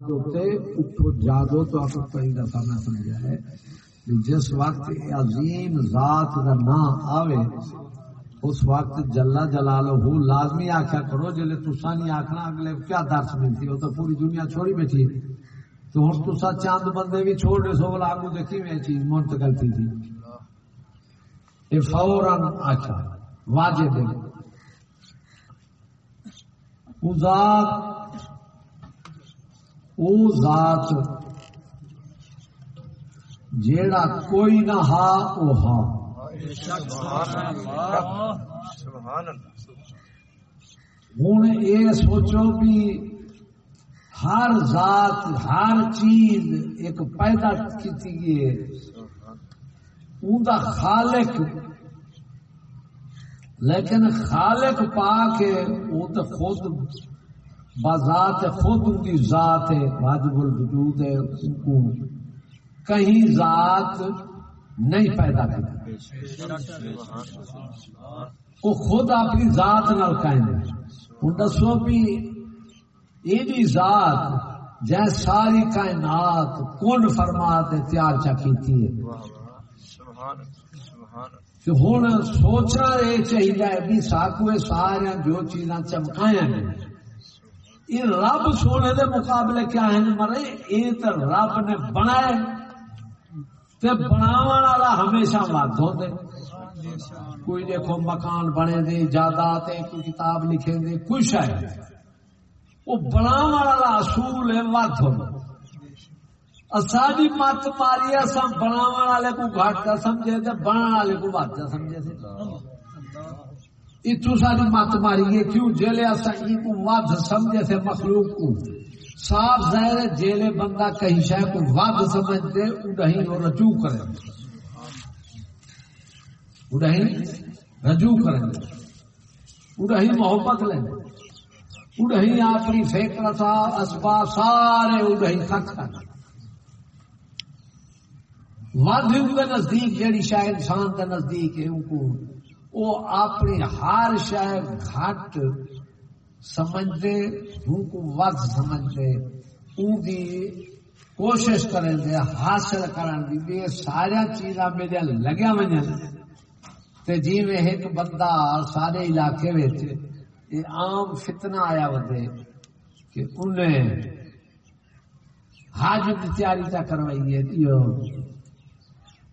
اٹھو جاگو تو آپ کو کئی دفعہ میں سمجھا ہے جس وقت عظیم ذات کا نام آوے، اس وقت جلا جلال ہوں لازمی آخیا کرو، جلے تسا نہیں آخنا اگلے کیا درس ملتی وہ تو پوری دنیا چھوڑی بیٹھی ہے۔ تو ہوں تسا چاند بندے بھی چھوڑ رہے سو، بلا آگو دیکھی میں چیز منتقل تھی تھی۔ یہ فوراً آخیا واجب ہے۔ ذات او ذات جیڑا کوئی نہ ہا او ہا۔ ہوں یہ سوچو بھی ہر ذات، ہر چیز ایک پیدا کی گئی خالق، لیکن خالق پا کے وہ تو خود بذات خود ان کی ذات ہے، واجب الوجود ہے ان کو کہیں ذات نہیں پیدا کرتا وہ خود اپنی ذات نال قائم ہے۔ ہوں دسو بھی یہ ذات جی ساری کائنات کن فرمات تیار چا کی ہے۔ ہوں سوچنا یہ چاہیے بھی ساکو سارا جو چیزاں چمکایا یہ رب سونے دے مقابلے کیا ہے جی مرے؟ یہ تو رب نے بنایا تے بناوا ہمیشہ ود ہوتے کوئی دیکھو مکان بنے دے، جائیداد کوئی کتاب لکھے دے کچھ ہے وہ بناوا اصول ہے، ود۔ ہو ساری جی مت ماری اصا بناو والے کو گھٹ سمجھے بنا والے کو ود سمجھے اتو ساری مت ماری کیوں جیلے اصا کو ود سمجھے تھے مخلوق کو صاف ظاہر ہے، جیلے بندہ کہیں شہ کو ود سمجھ دے اڈہی اور رجوع کرے۔ اڈہی رجوع کریں اڈہی محبت لیں اڈہی اپنی فکر اسباب سارے اڈہی تک کر ود نزدیک، جیڑی شاید انسان کے نزدیک ہے ان کو وہ اپنی ہر شاید گھٹ سمجھتے ہوں کو وقت سمجھتے ان کی کوشش کریں دے حاصل کرن دی بھی سارا چیزاں میرے لگیا ونجن تے جی میں ایک بندہ سارے علاقے وچ یہ عام فتنہ آیا ودے کہ انہیں حاج کی تیاری تا کروائی ہے یہ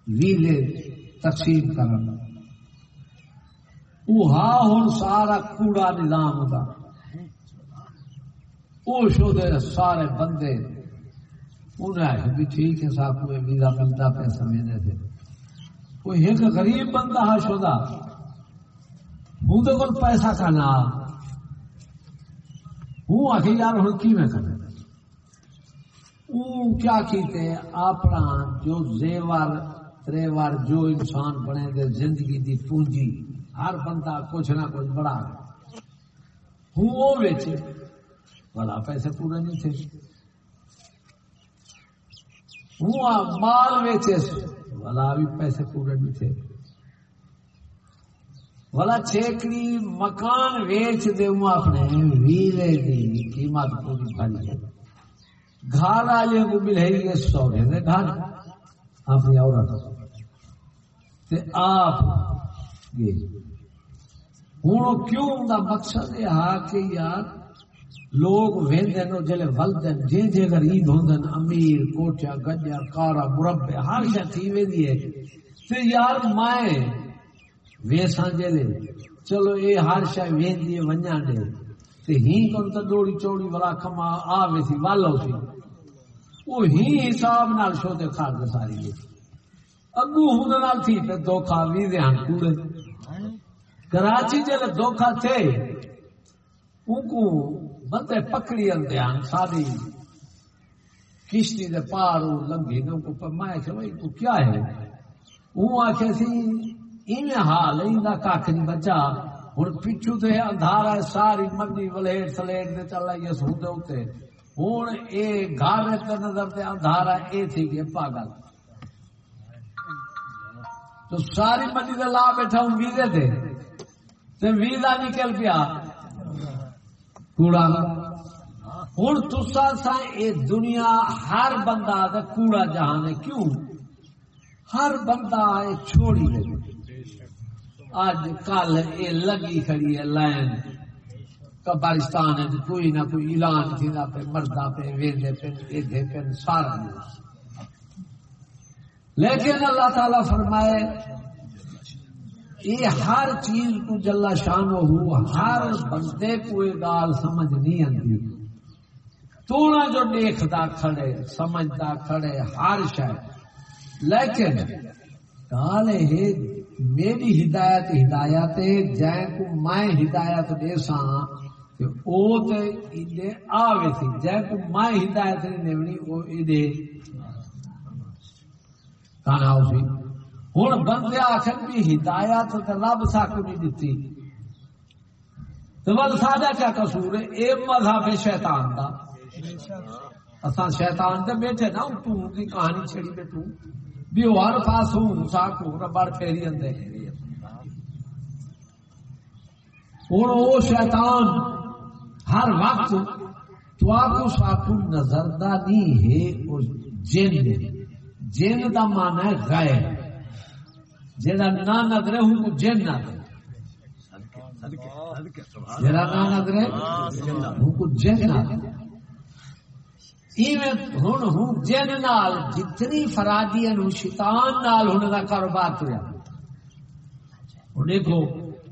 ویلے تقسیم کرنا ہوں سارا کوڑا نظام ہوتا وہ سارے بندے انہیں بھی ٹھیک ہے صاحب، کوئی ویزا ملتا پیسہ ملنے سے کوئی ایک غریب بندہ ہے شودا ہوں تو کل پیسہ کا نا ہوں آخر یار ہوں کی میں کرنا کیا کیتے اپنا جو زیور، تریوار جو انسان بنے دے، زندگی دی پونجی۔ ہر بندہ کچھ نہ کچھ بڑا ہوں وہ ویچے۔ بڑا پیسے پورے نہیں تھے۔ ہوں مال ویچے۔ بلا بھی پیسے پورے نہیں تھے۔ بلا چھیکڑی مکان ویچ دے ہوں اپنے ویلے دی قیمت پوری بھری ہے۔ گھر والے کو ملے گی سونے دے گھر۔ اپنی عورت۔ آپ گئے ہوں کیوں کا مقصد یہ ہے ہاں کہ یار، لوگ وہدے نو، جلے ولدن جے جے غریب ہوندن امیر، کوٹیا گجا کارا، مربع، ہر شے تھی ویندی ہے۔ تے یار مائے ویساں جلے چلو اے ہر شے ویندی ونجا دے تے ہی کون تے دوڑی چوڑی والا کما آوے سی والو سی۔ او ہی حساب نال شو تے کھا دے ساری۔ اگو ہن نال تھی تے دو کھا وی دے ہن کوڑے کراچی جل دھوکھا تھے ان کو بندے پکڑی اندے ہیں ساری کشتی دے پار لنگی نے کو میں کہ بھائی تو کیا ہے؟ وہ آخر سی ان حال انہیں کھ نہیں بچا ہوں پچھو تے اندھارا ساری منڈی ولیٹ سلیٹ دے چل رہی ہے سوتے ہوتے ہوں اے گھر نظر تے اندھارا اے تھی کہ پاگل۔ تو ساری منڈی دے لا بیٹھا ہوں ویزے تھے ویزا نکل پیا۔ کوڑا ہوں تسا سا اے دنیا ہر بندہ کوڑا جہان ہے۔ کیوں؟ ہر بندہ اے چھوڑی اج کل اے لگی کھڑی ہے لائن۔ قبرستان ہے کوئی نہ کوئی اعلان تھیندا پہ، مردا پہ، ویندے پہ، ایدھے پہ، سارا۔ لیکن اللہ تعالی فرمائے یہ ہر چیز کو جلا شان ہو، ہر بندے کو یہ گال سمجھ نہیں آتی۔ توڑا جو دیکھتا کھڑے سمجھتا کھڑے، ہر شاید لیکن گال ہے، میری ہدایت ہدایت جائیں کو میں ہدایت دے سا کہ او تے ایدے آوے تھی جائیں کو میں ہدایت نہیں دیونی او ایدے کانا ہو سی؟ ہوں بندے آخر بھی ہدایت رب ساکو نہیں دیتی تو بل ساڈا کیا قصور ہے؟ اے مذہب شیطان دا۔ اساں شیطان تے بیٹھے نا تو کی کہانی چھڑی پہ تو بھی ہر پاس ہوں ساکو ربڑ پھیری اندے ہوں او شیطان، ہر وقت تو آپ کو ساکو نظر دا نہیں ہے، او جن جن دا مانا ہے غیر۔ جہاں نہ نظرے ہوں کو جن نہ جہاں نہ نظرے ہوں کو جن نہ ہوں ہوں جن نال جتنی فرادی ہے شیطان نال ہونے کا کاروبار تو ہوں دیکھو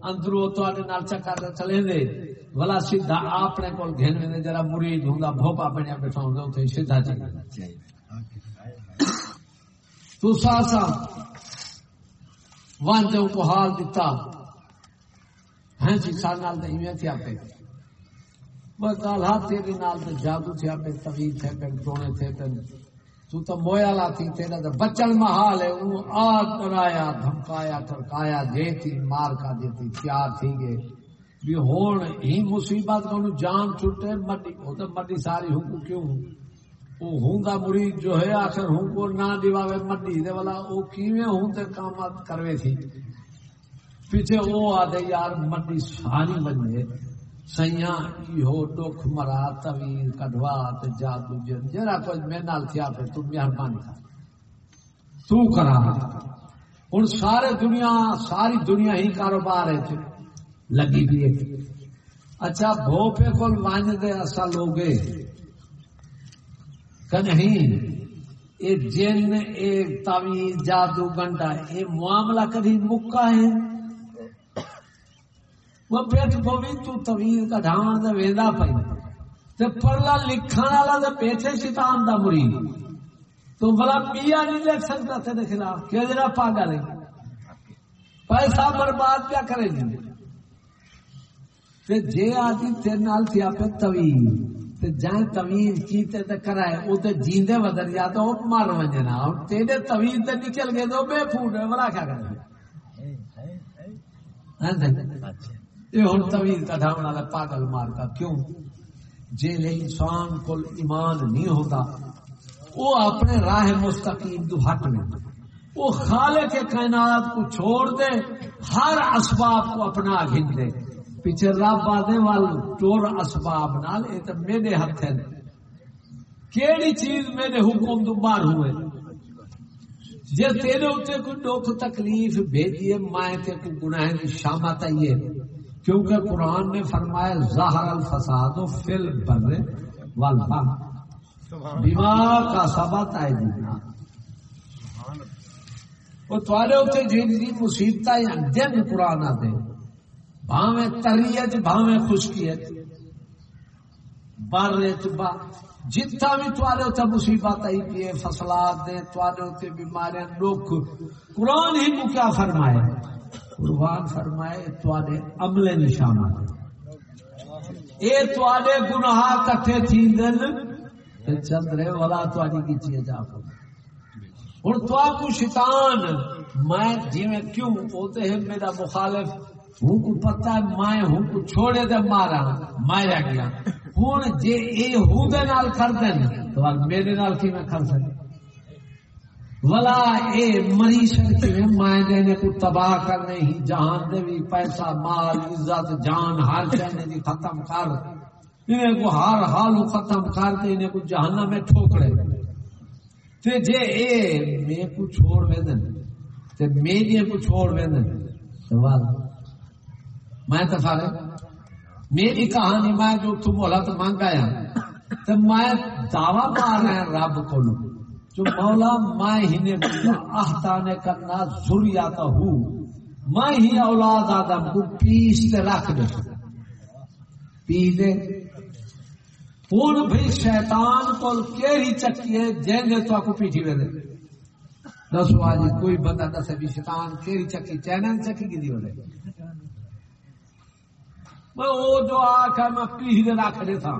اندرو تے نال چکر چلے دے۔ بلا سیدھا اپنے کول گھن جرا مرید ہوں بھوپا بنیا بیٹھا ہوں سیدھا چلے۔ تو ساسا ون جو کو حال دیتا۔ ہیں جی سال نال تے ایویں تھیا پہ وہ کال ہاتھ تیرے نال تے جادو تھیا پہ طویل تھے پہ ٹونے تھے پہ تو تو مویا لا تھی تیرا تے بچن محال ہے۔ اون آ کرایا، دھمکایا ترکایا دیتی مار کا دیتی تیار تھی گئے۔ بھی ہون ہی مصیبت کو جان چھٹے، مٹی ہو تو مٹی ساری ہوں، کیوں ہوں؟ گا مرید جو ہے، آخر ہوں کو نہ دیواوے مڈی دے والا او کیویں ہوں تے کامات کروے تھی؟ پیچھے او آدھے، یار مڈی ساری بنے سیاں ہو دکھ مرا، طویل کڈوا تے جادو جن جرا کوئی میں نال تھیا پہ تو مہربانی کر۔ تو کرا۔ ہن سارے دنیا، ساری دنیا ہی کاروبار ہے لگی بھی اچھا بھو پہ کول وانج دے اسا لوگے نہیں؟ اے جن، اے تعویذ، جادو، گنڈا، اے معاملہ کبھی مکا ہے؟ وہ پیٹ پوی تو تویز کا ڈھان دے ویندا پئی۔ تے پرلا لکھن والا تے پیٹھے شیطان دا مرید۔ تو بلا پیا نہیں لکھ سکتا تیرے خلاف۔ کہ جڑا پاگل ہے؟ پیسہ برباد کیا کرے جی۔ تے جے آدی تیرے نال تھی آپ تویز جائیں طویل کیتے تے کرائے او تے جیندے ودر یا تو او مار ونجنا اور تیرے طویل تے نکل گئے تو بے پھوٹ ہے بڑا کیا کرنا کرے ہاں جی۔ یہ ہن طویل کا دھاونا والا پاگل مار کا کیوں؟ جے لے انسان کو ایمان نہیں ہوتا وہ اپنے راہ مستقیم تو حق میں وہ خالق کائنات کو چھوڑ دے، ہر اسباب کو اپنا گھن دے۔ پیچھے رب آدھے وال ٹور اسباب نال یہ تو میرے ہاتھ ہے کیڑی چیز میرے حکم تو باہر ہوئے۔ جی تیرے اتنے کوئی دکھ تکلیف بھیجیے مائیں تے کوئی گناہ کی شامت آئیے کیونکہ قرآن نے فرمایا ظاہر الفساد و فل بر والبحر۔ بیمار کا سبت آئے دینا وہ تھوڑے اتنے جن مصیبت دن قرآن آتے۔ بھاویں تریت بھاویں خشکیت۔ بارت با جتنا بھی تھوڑے اتنے مصیبت آئی پی فصلات دے تھوڑے اتنے بیماریاں دکھ قرآن ہی کو کیا فرمائے؟ قربان فرمائے تھوڑے عملے نشانات اے تھوڑے گناہ کٹھے تھی دل چندرے والا تھوڑی کی چیز جا ہوں تو شیطان، میں جی کیوں؟ ہوتے ہیں میرا مخالف۔ ہوں کو پتا ہے، میں ہوں کو چھوڑے دے مارا مارا گیا۔ ہوں جے اے ہوں دے نال کر دیں تو میرے نال کی میں کر سکے ولا اے مریض کی میں دینے کو تباہ کرنے ہی جہان دے بھی پیسہ، مال، عزت، جان، ہر شہنے دی ختم کر۔ انہیں کو ہر حال ختم کر دے، انہیں کو جہنم میں ٹھوکڑے۔ تے جے اے میں کو چھوڑ ویندن تے میری کو چھوڑ ویندن سوال میں تو سارے میری کہانی میں جو تم مہلت مانگ آیا تو میں دعوی مار رہا ہے رب کو جو مولا میں ہی نے آہتانے کرنا ضروریاتا ہوں۔ میں ہی اولاد آدم کو پیس تے رکھ دے۔ پیس دے۔ ہوں بھی شیطان کو کیڑی چکی ہے جنگ تو کو پیٹھی وے دسو آج کوئی بندہ دسے بھی شیطان کیڑی چکی، چینل چکی کی دی ہوے وہ جو آخر میں پیٹھ دے رکھ دے تھا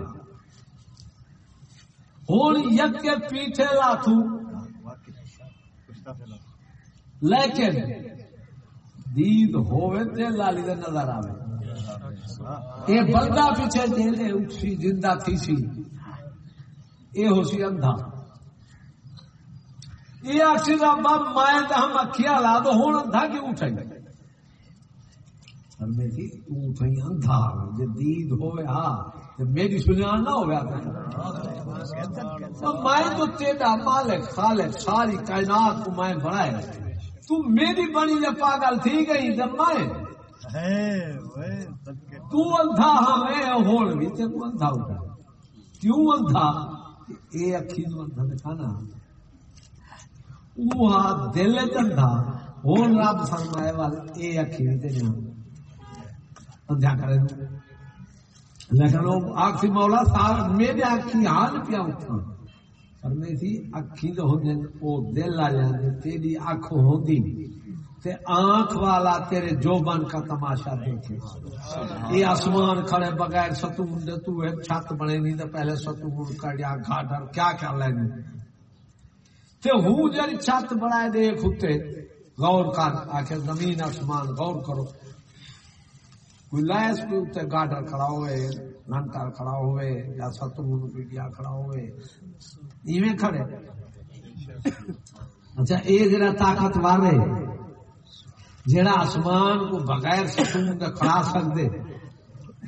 ہوں یک کے پیچھے لاتھو لیکن دید ہوئے تے لالی دے نظر آوے اے بندہ پیچھے جیلے اٹھی زندہ تھی سی اے ہو سی اندھا یہ اکسی دا باب مائے تے ہم اکھیا لا دو ہون اندھا کی اٹھائی تو اٹھائی اندھا جدید ہاں میری سنیان نہ میں تو تیرا مالک خالق ساری کائنات کو میں تو میری بنی پاگل تھی گئی جب میں۔ تو اندھا ہمیں بھی تے کو اندھا اٹھا کیوں اندھا؟ اے اکھی نو اندھا دکھانا وہ دل چندھا ہون رب فرمائے والے اے اکھی بھی اندھا کرے لیکن وہ مولا میرے آخی حال پیا اٹھا پر میں تھی اکھی دل آ تیری اکھ ہوندی تے آنکھ والا تیرے جو بن کا تماشا دیکھے۔ یہ آسمان کھڑے بغیر ستون دے تو ایک چھت بنے نہیں تو پہلے ستون کر یا گھاٹر کیا کیا لیں تے ہوں جڑی چھت بنائے دے کھتے غور کر آخر زمین آسمان غور کرو۔ کوئی لائس کوئی اتنے گاڈر کھڑا ہوئے لنٹر کھڑا ہوئے یا ستون پیٹیا کھڑا ہوئے۔ ایویں کھڑے۔ اچھا یہ جڑا طاقتور ہے جڑا آسمان کو بغیر ستون کا کھڑا سکتے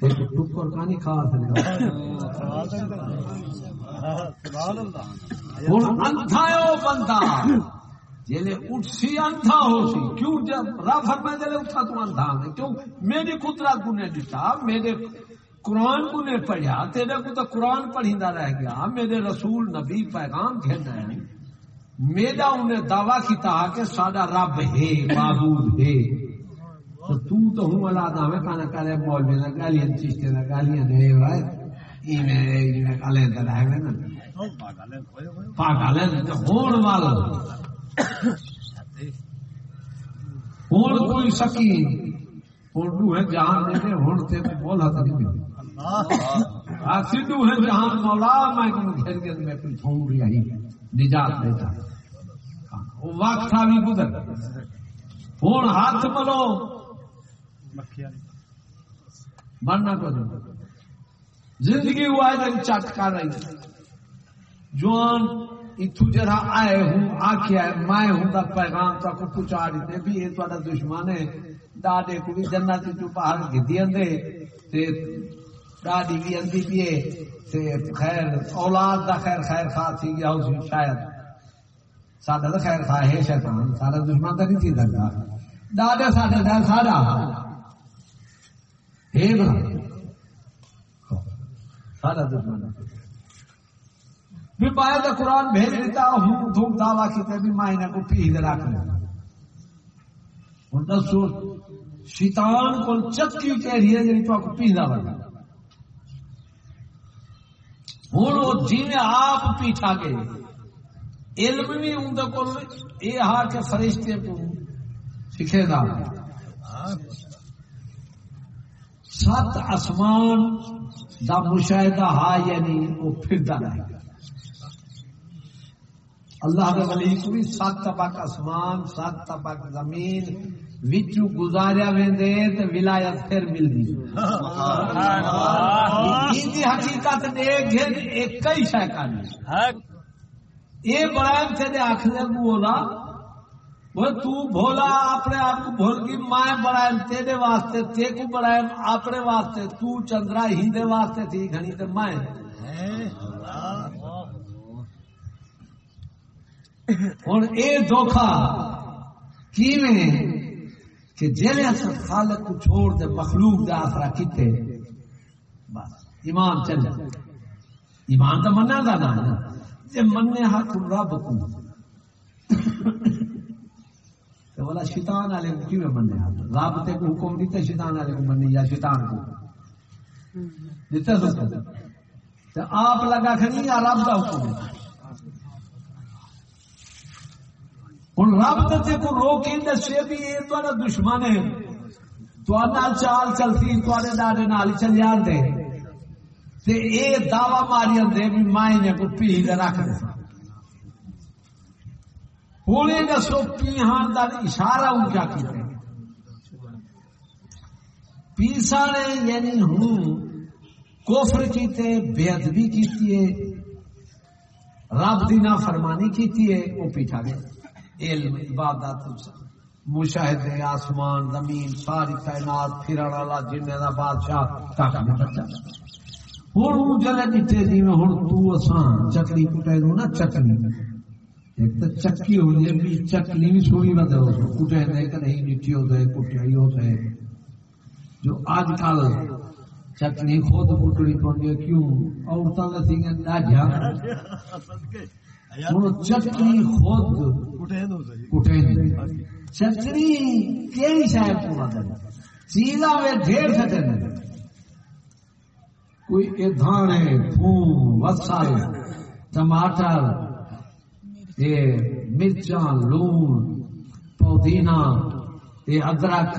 ایک ٹکر کا نہیں کھا سکتا۔ ہوں اندھا بندہ۔ جیلے اٹھ سی اندھا ہو سی کیوں جب رافر میں جلے اٹھا تو اندھا میں کیوں؟ میری قدرت کو نے دیتا میرے قرآن کو نے پڑھیا، تیرے کو تو قرآن پڑھیندا رہ گیا، میرے رسول، نبی، پیغام کہنا ہے۔ میرا انہیں دعویٰ کیتا کہ ساڈا رب ہے، معبود ہے۔ تو تو تو ہوں اللہ دا کانا کرے مولوی نہ گالیاں چشتے نہ گالیاں دے رہا ہے ایویں ایویں کالے تے نا۔ پاگل ہے ہون والا ہوں کوئی سکی ہوں ہے جہان دے ہوں تے بولا نہیں سدھو ہے جہان مولا میں گھر کے میں کوئی چھوڑ رہی ہی نجات دیتا وہ وقت تھا بھی گزر ہوں ہاتھ ملو بننا کو زندگی ہوا ہے چٹ کر رہی جوان اتو جرا آئے ہوں آخیا میں ہوں دا پیغام تک پہنچا دیتے بھی یہ تا دشمن ہے۔ ڈاڈے کو بھی جنت چ باہر گدی اندے تے ڈاڈی بھی اندی پیے تے خیر، اولاد دا خیر خیر خواہ تھی گیا اسی شاید۔ ساڈا تو خیر خواہ ہے شیطان سارا دشمن تو نہیں تھی سکتا ڈاڈے ساڈے دا سارا ہے بنا سارا دشمن بھی پایا تو قرآن بھیج دیتا ہوں دھوم دعویٰ کی بھی مائنہ کو پی دے رکھ لینا ہوں دسو شیطان کو چکی کہہ رہی ہے جی تو آپ پیزا بنا ہوں وہ جی آپ پیچھا گئے۔ علم بھی اندر کو یہ ہار کے فرشتے کو۔ سکھے گا سات آسمان دا مشاہدہ ہا یعنی وہ پھرتا رہے اللہ کے ولی کو بھی سات طبق آسمان سات طبق زمین وچو گزاریا ویندے تے ولایت پھر ملدی۔ دی حقیقت دیکھ ایک ہی شے کانی اے بڑا تھے دے اکھ دے بولا وہ تو بھولا اپنے آپ کو بھول گئی میں بڑا تیرے واسطے تے کو بڑا اپنے واسطے تو چندرا ہی دے واسطے تھی گھنی تے میں۔ ہوں اے دھوکھا کیویں؟ کہ جیلے اصل خالق کو چھوڑ دے مخلوق دے آسرا کیتے بس ایمان چل ایمان تو منا دا نا۔ جے منے حق رب کو۔ بولا شیطان والے کو مننے رب تے کو حکم دیتے شیطان والے کو مننے یا شیطان کو؟ دیتے آپ لگا کھڑی یا رب کا حکم ہوں رب تے کو روکی دسے بھی یہ تو دشمن ہے۔ تو چال چلتی تے ڈاڈے نال چل جاتے تے اے دعوی ماری دے بھی مائیں نے کو پی رکھ دے۔ ہوں دسو پیہان کا اشارہ ہوں کیا کیتے پیسا نے یعنی ہوں کوفر کیتے، بے ادبی کیتی ہے۔ رب دی فرمانی کیتی ہے وہ پیٹھا گیا علم، عبادت، مشاہدے، آسمان، زمین، ساری تعینات پھرن والا جن کا بادشاہ تک نہیں بچا ہوں جلے دیتے جی میں ہوں تو اساں چکری کٹے نا چکری ایک تو چکی ہو جائے، بھی چکلی بھی سوئی بندے ہو۔ کٹے دے کہ نہیں مٹی ہوتا ہے کٹیائی ہوتا ہے جو آج کل چکنی خود کٹڑی پڑی ہے، کیوں؟ عورتوں کا سی ڈاجا چکنی خود کٹے چکنی کہڑی شاید پورا دن چیزاں میں ڈھیر سکتے کوئی دھانے وسائل ٹماٹر یہ مرچاں لون پودینا ادرک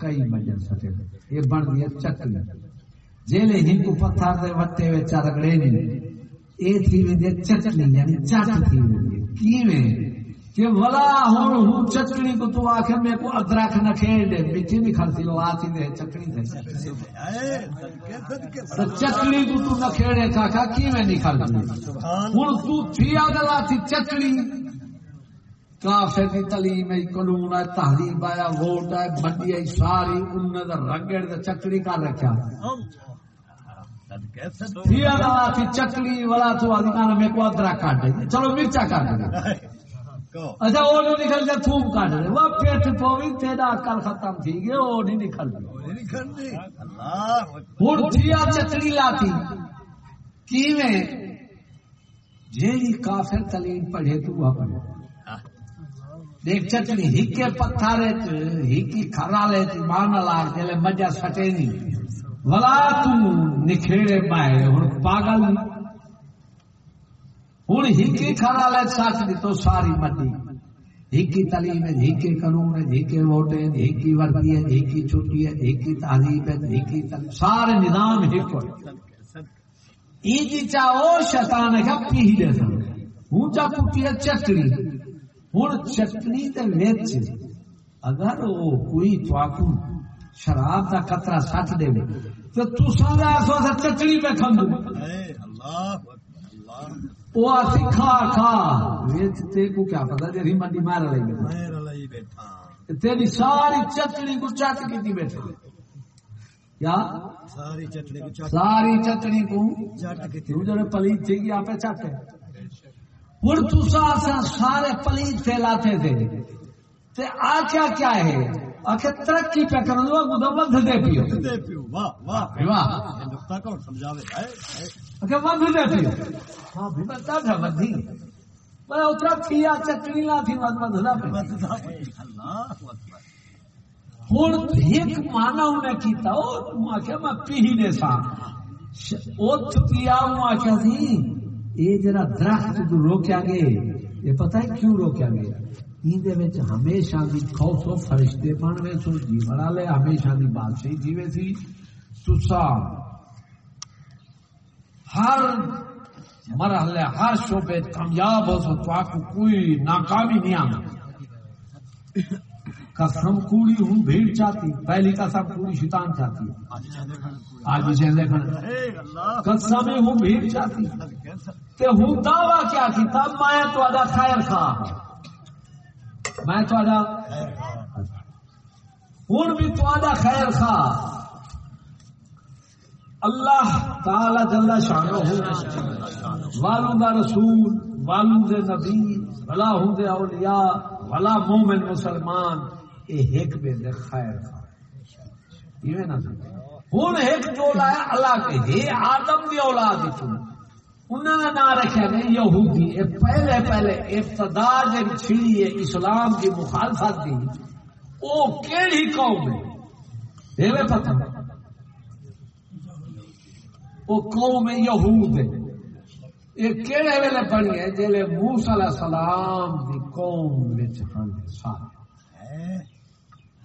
کئی بجن سکے۔ یہ بن گیا چکلی جیلے ہی کو پتھر دے وٹے وچ رگڑے نہیں۔ چچلی یعنی کہ ولا ہن کو تو آکھے میں کو ادرک نہ کھیڑ دے میٹھی نہیں کھلتی لو آتی دے چچڑی دے۔ چچڑی کو تو نہ کھیڑے کاکا کیویں نہیں کھلتی ہن تو تھی اگلا تھی چچڑی کافر دی تعلیم ہے قانون ہے تحریب ہے ووٹ ہے بندی ہے ساری انہاں دا رگڑ تے چکڑی کر رکھیا چکلی والا تو میں کو ادرک کاٹ دے چلو مرچا کاٹ دے اچھا وہ نہیں نکل جائے تھوم کاٹ دے وہ پیٹ پوی تیرا کل ختم تھی گئے وہ نہیں نکل ہوں تھیا چکلی لاتی کیویں کافر تعلیم پڑھے تو وہ پڑھے دیکھ چچنی ہکے پتھر ہکی لاگ جلے مجا سٹے نہیں ولا تو نکھیڑے پائے ہوں پاگل ہوں ہکی کھرالے سچ دی تو ساری مٹی ہکی تعلیم ہے ہکی قانون ہے ہکی ووٹ ہے ہکی وردی ہے ہکی چھٹی ہے ہکی تہذیب ہے ہکی سارے نظام ہک ہوئے چاہو شیطان ہے پی دے سن ہوں چا پوٹی ہے چکری ہوں چٹنی اگر وہ کوئی تو شراب کا قطرہ سٹ دے چٹنی پہ وہ کھا کھا۔ کو کیا پتا جی منڈی مار لے تیری ساری چٹنی کو کی بیٹھے کیا ساری چٹنی کو ساری چٹنی کو چٹ پلی تھی گی آپ چٹ ہے۔ ہوں تسا سارے پلیت پھیلاتے تھے۔ آخیا کیا ہے؟ آخر ترقی پہ کر لو گا ود دے پیو ہاں بھی بتا تھا ودھی میں اترا تھیا چٹنی لا تھی ود ود لا ہوں ایک مانا انہیں کیتا آخیا میں سا۔ ہوں آخیا سی یہ جرا درخت روکیا گئے۔ یہ پتہ ہے کیوں روکیا گیا؟ ہمیشہ دی خوف و فرشتے بن رہے سو جی بڑا لے ہمیشہ دی بادشاہی جیوے سی۔ تسا ہر مرحلے، ہر شعبے کامیاب ہو سو، تو آپ کو کوئی ناکامی نہیں آنا۔ قسم کوڑی ہوں، بھیڑ چاہتی۔ پہلی قسم کوڑی شیطان چاہتی۔ آج اسے دیکھنا قسم ہوں، بھیڑ چاہتی۔ تے ہوں دعویٰ کیا کی تب میں تو ادا خیر خواہ۔ میں تھوڑا ہوں بھی تھوڑا خیر خواہ اللہ تعالی جل شانو والو دا رسول والو دے نبی ولا ہوں دے اولیاء ولا مومن مسلمان، اے ایک بے دے خیر یہ نہ ہوں ایک جو لایا، اللہ کے ہے آدم دی اولاد تو انہوں نے نام رکھا گیا یہودی۔ اے پہلے پہلے ابتدا جب چھڑی ہے اسلام کی مخالفت دی، او کیڑی قوم ہے؟ دیوے پتہ۔ وہ قوم یہود ہے۔ یہ کہڑے ویلے بنی ہے جیلے موسیٰ علیہ السلام دی قوم وچ ہن سارے۔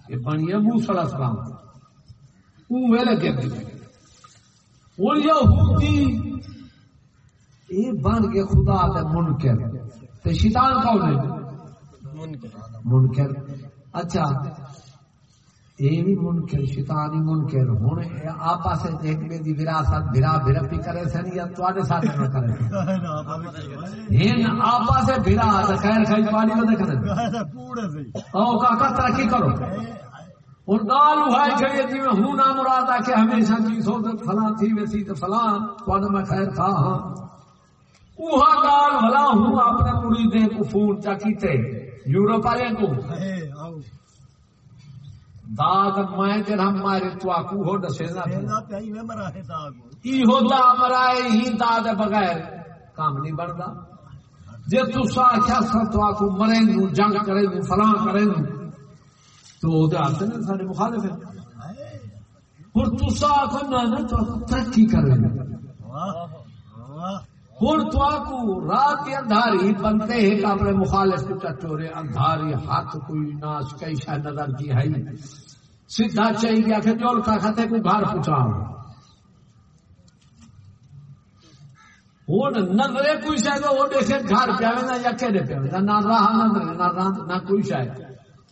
یہ بنی ہے موسیٰ علیہ السلام۔ او ویلے کے دی وہ یہودی یہ بن کے خدا دے منکر۔ تے شیطان کون ہے؟ منکر۔ منکر۔ اچھا یہ بھی منکر شیطانی منکر۔ ہوں آپس ایک بے دی وراثت بھرا بھرپی کرے سن یا تواڈے ساتھ نہ کرے ہن آپس بھرا خیر خیر پانی نہ کرے پورے سے او کا ترقی کرو۔ اور گال اٹھائی کھڑی جی میں ہوں نہ مراد آ کہ ہمیشہ چیز ہو فلاں تھی ویسی تو فلاں تواڈے میں خیر تھا ہاں۔ اوہا گال ہوں اپنے کو فون چا کیتے یورپ والے کو؟ میں جڑا مارے تو آکو ہو دسے نا ایہو دا مرائے ہی داغ بغیر؟ کام نہیں بندا۔ جے تو سا کیا سا تو آکو مرے نو جنگ کرے نو فلاں کرے نو۔ تو او دے آتے نے سارے مخالف ہیں تو ترقی کرے۔ نو اور تو رات کی اندھاری بنتے کہ اپنے مخالف کو چچورے اندھاری ہاتھ کوئی ناش کئی شاید نظر کی ہے۔ سیدھا چاہیے کہ چول کا کھاتے کو گھر پہنچاؤ ہوں نظرے کوئی شاید وہ دیکھے گھر پہ آئے یا پہ نہ راہ نظر نہ راہ نہ کوئی شاید۔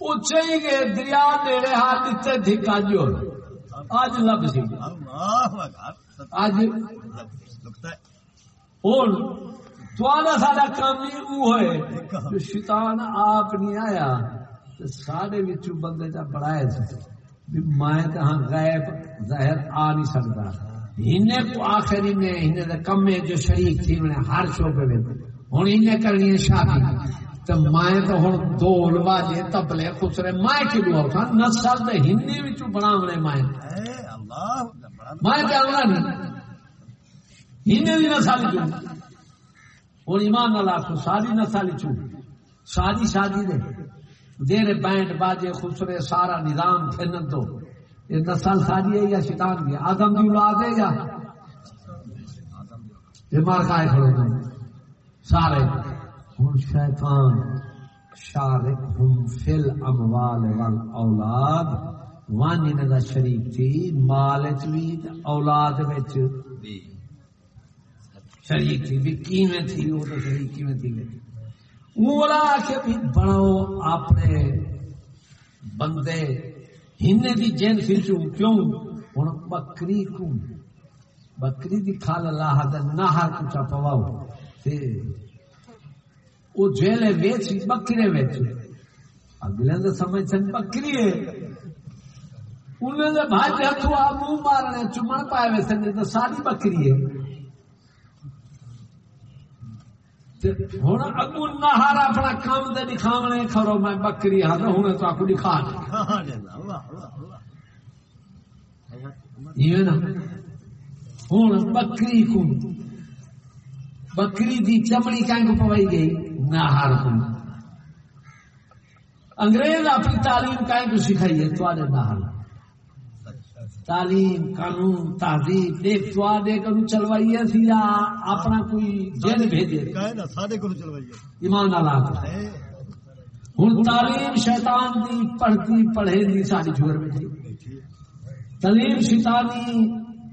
وہ چاہیے گئے دریا ہاتھ دھکا جو۔ آج لب سی۔ آج ہوں سارا کام ہی وہ ہے شیطان آپ نہیں آیا۔ سارے بندے جا بڑھائے میں کہاں غیب ظاہر آ نہیں سکتا۔ ہنے کو آخر نے ہنے دے میں جو شریک تھی انہیں ہر شعبے میں۔ ہوں انہیں کرنی ہے شادی۔ تو میں تو ہوں دول باجے تبلے خسرے میں کی دعا تھا نسل دے ہندی وچ بناونے میں۔ میں کرنا نہیں ہنے نسل جو ہوں ایمان اللہ ساری نسل چوں ساری شادی دے۔ دیر بینڈ باجے، خسرے، سارا نظام پھرن تو۔ یہ نسل ساری ہے یا شیطان کی آدم کی اولاد ہے یا؟ یہ مار کا کھڑو تم سارے۔ ہوں شیطان شارک ہم فل اموال وال اولاد وانی نے شریف تھی، مال بھی اولاد وچ۔ جی۔ شریک تھی، بھی کیویں تھی؟ وہ تو شریک کیویں تھی؟ وہ اولا کے بھی بنو اپنے بندے ہنے دی جن سی کیوں؟ ہن بکری کو بکری دی کھال اللہ دا نہر کو چا تے او جیلے ویچ، بکرے ویچ۔ اگلے دے سمجھ سن بکری ہے۔ انہوں نے بھاج ہتھو آ منہ مارنے، چمن پائے ویسے تے ساری بکری ہے۔ ہوں اگو نہار اپنا کام دے دکھاونے کھڑو میں بکری ہر ہوں تو آپ دکھا ہوں بکری کو بکری دی چمڑی کہیں کو پوائی گئی نہار کو انگریز اپنی تعلیم کہیں کو سکھائی ہے تو نہار تعلیم قانون تہذیب دیکھ تو آدھے کنو چلوائی ہے سی یا اپنا کوئی جن بھیجے۔ ایمان اللہ ہوں تعلیم شیطان دی پڑھتی پڑھے دی ساری جھوڑ بیٹھے تعلیم شیطانی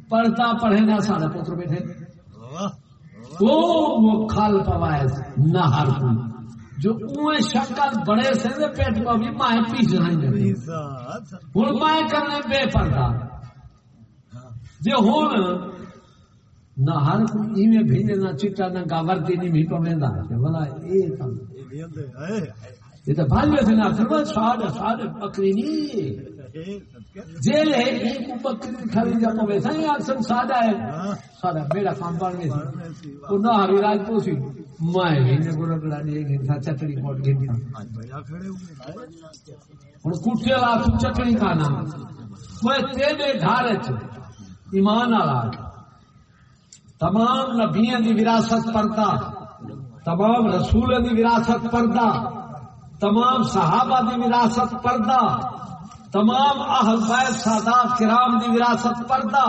پڑھتا پڑھے نہ سارے پتر بیٹھے۔ وہ وہ کھال پوائے نہ ہر کوئی۔ جو اوے شکل بڑے سے پیٹ کو بھی مائیں پیچ رہے ہوں مائیں کرنے بے پردہ۔ جی ہوں نہ ہر کوئی ایویں بھیجے نہ چٹا نہ گاورتی نہیں بھی پویندا بلا اے کم یہ تو نہ ساڑھے بکری نہیں جیل ہے ایک بکری خرید جاتا ویسا ہی اکثر سادہ ہے سادہ میرا کام بن گیا تو نہ ہری راج پوسی میں نے کو رگڑا دے گی تھا چٹڑی پوٹ گئی ہن کٹے والا تو چٹڑی کھانا وہ تیرے گھر ایمان والا تمام نبیوں دی وراثت پڑھتا تمام رسولوں دی وراثت پڑھتا تمام صحابہ دی وراثت پردہ تمام اہل بیت سادات کرام دی وراثت پردہ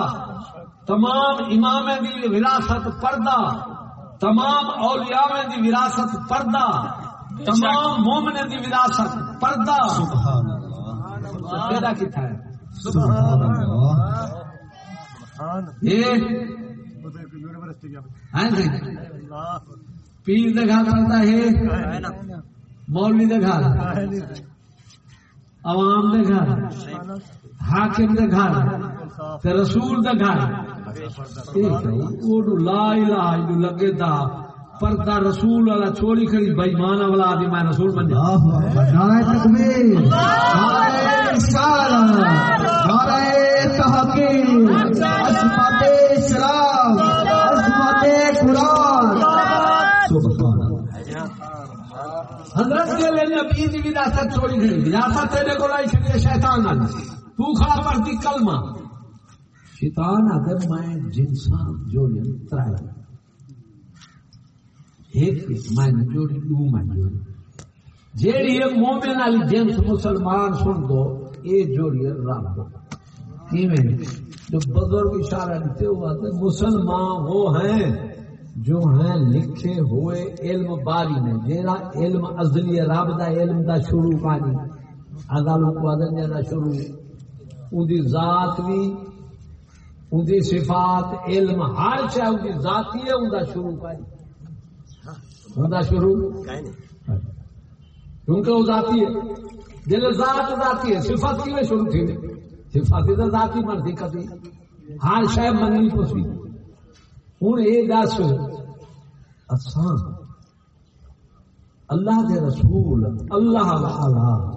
تمام امام دی وراثت پردہ تمام اولیاء دی وراثت پردہ تمام مومن دی وراثت پردہ۔ سبحان اللہ۔ کیتا ہے؟ سبحان اللہ۔ پیر دکھا پڑتا ہے۔ مولوی دے گھر۔ عوام دے گھر۔ حاکم دے گھر۔ تے رسول دے گھر۔ لا الہ الا لگے دا۔ پردہ رسول والا چھوڑی کھڑی بے ایمان والا دی میں رسول بن جا۔ نعرہ تکبیر۔ نعرہ رسالت نعرہ تحقیق۔ نبی دی وراثت چوری گئی وراثت تیرے کو لائی چلی شیطان آن تو کھا پڑتی کلمہ۔ شیطان اگر میں جنسان جوڑی ترائے ایک میں جوڑی دو میں جوڑی۔ جیڑی ہے مومن علی جنس مسلمان سن دو، اے جوڑی ہے رب۔ دو کیویں جو بزرگ اشارہ دیتے ہوا تھے مسلمان وہ ہیں۔ جو ہیں لکھے ہوئے علم باری میں جیرا علم ازلی رب دا علم دا شروع کانی ازالوں کو ادن دا شروع۔ ان دی ذات بھی ان دی صفات علم ہر شے ان دی ذاتی ہے ان دا شروع کانی ان دا شروع؟ کیونکہ وہ ذاتی ہے۔ جل ذات ذاتی ہے صفات کی میں شروع تھی؟ صفات ذاتی مرضی کبھی ہر شے مننی پوسی۔ ہوں یہ دس آسان اللہ کے رسول، اللہ والا۔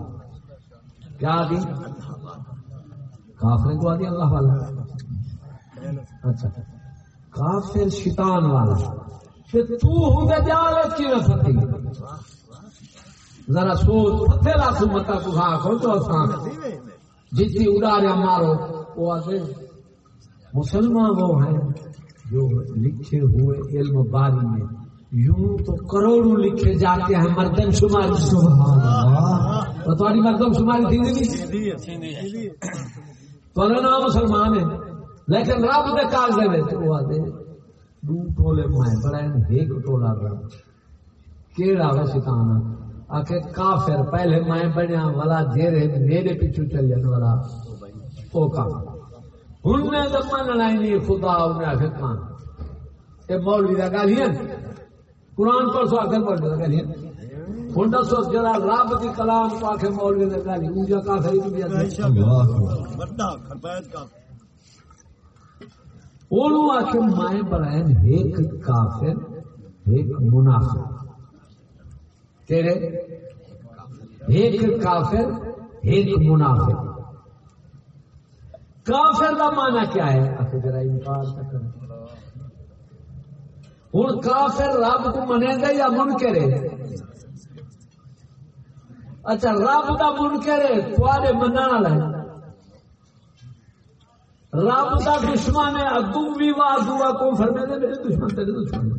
کیا دی کافر کو آدھی اللہ والا۔ اچھا۔ کافر شیطان والا۔ پھر تو ہوں گے جال کی رستی ذرا سوچ، پتھر لاکھوں متا کو کھا کھو تو ہاں، آسان جتنی اڑا مارو۔ وہ آتے مسلمان وہ ہیں۔ جو لکھے ہوئے علم باری میں۔ یوں تو کروڑوں لکھے جاتے ہیں مردم شماری۔ تو تمہاری مردم شماری تھی نہیں؟ تو نام مسلمان ہے لیکن رب دے کاغذ میں تو دو ٹولے مائیں بڑا ایک ٹولا رب۔ کیڑا وے شیطان؟ آخر کافر پہلے میں بنیا والا دیر میرے پیچھے چل جانے والا۔ وہ کام ہوں میں تو مننا ہی نہیں خدا انہیں آخر کان۔ یہ مولوی کا گل ہی قرآن پر سو آخر مولوی کا گل ہوں دسو جرا رب کی کلام کو آخر مولوی کا گل اونجا کافر اونوں آخر مائیں برائن ایک کافر، ایک منافق۔ تیرے ایک کافر، ایک منافق۔ کافر کا مانا کیا ہے؟ ذرا انکار ہوں کافر رب کو منے گا یا من کرے اچھا رب کا من کرے تھوڑے من رب کا دشمن ہے اگو بھی وا دعا کو فرمے دے میرے دشمن، تیرے دشمن۔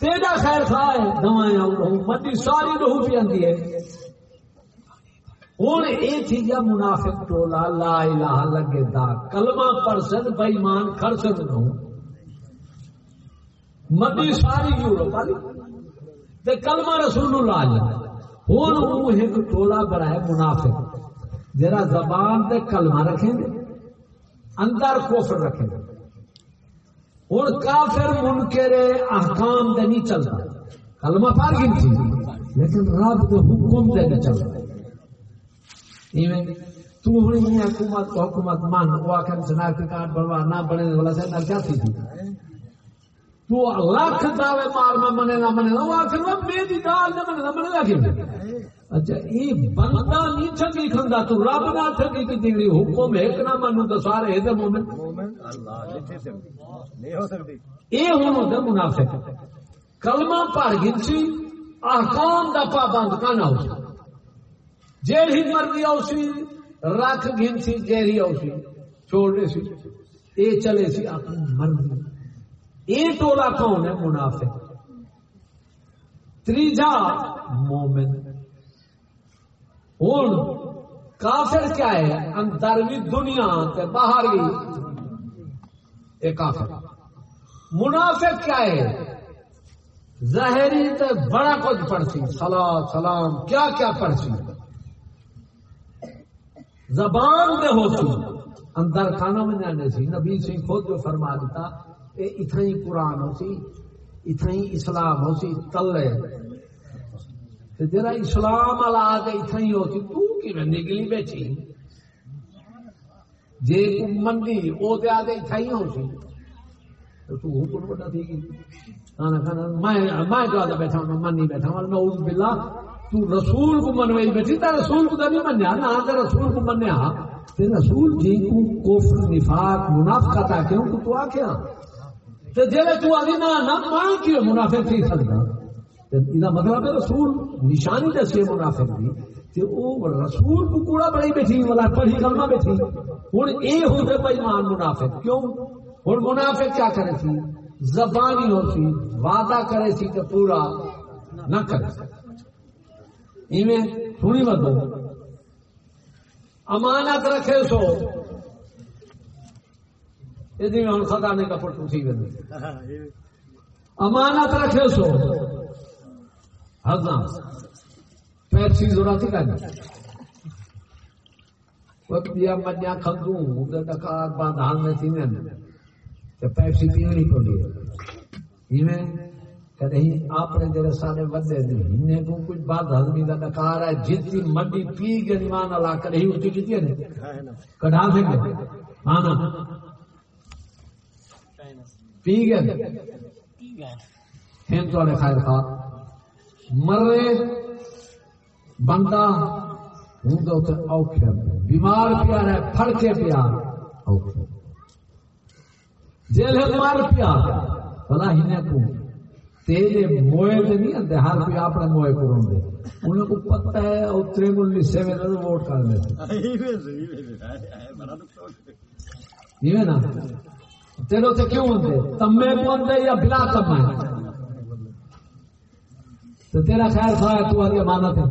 تیرا خیر خواہ ہے دوائیں مٹی ساری رہو پی آتی ہے۔ ہوں یہ تھی گیا منافق ٹولا، لا الہ لگے دا، کلمہ پڑھ سد بئی کر سد نو۔ مدی ساری یورپ والی۔ تے کلمہ رسول اللہ جائے ہوں وہ ایک ٹولا بڑا ہے منافق۔ جرا زبان تے کلمہ رکھیں گے، اندر کوفر رکھیں گے۔ ہوں کافر منکر احکام دے نہیں چلتا۔ کلمہ پار گنتی لیکن رب کے حکم دے نہیں چلتا۔ تو ہوں حکومت حکومت مان وہ آخر شناختی کارڈ بنوا نہ بنے والا سے نہ کیا تھی تو لاکھ دعوے مار میں منے نہ منے نہ وہ آخر میں میری دال نہ منے نہ منے لگے اچھا یہ بندہ نہیں ٹھگی کھندا تو رب نہ ٹھگی کی دیوی حکم ایک نہ منو تو سارے اے مومن اے ہن ہوتا منافق کلمہ پڑھ گنسی احکام دا پابند کنا ہو سی جیڑی مرضی آؤ رکھ گنسی جیڑی آؤ چھوڑنے سی۔ اے چلے سی اپنی مرضی۔ یہ ٹولا کون ہے؟ منافق۔ تریجا مومن۔ ہوں کافر کیا ہے؟ اندر بھی دنیا تے باہر بھی۔ کافر۔ منافق کیا ہے؟ ظاہری تے بڑا کچھ پڑھتی سلام سلام، کیا کیا پڑھتی زبان میں ہوتی اندر کھانا میں سی نبی سنگھ خود جو فرما دیتا اتھائی قرآن ہو سی اتھائی اسلام ہو سی، تلے۔ جرا اسلام والا آ کے اتھائی ہو سی، تو کی نکلی بیٹھی؟ جے منڈی او تے آ کے اتھائی ہو سی۔ تو تو حکم بڑا تھی۔ کھانا کھانا میں میں جو بیٹھا ہوں من نہیں بیٹھا ہوں، میں اعوذ باللہ تو رسول کو منوئی بیٹھی تا رسول کو تو نہیں منیا، نہ تے رسول کو منیا۔ تے رسول جی کو کفر، نفاق منافقت آ کیوں؟ تو آ کیا تے جے جی تھی نہ مان کی منافع تھی سکتا یہ مطلب ہے رسول نشانی دسی منافع کی کہ وہ رسول کو کوڑا بڑی بیٹھی، والا پڑھی کلمہ بیٹھی۔ ہوں یہ ہو گئے بھائی مان منافع کیوں؟ ہوں منافع کیا کرے تھی؟ زبانی ہو سی وعدہ کرے سی کہ پورا نہ کرے۔ ایویں سنی بدو امانت رکھے سو۔ یہ ہوں خزانے کا پٹو تھی گئی امانت رکھے سو۔ ہزا پیپسی ضرورت کا وقت دیا مجھا کھدوں ڈکار باندھان میں تھی تو پیپسی پینی پڑی ہے کہیں اپنے جڑے سارے ودے دے ہنے کو کچھ بات ہضمی دا ڈکار ہے جتنی منڈی پی کے ایمان اللہ کرے ہی اٹھی کی ہے کڈھا دیں گے ہاں نا؟ پی گئے؟ تھوڑے خیر خواہ۔ مرے بندہ، ہوں تو اوکھے بیمار پیا ہے پھڑ کے پیا۔ اوکھے۔ جیل مار پیا۔ بلا ہی کو۔ تیرے موئے دے نہیں آتے ہر کوئی اپنے موئے کو رون انہیں کو پتہ ہے، اترے کو لسے میں تو ووٹ کر لیتے یہ نا؟ تیرو تے کیوں ہوندے تمے کو ہوندے یا بلا تمے؟ تو تیرا خیر خواہ ہے تو آدھی امانت ہے۔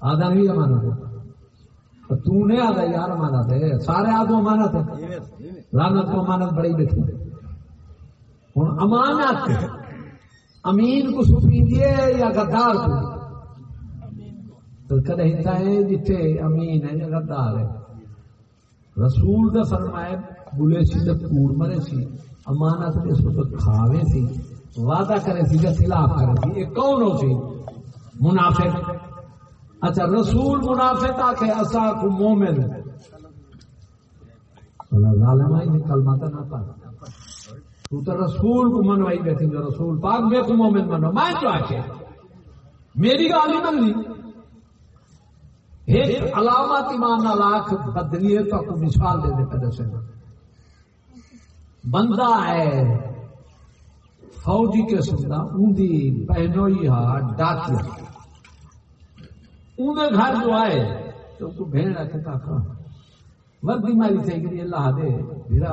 آدھا نہیں امانت ہے۔ تو نے آدھا یار امانت ہے، سارے آدھو امانت ہے۔ لانت کو امانت بڑی بیٹھی ہوں امانت امین کو سپی یا غدار کو؟ تو کدے ہے جتھے امین ہے یا غدار ہے۔ رسول کا فرمایا بلے سی تو کوڑ مرے سی، امانت اس وقت کھاوے سی، وعدہ کرے سی کہ خلاف کرے سی۔ یہ کون ہو سی؟ منافق۔ اچھا رسول منافق آ کے اصا کو مومن۔ اللہ ظالم آئی، کلمہ تو نہ پڑھ۔ تو تو رسول کو منوائی بیٹھی جو رسول پاک میں کو مومن منو، میں کیوں آ میری گال ہی من لی ایک علامات ایمان لاکھ بدلیت کو مثال دے دے پہ دسے بندہ ہے، فوجی کے سندا اندی بہنوئی ہا ڈاکیا اندے گھر جو آئے، تو کو بہن رکھے کا کھا وردی ماری تھے، کہ اللہ دے۔ بھیرا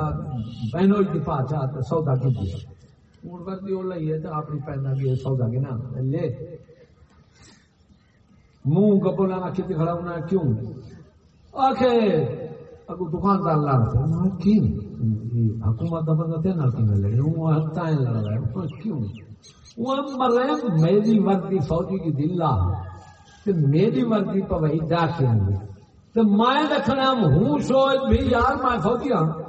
بہنوئی کی پاچا تو سودا کی دیا اون وردی ہو لئی ہے تو اپنی پہنا بھی سودا کی نا لے منہ کپڑا نہ کھیتی کھڑا ہونا کیوں آخر اگو دکاندار لا رہے کی حکومت بندہ تھے نہ کیوں لگے وہ ہتا ہے لڑ رہا ہے کیوں وہ مرے میری وردی فوجی کی دلہ تے میری وردی پہ وہی جا کے آئیں تے میں رکھنا ہوں سوچ بھی یار میں فوجی ہوں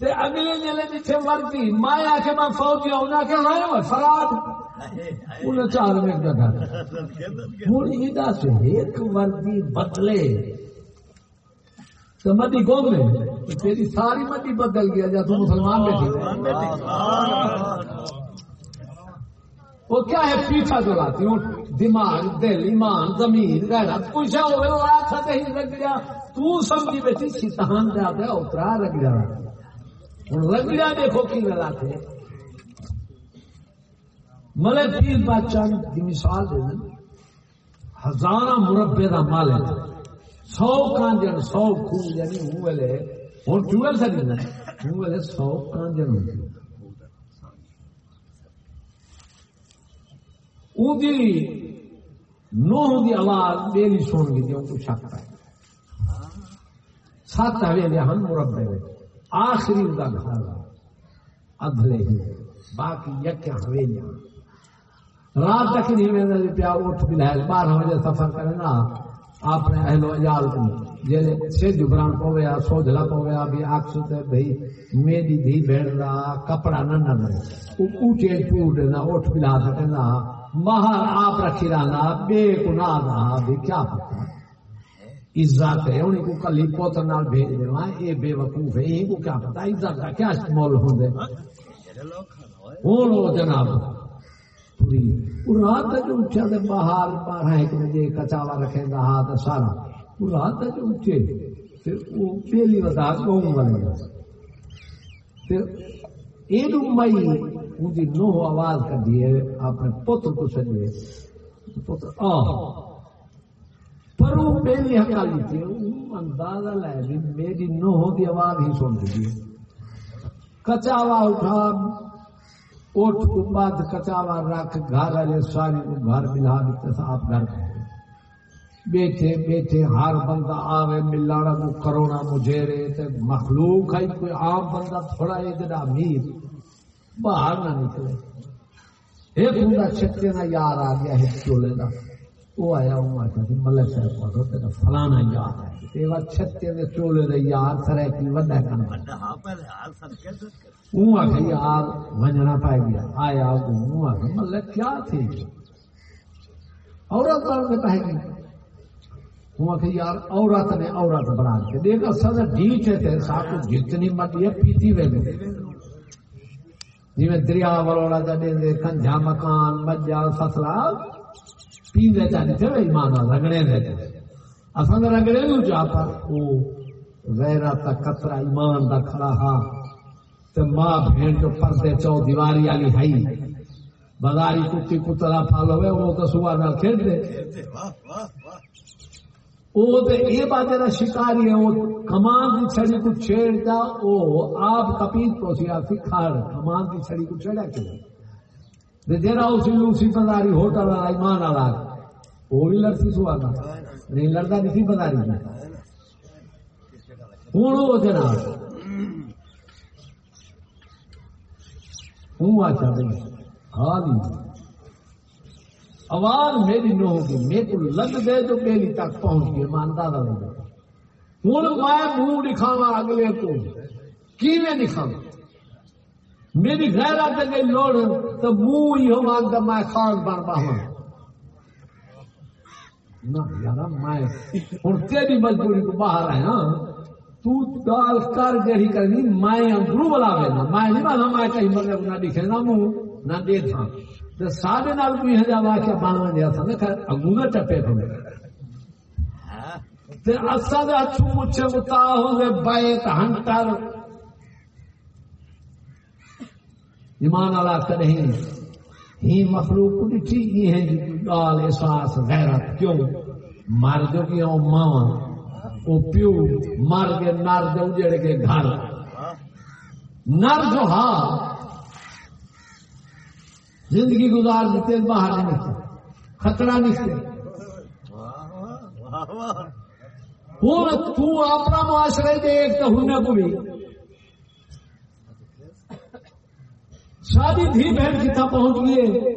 تے اگلے جلے جتھے وردی میں آ کے میں فوجی ہوں نہ کہ ہائے فراد۔ انہیں چار میں جگہ ہوں یہ دس ایک وردی بدلے۔ تو مدی گوم میں تیری ساری مدی بدل گیا جا تو مسلمان بیٹھی وہ کیا ہے؟ پیچھا جو ہوں دماغ، دل، ایمان زمین غیرت کچھ ہے وہ آٹھ کہیں رکھ گیا تو سمجھی بیٹھی، شیطان جاتا ہے اترا رکھ گیا ہوں رکھ دیکھو کی لاتے ملے پیر بادشاہ کی مثال دے ہزار مربے کا مالک سو کانجن سو خوہ یعنی ہوں ویلے ہوں ٹویل سے دینا ہوں ویلے سو کانجن ہوں اونجی نوہ دی آواز میری سن گئی جو کچھ شک ہے سات حویلی ہن مربے میں آخری دا گھر۔ ادھلے ہی۔ باقی یک حویلیاں۔ رات تک نہیں میں جی پیا اٹھ بلہل بارہ بجے سفر کرے نا، اپنے اہل وجال کو۔ جیسے سے جبران پویا سو جلا پویا بھی آکس تے بھئی میری دھی بھیڑ دا، کپڑا نہ نہ مرے اونچے ٹوٹ نہ اٹھ بلا سکے نہ مہر آپ رکھی رہنا بے گناہ دا بھی کیا پتا۔ عزت ہے، انہیں کو کلی پوتر نال بھیج دے وہاں اے بے وقوف ہے ان کو کیا پتا؟ عزت کا کیا مول ہوں دے وہ جناب۔ پوری رات جو اٹھا دے باہر بارہ ایک بجے کچاوا رکھے گا ہاتھ سارا۔ رات جو اٹھے پھر وہ پہلی ودا قوم بنے گا پھر ایک مئی ان کی نو آواز کر دیے اپنے پتر کو سجے پتر آ پر وہ پہلی حکالی تھی اندازہ لے بھی میری نو کی آواز ہی سن دی کچاوا اٹھا اٹھ کو بعد کچاوا رکھ گھر والے سارے کو گھر ملا دیتے آپ گھر بیٹھے بیٹھے ہر بندہ آوے ملانا کو کرونا مجھے رہے مخلوق ہے کوئی عام بندہ تھوڑا ادھر امیر باہر نہ نکلے ایک بندہ چھٹے نہ یار آ گیا ہے چولے کا وہ آیا وہ آتا کہ ملک صاحب پڑھو تیرا فلانا یار ہے تیرا چھٹے نے چولے دے یار سرے کی وڈا کرنا ہوں آ یار ونجنا پائے گیا آیا ہوں آ مطلب کیا تھی عورت والے پائے گی ہوں آ یار عورت نے عورت بنا کے دیکھا سر ڈیچے تھے ساتھ جتنی مٹی ہے پیتی وے جی دریا وروڑا دے کنجا مکان مجا فصلا پیندے چاہتے تھے ایمان رگڑے دے اصل رگڑے نو جا پر وہ غیرت قطرہ ایمان دا کھڑا ہاں تو ماں بہن جو پردے چو دیواری والی ہائی بازاری کتی کتلا پھال ہوئے وہ تو صبح نال کھیل دے وہ تو یہ بات ہے شکاری ہے وہ کمان کی چھڑی کو چھیڑ جا وہ آپ کپیت کو سی آپ کمان کی چھڑی کو چھڑا کیوں جرا اسی لوسی بازاری ہوٹل والا ایمان والا وہ بھی لڑتی سوا نہیں لڑتا نہیں بازاری میں ہوں وہ جناب ہوں آتا بھائی حال آواز میری نہ ہوگی میرے کو لگ گئے تو پہلی تک پہنچ گئے میں اندازہ ہوں میں منہ دکھاوا اگلے کو کی میں دکھاوا میری غیرت گئی لوڑ تو منہ ہی ہوا تو میں خان بن پاوا نہ یار میں ہوں تیری مجبوری کو باہر آیا تو گال کر جہی کرنی میں اندرو بلا لینا میں نہیں بنا میں کہیں مطلب نہ دکھے نہ منہ نہ دے تھا تو سارے نال کوئی ہزار واقعہ بنوا دیا تھا نا اگو نہ ٹپے تھے تے اسا دے ہتھ مچھے متا ہو گئے بیت ہنٹر۔ ایمان والا کہیں ہی مخلوق کو ڈٹھی یہ ہے گال احساس، غیرت، کیوں؟ مر جو کہ ماوا وہ پیو مر کے نر دے اجڑ کے گھر۔ نر جو ہاں۔ زندگی گزار دیتے، باہر نہیں نکلتے، خطرہ نکلے ہوں تو اپنا معاشرے دیکھ تو ہونے کو بھی۔ شادی تھی بہن کتنا پہنچ گئے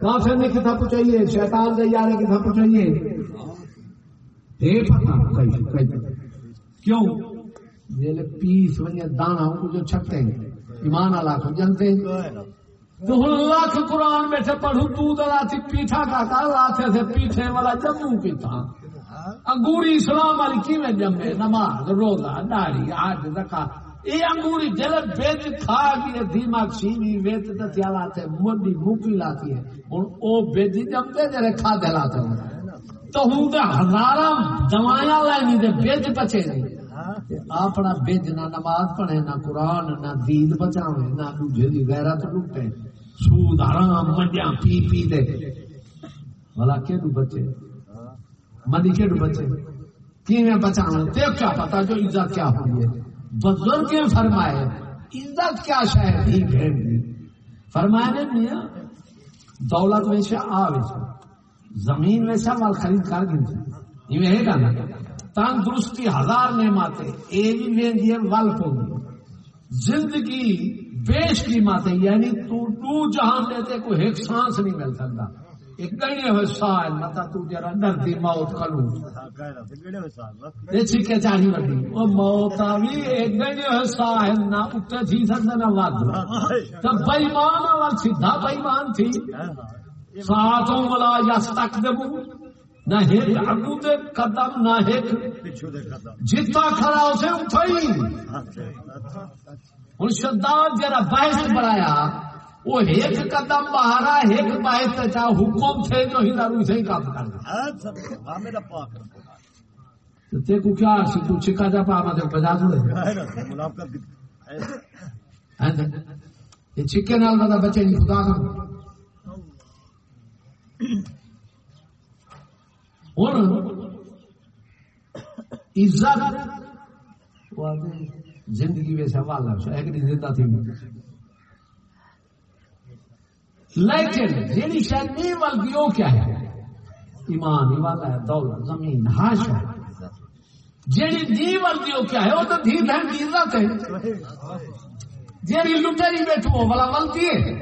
کافر نے کتنا پہنچائیے شیطان دے یار کتنا پہنچائیے کیوں؟ جیلے پیس ونیا دانا ان کو جو چھکتے ہیں۔ ایمان اللہ کو جانتے ہیں۔ تو ہوں لاکھ قرآن بیٹھے پڑھوں، تو دلا تھی پیٹھا کا کا لاتے تھے پیٹھے والا جموں کی تھا انگوری اسلام والی کی جمے نماز، روزہ، داڑھی آج رکھا یہ انگوری جل بیچ کھا گئی دماغ سیوی ویت دتیا تے مڈی موکی لاتی ہے۔ ہن او بیچ جمتے جڑے کھا دے لاتے دلاتے تو ہوں تے ہزاراں دوائیاں لینی تے بیچ بچے نہیں اپنا بیج نہ نماز پڑھے، نہ قرآن، نہ دین بچاوے، نہ دوجے دی غیرت لٹے سود حرام، منڈیاں پی پی دے۔ بھلا کہ بچے؟ منی کے بچے؟ کیویں بچانا تے کیا پتا، جو عزت کیا ہوئی ہے۔ بزرگ فرمائے، عزت کیا شاید ہی بھیڑ دی؟ فرمائے نے میاں، دولت ویسے آ ویسے زمین ویسا مال خرید کر گن یہ ہے نا تندرستی ہزار نعمت اے بھی ویندی ہے، ول پوندی زندگی بیش کی ماتے یعنی تو جہاں دیتے کوئی ایک سانس نہیں مل سکتا۔ موت کلو چیکے وڈی موت ایک سال، نہ تھی، نہ تو بئیمان وال سیدھا بئیمان تھی۔ ساتوں ملا یس تک دبو۔ نہ ایک اگو دے قدم، نہ ایک جتا کھڑا اسے اٹھائی۔ ہوں شداد جرا بحث بڑھایا وہ ایک قدم بہارا ایک باعث چاہ حکم تھے جو ہی دارو سے ہی کام کرنا۔ تے کو کیا سی تو چکا جا پا مدر بجا دے ملاقات ہاں جی۔ یہ چکے نال بدا بچے نہیں، خدا کا اور عزت زندگی میں سوال ہے، ایک نہیں زندہ تھی۔ لیکن جیڑی شاید نہیں بلکہ وہ کیا ہے؟ ایمان والا ہے، دولت، زمین ہاش ہے۔ جیڑی دی بلکہ وہ کیا ہے وہ تو دھی بہن کی عزت ہے۔ جیڑی لٹری بیٹھو وہ والا بلتی ہے۔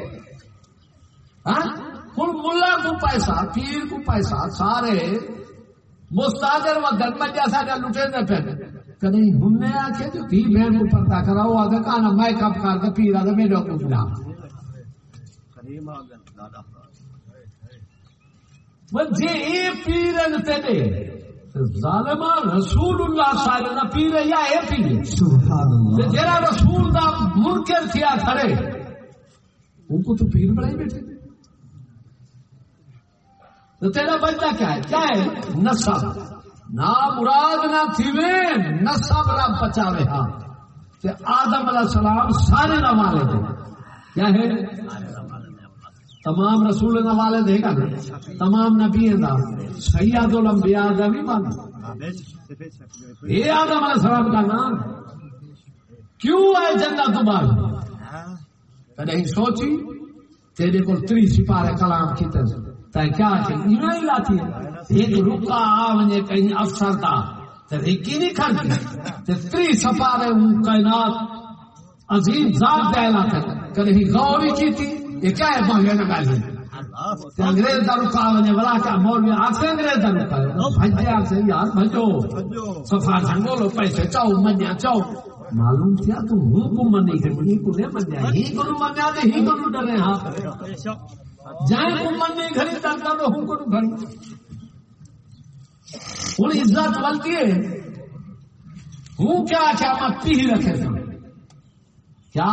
ہوں ملا کو پیسہ، پیر کو پیسہ، سارے۔ مستاجر و گنمت جیسا کا لٹے دے پھر۔ کدی ہم نے آ کے جو دھی بہن کو پردہ کراؤ، آگے کہا میں کب کر کے پیر آگے میرے کو ملا جی پیرن تیرے۔ ظالما رسول اللہ صلی اللہ پیر یا اے پیر سبحان اللہ جڑا رسول دا منکر تھیا کھڑے ان کو تو پیر بیٹھے۔ تو تیرا بچہ کیا ہے؟ کیا ہے؟ نسب نہ مراد نہ تھیوے نسب رب بچاوے ہاں۔ تے آدم علیہ السلام سارے نہ مالے دے۔ کیا ہے؟ تمام رسول والے دے گا۔ تمام نبی دا۔ سید الانبیاء دا بھی مان یہ آدم علیہ السلام کا نام۔ کیوں ہے جنت بار کدی سوچی، تیرے کو تری سپارے کلام کی تے کیا کہ اینا ہی لاتی ہے ایک رکا آ کہیں افسر دا۔ تے ایک ہی نہیں کھڑتی تے تری سپارے کائنات عظیم ذات دے غور ہی کی تھی یہ کیا ہے بانگے نہ گالی انگریز دا رکا ونے والا کیا مولوی آپ سے انگریز دا رکا بھجے آپ سے یار بھجو۔ صفا جھنگو لو پیسے چاو منیا چاو معلوم کیا تو ہوں کو کو نہیں منیا ہی کو منیا دے ہی کو ڈرے ہاں۔ جائیں کو منی گھری ہوں کو گھری ہوں عزت بلتی ہے۔ ہوں کیا کیا پی رکھے کیا؟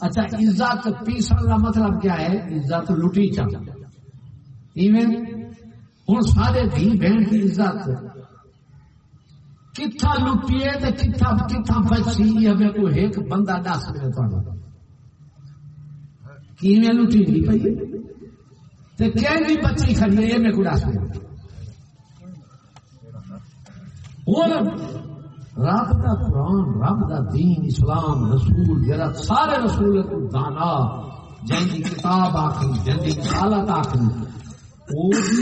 اچھا عزت پیسن کا مطلب کیا ہے؟ عزت لٹی چل ایویں ہوں سارے دھی بہن کی عزت۔ کتھا لٹیے تو کتھا کتھا بچی ہمیں کوئی ایک بندہ دس دے تو کیویں لٹی نہیں پی تو کہ بچی کھڑی ہے؟ یہ میں کو دس دے۔ رب کا قرآن، رب کا دین، اسلام، رسول جرا سارے رسول کو دانا جن کی کتاب آخری جن کی حالت آخری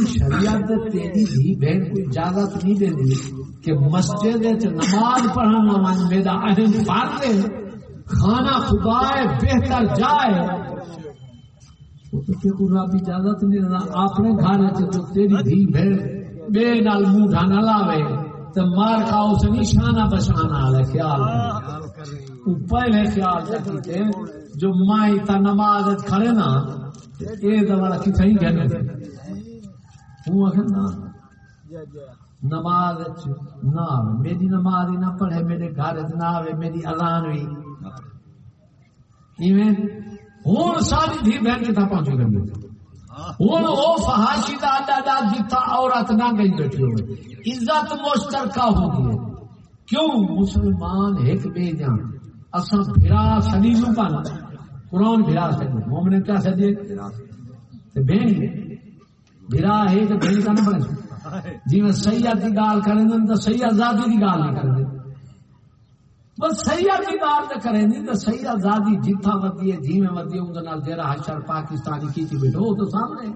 شریعت تیری بھی بہن کو اجازت نہیں دے دی کہ مسجد نماز پڑھانا من میرا اہم فرض ہے کھانا خدائے بہتر جائے۔ وہ تو تے کو رب اجازت نہیں دینا، اپنے گھر تو تیری بھی بہن، بے نال منہ ڈھانا لاوے۔ تو مار کھاؤ سے نشانہ بچانا ہے، خیال پہلے خیال رکھتے جو مائی تا نماز کھڑے نا یہ دوبارہ کتنے گھر ہوں آخر نا، نماز نہ آوے۔ میری نماز نہ پڑھے، میرے گھر نہ آوے، میری اذان بھی ہوں ساری دھی بہن کتنا پہنچے گی ہوں وہ فہاشی کا اڈا ڈا جتنا عورت نہ گئی بیٹھی ہوئے عزت مشترکہ ہو گئی۔ کیوں؟ مسلمان ایک بے جان۔ اصل پھرا سلیلوں کا نا قرآن بھرا سکے مومن کیا سجے بہن بھرا ہے تو بہن کا نہ بنے۔ جی میں سید کی گال کریں تو سید زادی کی گال نہیں کریں بس کی کریں تو جتھا ودی ہے جی میں ودی نال تیرا حشر، پاکستانی کی بیٹھو تو سامنے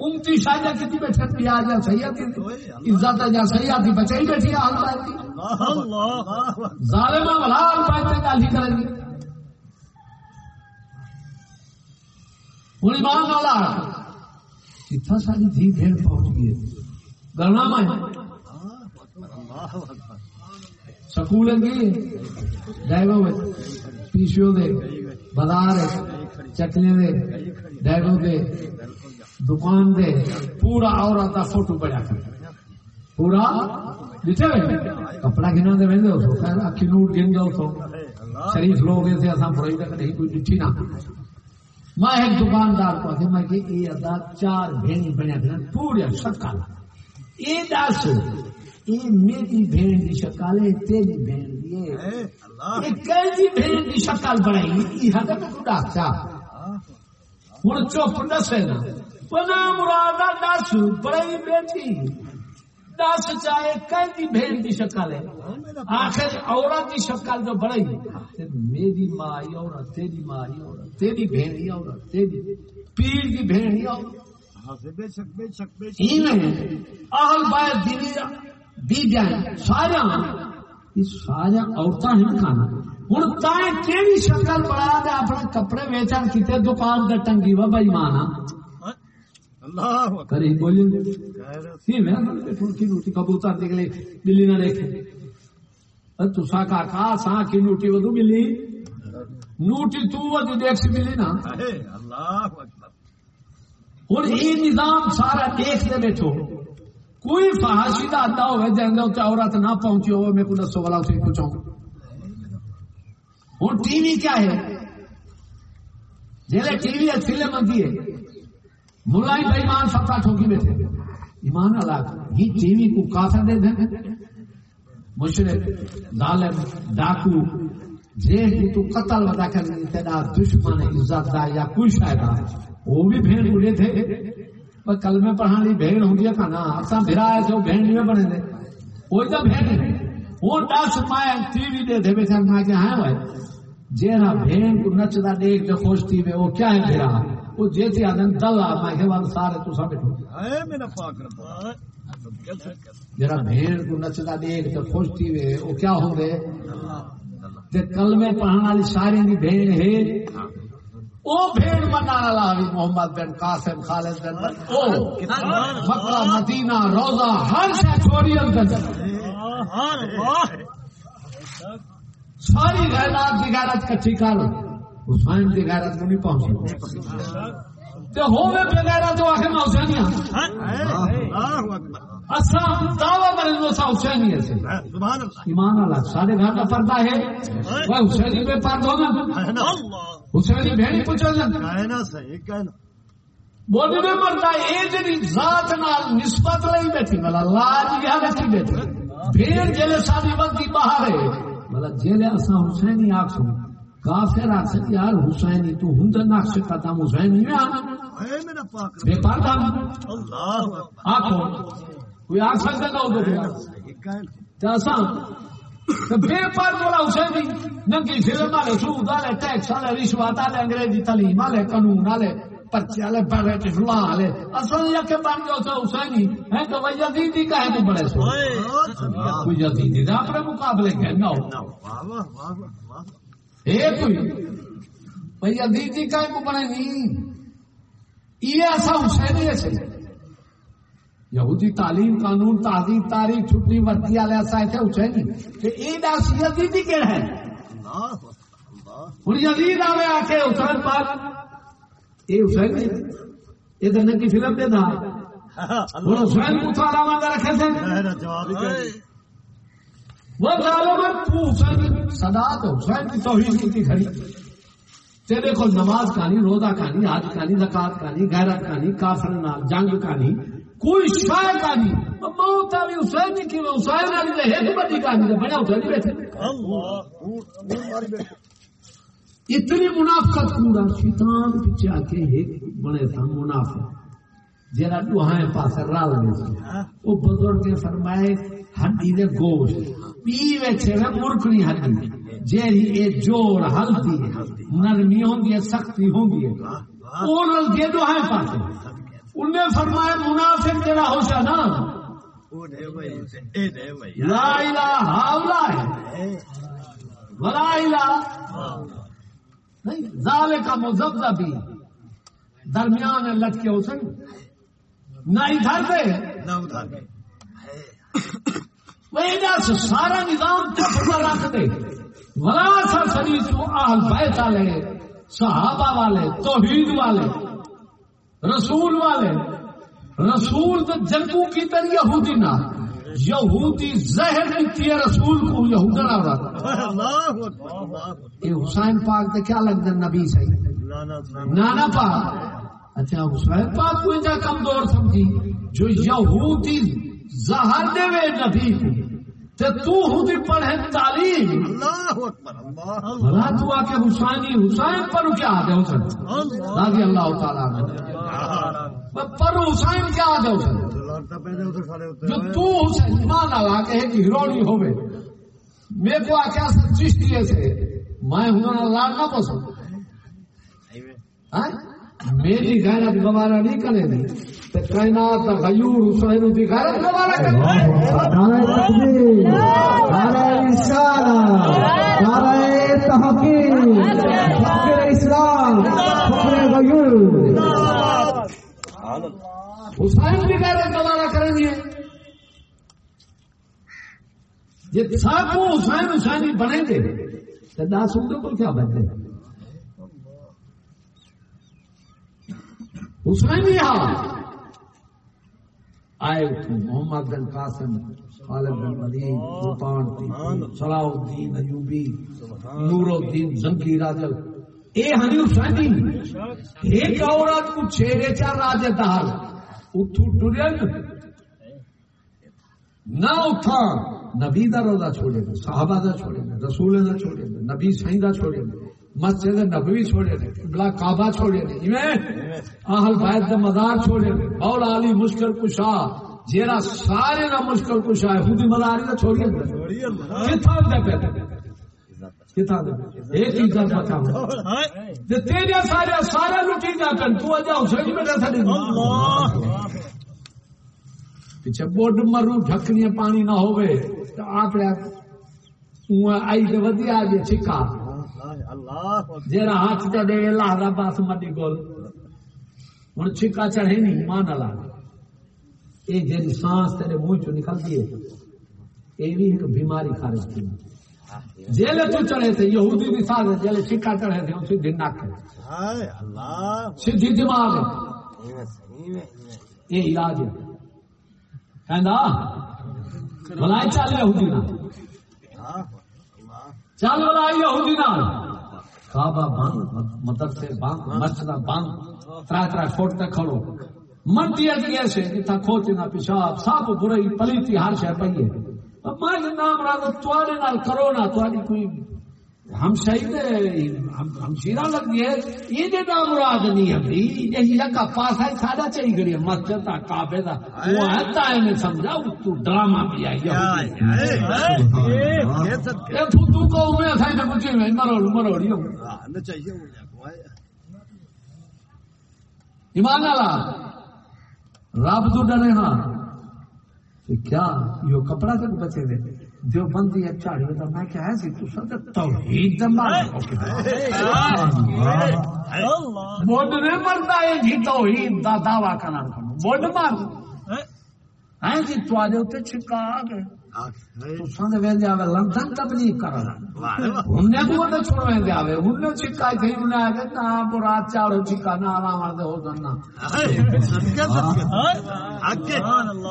امتی کتنی بیٹھے بھی آ جا کی عزت ہے جا کی بیٹھی حال ظالمہ حال ہی کریں ہوں ایمان والا ساری دھی بھیڑ پہنچ گئی گرنا میں سکول پیشو دے، بازار چکلے دے ڈائگو دے، دکان دے، پورا عورت کا فوٹو پڑیا کر۔ پورا؟ کپڑا گنا دے وہدے ہو خیر اکھی نوٹ گن جاؤ شریف لوگ تھے کوئی ڈٹھی نہ۔ میں ایک دکاندار کو میں کہ یہ ادا چار بھینی بنیا پورے شکل۔ یہ دس۔ یہ میری بھیڑ کی شکل ہے تیری بھیڑ کی شکل بنائی؟ یہ ڈاکٹا ہوں چپ دسے نا بنا مراد دس بڑی بیٹھی دس چاہے کئی بھیڑ کی شکل ہے آخر عورت کی شکل جو بڑی میری ماں عورت تیری ماں عورت تیری بھیڑ عورت تیری پیر کی بھیڑ عورت۔ سارا سارا عورتیں ہیں کھانا۔ ہوں شکل دے اپنے کپڑے ویچن دکان کا ٹنگی۔ وا بھائی مانا۔ کری بولی روٹی کبوتر نکلے بلی نہ دیکھے۔ تسا کا کھا سا کی نوٹی ودو ملی؟ نوٹی تو دیکھ سی ملی نا۔ اللہ ہوں یہ نظام سارا دیکھتے بیٹھو۔ کوئی فہاشی کا آتا ہوئے جن عورت نہ پہنچی ہو میرے کو دسو والا اسے پوچھو ہوں ٹی وی کیا ہے؟ جیسے ٹی وی فلم آتی ہے۔ ملائی بھائی مان ستا ٹھوکی بیٹھے۔ ایمان اللہ یہ ٹی وی کو کافر دے دیں۔ مشرق ظالم ڈاکو جے تو قتل ودا کر تیرا دشمن، عزت دا یا کوئی شاید وہ بھی بھیڑ بڑے تھے۔ پر کل میں پڑھانے بھیڑ گیا کھانا اصا بھیرا آئے تھے وہ بھیڑ نہیں بنے تھے وہ تو بھیڑ وہ دس مائل ٹی وی دے دے بیٹھے میں کہ ہاں بھائی جینا بھیڑ کو نچدا دیکھ کے خوش تھی وہ کیا ہے بھیڑا وہ جے تھی آدم دل آ میں کہ وال سارے سب بیٹھو میرا پاک جرا بھیڑ کو نچدا دیکھ کے خوش تھی وہ کیا ہوں گے کل میں پڑھانے والی ساری دی بھیڑ ہے او بھیڑ بنانا لاوی محمد بن قاسم خالد بن او مکہ مدینہ روزہ ہر شے چھوڑی اندر ساری غیرات غیرت کر حسین غیرت کو نہیں پہنچی۔ تے ہوے بے غیرت تو آخر میں حسینی ایمان اللہ سارے گھر کا پردہ ہے۔ وہ حسینی پہ پرد ہوگا حسینی بھیڑی پوچھو بولی میں مرتا یہ جی ذات نال نسبت لئی بیٹھی ملا لاج گیا بیٹھی بیٹھی۔ بھیڑ جلے ساری بندی باہر ہے۔ مطلب جیلے اصا حسینی آخ سو کافر سکتی یار حسینی تو ہوں نقش قدم حسینی میں آنا بے پردہ آخو کوئی آ سکتا نہ بے پر بولا حسین ننگی فلم والے سود والے ٹیکس والے رشوت والے انگریزی تعلیم والے قانون والے پرچے والے والے۔ اصل یہ کہ بن گیا حسینی۔ ہے تو بھائی یزیدی کا ہے تو بڑے سو کوئی یزیدی اپنے مقابلے کے نہ ہو۔ ایک کوئی۔ بھائی یزیدی کا ہے بڑے نہیں۔ یہ ایسا حسینی ہے۔ یہودی تعلیم قانون، تہذیب، تاریخ چھٹی وردی والے ایسا ہے حسین کہ یہ دس یزیدی کہڑا ہے؟ ہوں یزید آئے آ کے حسین پاک یہ حسین جی، یہ تو کی فلم دے دا وہ حسین کو تھا مانگا رکھے تھے وہ ظالم تو حسین صدا تو حسین کی توحید کی کھڑی۔ تیرے کو نماز کہانی، روزہ کہانی، حج کہانی، زکات کہانی، غیرت کہانی، کافر نال، جنگ کہانی۔ کوئی شاید کہانی موت بھی حسین کی حسین علی نے ایک بڑی کہانی بڑا حسین بیٹھے۔ اللہ اتنی منافقت پورا شیطان پیچھے آ کے ایک بنے تھا منافق۔ جرا دوہائیں پاس رال میں سے وہ بزرگ نے فرمائے ہڈی دے گوشت۔ پی ویچے میں مرکڑی ہڈی۔ جیری اے جوڑ ہلدی نرمی ہوں گی سختی ہوں گی وہ رل دے دوہائیں پاس۔ انہیں فرمائے منافق جرا ہو۔ سا نا لا الہ الا ہے۔ ولا الہ نہیں کا مزبدہ بھی درمیان لٹکے ہو سن۔ نہ ادھر پہ نہ ادھر پہ سارا نظام چپا رکھ دے۔ ولا سا سری تو آل بیت والے صحابہ والے توحید والے۔ رسول والے رسول تو جنگو کی طرح یہودی نہ یہودی زہر دیتی ہے رسول کو یہودن آ یہ حسین پاک تے کیا لگتا ہے نبی صحیح؟ نانا پاک۔ اچھا حسین پاک کو انجا کمزور سمجھی۔ جو یہودی زہر دے وے نبی کو تے تو ہودی پڑھے تعلیم۔ اللہ اکبر اللہ تو آ کے حسینی حسین پر کیا آدھے حسین؟ رضی اللہ تعالیٰ پر حسین کیا آدھے حسین جو تو حسین ایمان آلا کہ ایک ہیرونی ہوئے۔ میرے کو آکیا سے چشتی سے۔ میں ہوں لال نہ پسند۔ میری غیرت گوارا نہیں کرے گی۔ تو کائنات غیور حسین کی غیرت گوارا کرے نعرہ رسالہ نعرہ تحقیق فخر اسلام غیور حسین بھی غیرت کریں گے۔ یہ سب حسین حسین بنیں گے۔ تو دس ان کو کیا بنتے حسین بھی ہاں۔ آئے محمد بن قاسم خالد بن ولید صلاح الدین ایوبی نور الدین زنگی راجل۔ اے حسینی ایک عورت کو چھیڑے چار راجے دار۔ اتو ٹرین نہ۔ اٹھا۔ نبی دا روزہ چھوڑے گا صحابہ دا چھوڑے گا رسول دا چھوڑے گا نبی سائیں دا چھوڑے گا مسجد نبوی چھوڑے قبلہ کعبہ چھوڑے ایویں اہل بیت دا مزار چھوڑے گا مولا علی مشکل کشا جیرا سارے مشکل کشا ہے مزاری دا کتھا دے کتھا دے تیرے سارے سارے لٹی جاتے تو اجا حسین میں رہ اللہ پیچھے بوڈ مرو ڈھکنی پانی نہ ہوئے تو آپ آئی ودیا چھکا جیرا ہاتھ چ دے اللہ دا باس مڈی گول چھکا چڑھے نہیں مان لا یہ جی سانس تیرے منہ چ نکلتی ہے یہ بھی ایک بیماری خارج تھی جیلے تو چڑھے تھے یہودی بھی ساتھ جیلے چھکا چڑھے تھے سیدھی دماغ یہ علاج ہے۔ چل یہودی نا چل بلائی یہودی نا کعبہ بند مدرسے بند مسجد بند تر تر فٹ تک کھڑو۔ منٹی ایسے جتنا کھوچنا پیشاب سب برائی پلیتی ہر شہ پی ہے۔ میں نام راز تے کرو نا کوئی ہم شہید ہم شیرا لگ گئے یہ دے نام مراد نہیں یہی لگا پاس ہے سادہ چاہیے گڑی مسجد کا کعبے دا۔ وہ ہے سمجھا؟ تو ڈرامہ بھی آئی یہ تو کو میں تھا نہ مجھے میں مرو مرو ہوں نہ چاہیے ایمان اللہ رب تو ڈرے ہاں۔ کیا یہ کپڑا تک بچے دے جو بندی ہے چاڑی تو میں کیا ہے سی تو سب توحید دے مار بوڈ نے مرتا ہے جی توحید دا دعویٰ کرنا۔ بوڈ مار ہیں جی تو آجے ہوتے چھکا آگے تساں دے ویندے آوے لندن تبلیغ کرن۔ انہیں کو نہ چھوڑ ویندے آوے۔ انہیں چکا تھی انہیں آگے نا برات چاڑو چکا نا آرام دے ہو دنا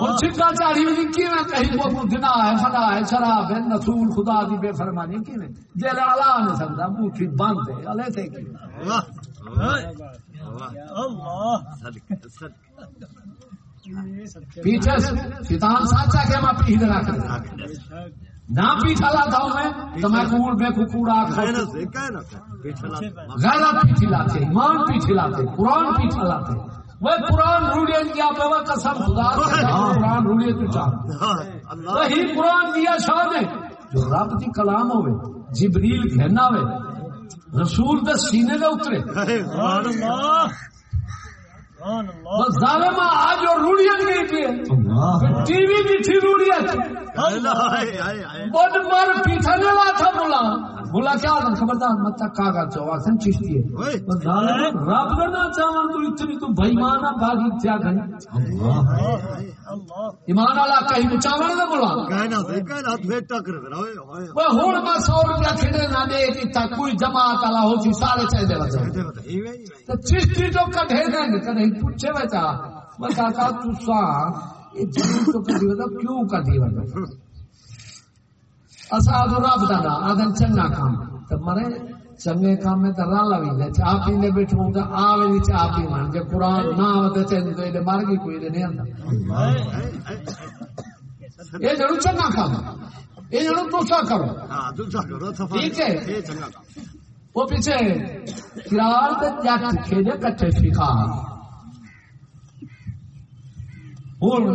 وہ چکا چاڑی میں کی میں کہیں وہ دنا ہے خدا ہے شراب ہے رسول خدا دی بے فرمانی کی میں دل اعلی نہیں سکتا بوٹھی بند ہے الے تھے کی اللہ۔ پیچھے شیطان سچا کہ میں پیچھے رکھ نہ پیچھا لاتا ہوں میں تو میں کوڑ بے کوڑا غیرت پیچھے لاتے ایمان پیچھے لاتے قرآن پیچھے لاتے۔ وہ قرآن روڑے دیا پہ وہ قسم خدا قرآن روڑے تو چاہ وہی قرآن دیا شان ہے جو رب دی کلام ہوئے جبریل گھرنا ہوئے رسول دے سینے دے اترے۔ ظالم آج اور روڑیت گئی تھی ٹی وی بھی تھی روڑیت تھا بولا کیا آدم خبردار مت تک کاغذ چوا سن چشتی ہے۔ رب کرنا چاہاں تو اتنی تو بھائی مانا باغی کیا کریں؟ ایمان والا کہیں بچاوا نہ بولا کہنا سے کہنا بیٹا کر رہا ہے وہ ہن میں 100 روپیہ کھڑے نہ دے کہ تا کوئی جماعت والا ہو سی سارے چاہے دے تو چشتی جو کڈھے دے کدے پوچھے بچا۔ میں کہا تو سا یہ جن تو کدی وجہ کیوں کدی وجہ اسا تو رب دا نا آدم چنگا کام تو مرے چنگے کام میں تو رالا بھی لے چاہ پینے بیٹھو ہوں گا آوے نہیں چاہ پی مان جب قرآن نہ آوے چاہے تو یہ مار گئی کوئی نہیں آتا یہ ضرور چنگا کام یہ ضرور دوسرا کرو۔ ٹھیک ہے؟ وہ پیچھے کرال تے جٹ کھیجے کٹھے فقہ۔ ہوں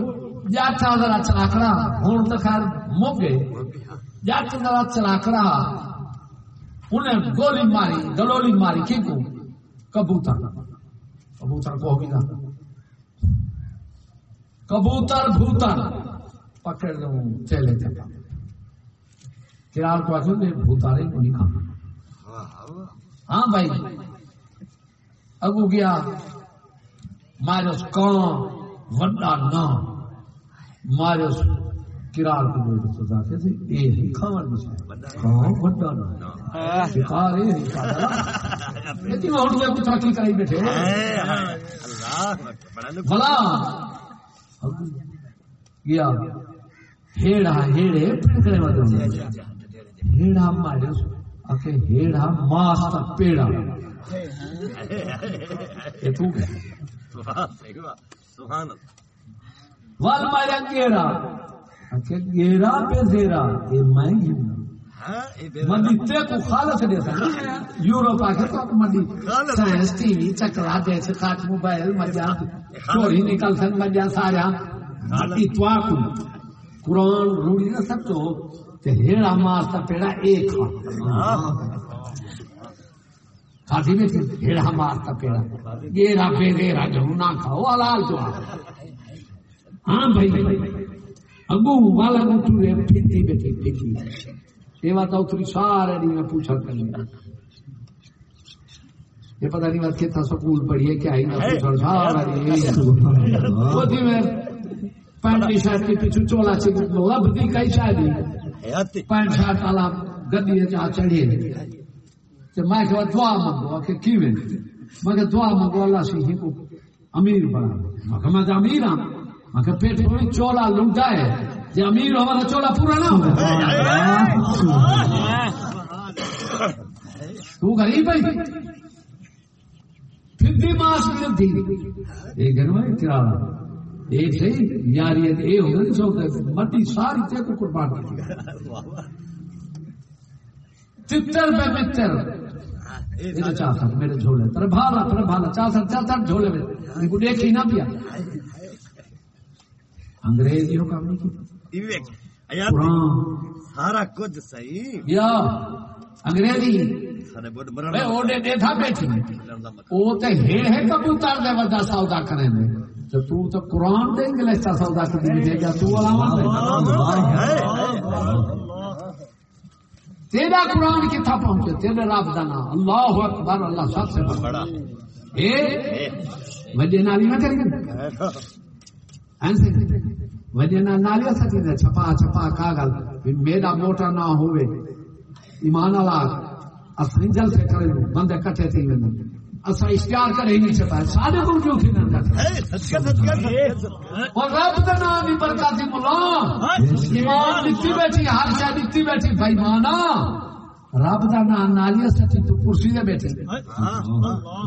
جٹ ذرا چلاکڑا ہوں تو خیر مک گئے جٹ ذرا چلاکڑا انہیں گولی ماری گلولی ماری کی کو کبوتر کبوتر کو بھی نہ کبوتر بھوتر پکڑ لوں چلے تھے کرال کو آخر بھوتارے کو نہیں کھانا ہاں بھائی اگو گیا مارس کون وڈا نہ مارس کرال کو دے تو جاتے تھے اے ہی کھاون دی کون وڈا نہ شکار اے ہی کھاتا اتنی وہ اڑ کو ترقی کرائی بیٹھے۔ بلا گیا۔ ہیڑا ہیڑے پھڑکنے والے ہیڑا مارس اکے ہیڑا ماس تا پیڑا۔ یہ تو سبحان وال ماریا گیرا اکے گیرا پہ زیرا یہ میں ہی مندی تے کو خالص دے سا یورپ آ کے تو مندی سائنس ٹی وی چکرا دے سے کاٹ موبائل مجا چوری نکل سن مجا سارا اتوا کو قرآن روڑی نہ سب تو ہیڑا مارتا پیڑا ایک کھاتی میں ہیڑا مارتا پیڑا۔ گیرا پہ گیرا جو نہ کھاؤ حلال جو ہاں بھائی۔ اگو والا نٹورے پھیتی بیٹھی پھیتی یہ بات اتری سارے نہیں میں پوچھا کریں یہ پتہ نہیں بات کتنا سکول پڑھی ہے کیا ہی نہ پوچھا سارا وہ تھی میں پینٹ کی شرٹ کے پیچھے چولا چک لب دی کئی شاید پینٹ شرٹ والا گدی چاہ چڑھے میں کہ دعا منگو کہ کی میں میں کہ دعا منگو اللہ سے ہی کو امیر بنا میں امیر ہوں پیٹ میں چولا لنٹا ہے جی امیر ہمارا چولا پورا نہ ہو۔ تو غریب ہے۔ پھر بھی ماس ایک ایک صحیح یہ ہوگا نہیں سو مٹی ساری تے کو قربان کر تتر پہ متر۔ چاہتا میرے جھولے۔ تر بھالا تر بھالا جھولے میں۔ کو دیکھ ہی نہ پیا۔ انگریز یہ کام نہیں کیا سارا کچھ صحیح یا انگریزی اوڈے دے تھا بیٹھی او تے ہے ہے کبوتر دے ودا سودا کرے نے تو تو تو قرآن دے انگلش کا سودا کر دے گا تو تیرا قرآن کتنا پہنچے تیرے رب دا نام اللہ اکبر اللہ سب سے بڑا اے وجہ نالی نہ کریں وجہ نہ نالیاں سکی دے چھپا چھپا کاغذ بھی میرا موٹا نہ ہوئے ایمان والا اسیں جل سے کرے لوں بندے کٹھے تھی ویندے اسا اشتہار کرے ہی نہیں چھپا سارے کو کیوں تھی نہ اور رب دے نام دی برکات دی مولا ایمان دتی بیٹھی ہر شے دتی بیٹھی بھائی مانا رب دا نام نالیاں سچی تو کرسی دے بیٹھے ہاں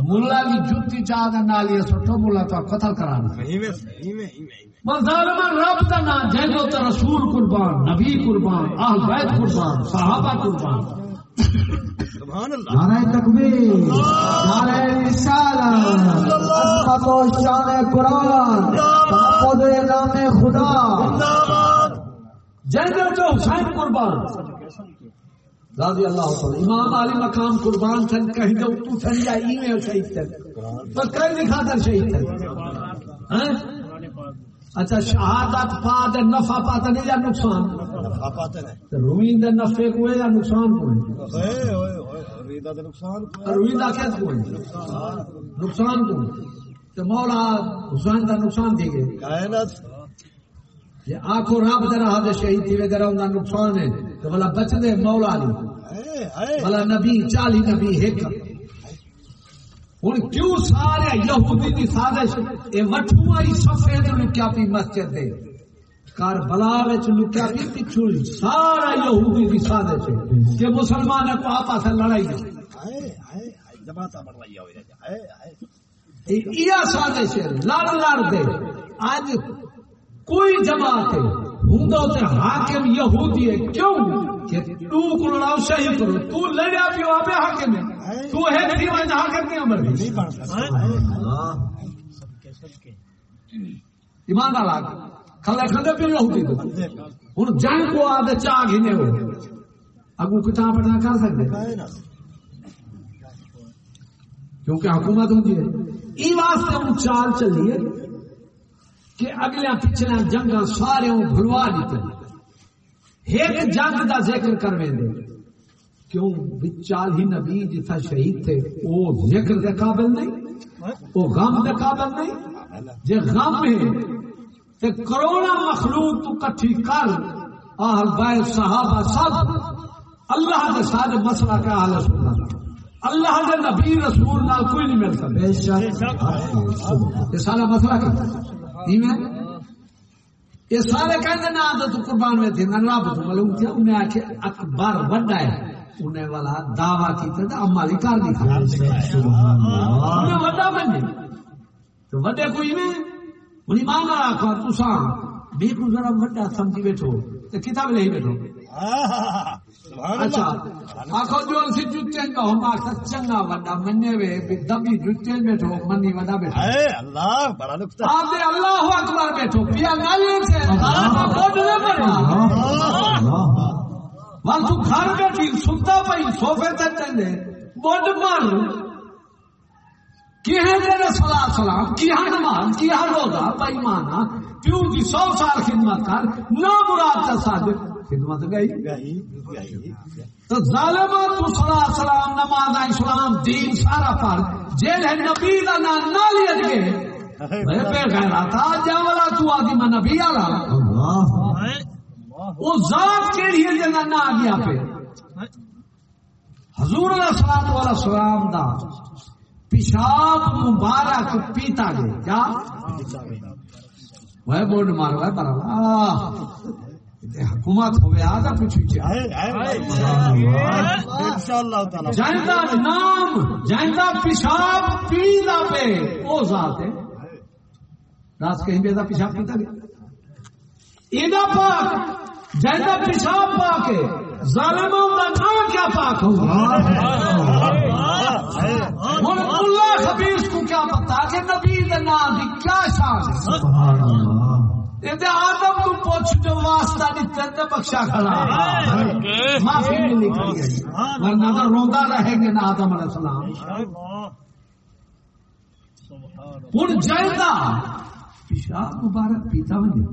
ملا کی جتی چاہ نالیاں سٹھو ملا تو قتل کرانا ظالم رب دا نام رسول قربان نبی قربان اہل بیت قربان صحابہ قربان۔ سبحان اللہ۔ نعرہ تکبیر نعرہ رسالت عظمت و شان قرآن تحفظ نام خدا۔ حسین قربان رضی اللہ تعالی امام علی مقام قربان تھن کہیں جو تو تھن یا ای میں شہید تھن۔ بس کہیں لکھا تھا شہید تھن۔ ہاں؟ اچھا شہادت پا دے نفع پاتا نہیں یا نقصان؟ نفع ہیں تو روین دے نفع کو یا نقصان کو اوئے اوئے دے نقصان کو روین دا کیا کو نقصان کو مولا حسین دا نقصان دے گئے۔ کائنات۔ یہ آنکھوں رب دے رہا دے شہید تھی دے رہا نقصان ہے۔ تو بلا بچ دے مولا اے بلا نبی چالی نبی ایک ہوں کیوں سارے یہودی کی سازش یہ وٹو آئی سفید لکیا پی مسجد دے کار بلا لکیا پی پچھو سارا یہودی کی سازش ہے کہ مسلمان کو آپس لڑائی ہے یہ سازش ہے لڑ لڑ دے آج کوئی جماعت ہے ہوں تے حاکم یہودی ہے کیوں کہ تو کو لڑاؤ صحیح کرو، تو لڑیا پیو تو ہے وجہ نہیں بن سکتا ایمان نہ لاگ کھلے کھلے جنگ کو آدھے چاہ گھنے ہو۔ اگو کتاب پڑھنا کر سکتے۔ کیونکہ حکومت ہوتی ہے۔ ای واسطے ہم چال چلیے کہ اگلے پچھلے جنگ سارے بھلوا دیتے ایک جنگ دا ذکر کرویں دے کیوں؟ چال ہی نبی جتھا شہید تھے وہ ذکر کے قابل نہیں وہ غم کے قابل نہیں۔ جے غم ہے تے کروڑا مخلوق تو کٹھی کر اہل بیت صحابہ سب اللہ کے سارے مسئلہ کا حال سننا۔ اللہ کے نبی رسول نال کوئی نہیں مل سکتا۔ بے شک۔ یہ سارا مسئلہ کیا؟ یہ سارے کہتے نا تو قربان میں تھے نہ رب تو معلوم تھا، انہیں آخر اکبر وڈا ہے۔ انہیں والا دعویٰ کی اما امالی کر دی کھا انہیں وڈا بنے۔ تو وڈے کوئی نہیں انہیں مانگا آخو تسا بھی کو ذرا وڈا سمجھی بیٹھو تو کتاب لے بیٹھو۔ سبحان اچھا اللہ آخو جو سی جتے کا ہم آخر چنگا وڈا منے وے بھی دبی جتے بیٹھو منی وڈا بیٹھو اے اللہ بڑا نقطہ۔ آپ نے اللہ اکبر بیٹھو پیا گالی سے۔ بہت نہ بڑھا۔ وال تو گھر بیٹھی ستا پئی تے مر صلاح سلام؟ کی ہے نماز کی ہے روزہ؟ بھائی مانا پیو کی سو سال خدمت کر نہ مراد کا صادق؟ خدمت گئی؟ تو ظالم تو صلاح سلام نماز اسلام دین سارا پر جیل ہے نبی دا نام نہ لیا گئے۔ میں پہ غیرات آ جا والا تو آدھی میں نبی آلا۔ وہ ذات کیڑی ہے جنہ نہ آ گیا پہ حضور علیہ والسلام دا۔ پیشاب مبارک پیتا گئے کیا؟ وہ بورڈ مارو ہے برابر حکومت ہوئے آدھا تعالی۔ جائندہ نام جائندہ پیشاب پیدا پہ وہ ذات ہے۔ رات کہیں پہ پیشاب پیتا گیا ایدا پاک جائندہ پیشاب پاک ہے۔ ظالموں کا نام کیا پاک ہوگا ہن اللہ خبیث کو کیا پتا کہ نبی نام دی کیا شان ہے؟ آدم تو پوچھ جو واسطہ دیتے تے بخشا کھڑا معافی ملی کھڑی ورنہ تو روندا رہے گے نہ آدم علیہ السلام۔ ہوں جائزہ پیشاب مبارک پیتا وجے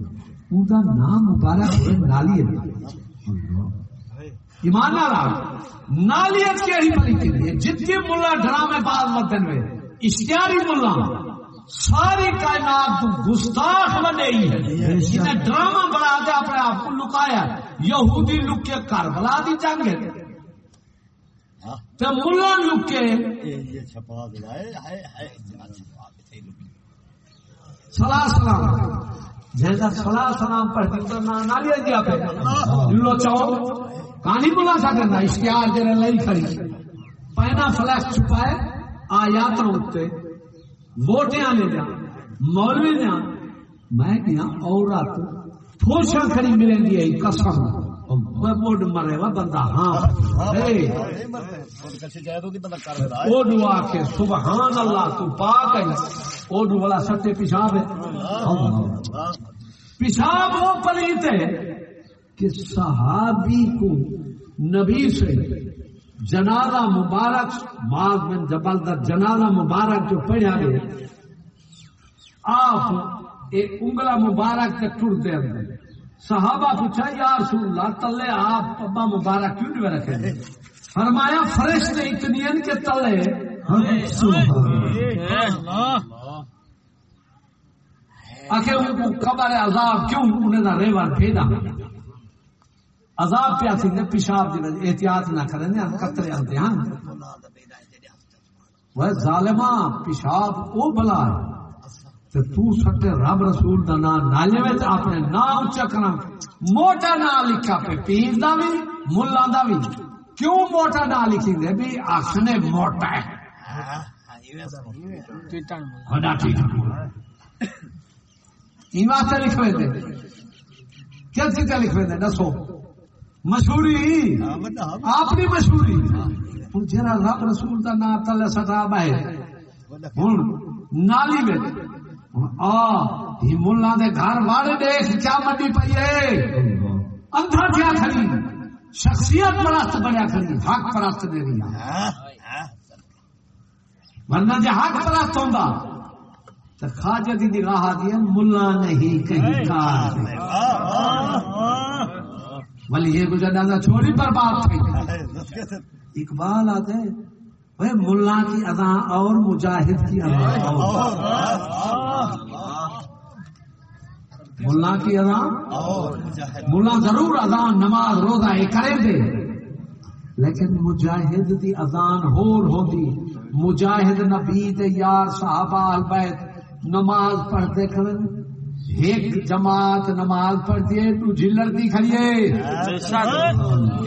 اوندا نام مبارک ہوئے، نالی ایمان نہ رہا نالیت کیڑی بلی کی ہے جتنے ملا ڈرامے باز مدن میں اشتہاری ملا، ساری کائنات تو گستاخ بنے ہی ہے۔ انہیں ڈرامہ بنا کے اپنے آپ کو لکایا، یہودی لکے کر بلا دی جنگ ہے۔ ہاں تے ملا لکے یہ چھپا دیا کے سلا سلام۔ جیسا سلا سلام پڑھتی تو نہ نالی دیا پہ۔ لو چاو کہانی بلا سکتا اشتہار جرے لئی کھڑی پہنا فلیش چھپائے آیات ہوتے ووٹیں لے جا مولوی نے میں کیا عورت کھڑی ملے گی قسم۔ موڈ مرے وا بندہ ہاں۔ او دعا کے سبحان اللہ تو پاک ہے۔ او دو والا پیشاب ہے۔ پیشاب وہ پلیت ہے کہ صحابی کو نبی سے جنازہ مبارک معاذ بن جبل دا جنازہ مبارک جو پڑھا گئے آپ ایک انگلا مبارک کے ٹر دے اندر۔ صحابہ پوچھا یا رسول اللہ تلے آپ ابا مبارک کیوں نہیں رکھے فرمایا فرشتے اتنی ان کے تلے آخر ان کو خبر ہے عذاب کیوں؟ انہیں نہ ریوان بھیدا عذاب پہ آتی نے پیشاب دی وجہ، احتیاط نہ کریں نے قطرے آتے ہیں۔ وہ ظالما پیشاب او بلا ہے۔ تے تو سٹے رب رسول دا نام نالے وچ اپنے نام چکنا موٹا نام لکھا پہ، پیر دا بھی، ملا دا بھی۔ کیوں موٹا نام لکھی دے؟ بھی آخنے موٹا ہے۔ بڑا ٹھیک ہے۔ این لکھوے دے۔ کیا چیزیں لکھوے دے، دسو۔ مشہوری؟ اپنی مشہوری؟ ہوں جرا رب رسول نام نالی میں۔ ہن آ دے گھر دیکھ کیا پئی ہے۔ اندھا کیا کھڑی؟ شخصیت پرست بنیا کھڑی حق پرست دے رہی ورنہ جے حق پرست ہوندا تو خواجہ دی نگاہ ہے ملا نہیں کہیں کار۔ ولی یہ گزر چھوڑی پر بات تھی۔ اقبال آتے ہیں وہ ملا کی ادا اور مجاہد کی ادا اور ملا کی ادا ملا ضرور ادا نماز روزہ یہ کرے دے۔ لیکن مجاہد دی اذان ہور ہوندی۔ مجاہد نبی دے یار صحابہ البیت نماز پڑھتے کھڑے۔ ایک جماعت نماز پڑھتی ہے تو جلر دی کھڑی ہے۔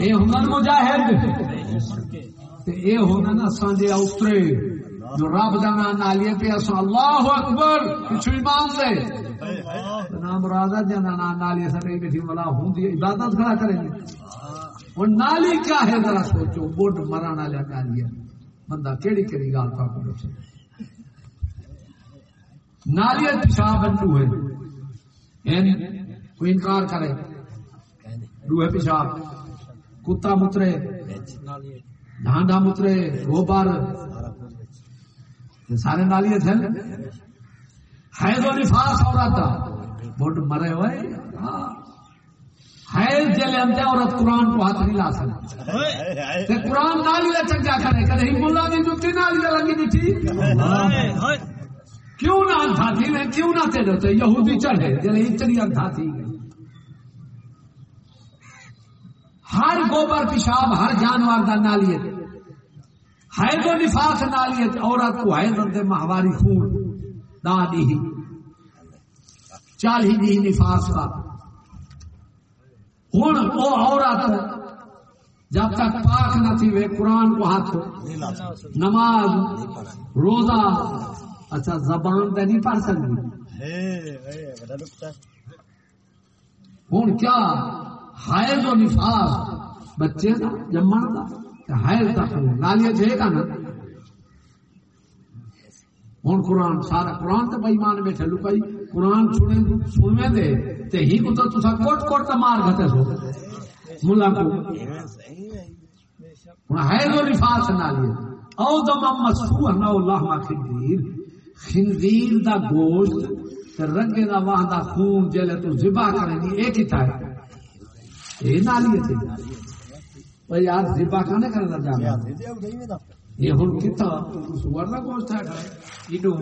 اے ہنر مجاہد۔ تے اے ہونا نا سانجے اترے جو رب دا نام نالیے پہ اسا اللہ اکبر پچھو ایمان دے نام رادا جنا نام نالیے سکے بیٹھی ملا ہوندی عبادت کھڑا کریں گے وہ نالی کیا ہے؟ ذرا سوچو بوڈ مرانا لیا نالی بندہ کیڑی کیڑی گال کا کو دسے نالی پیشاب بندو ہے۔ کوئی انکار کرے۔ روح پیشاب، کتا مترے، ڈھانڈا مترے، گوبر۔ سارے نالیے تھے۔ حیض و نفاس عورت۔ بوڈ مرے ہوئے۔ ہاں۔ حیض جلے اندے عورت قرآن کو ہاتھ نہیں لا سکتی قرآن نالی لے چنگا کرے۔ کدے ملا دی جتی نالی لے لگی دیتی کیوں نہ اندھا تھی میں کیوں نہ تے دیتے یہودی چڑھے جلے اتنی اندھا تھی ہر گوبر پیشاب ہر جانور دا نالی ہے حیض و نفاس نالی ہے عورت کو حیض اندے ماہواری خون۔ دانی ہی۔ چالی دی نفاس کا ہوں وہ عورت جب تک پاک نہ تھی وہ قرآن کو ہاتھ نماز روزہ اچھا زبان پہ نہیں پڑھ سکتی ہوں کیا؟ حیض و نفاس بچے کا جمن کا حیض کا نالیاں جے گا نا؟ ہوں قرآن سارا قرآن تو بھائی مان بیٹھے لکائی قرآن سنے سنوے دے۔ تے ہی کو تو تسا کوٹ کوٹ تا مار گھتے سو۔ ملا کو۔ ہن ہے جو نفاس نہ لیا او دم مسفوح نہ اللہ ما خنزیر۔ خنزیر دا گوشت رنگے دا واہ دا خون جلے تو ذبح کرے دی ایک ہی تھا۔ لیا تے او یار ذبح کنے کرنا جانا۔ یہ ہوں کتا سور نہ گوشت ہے ایڈو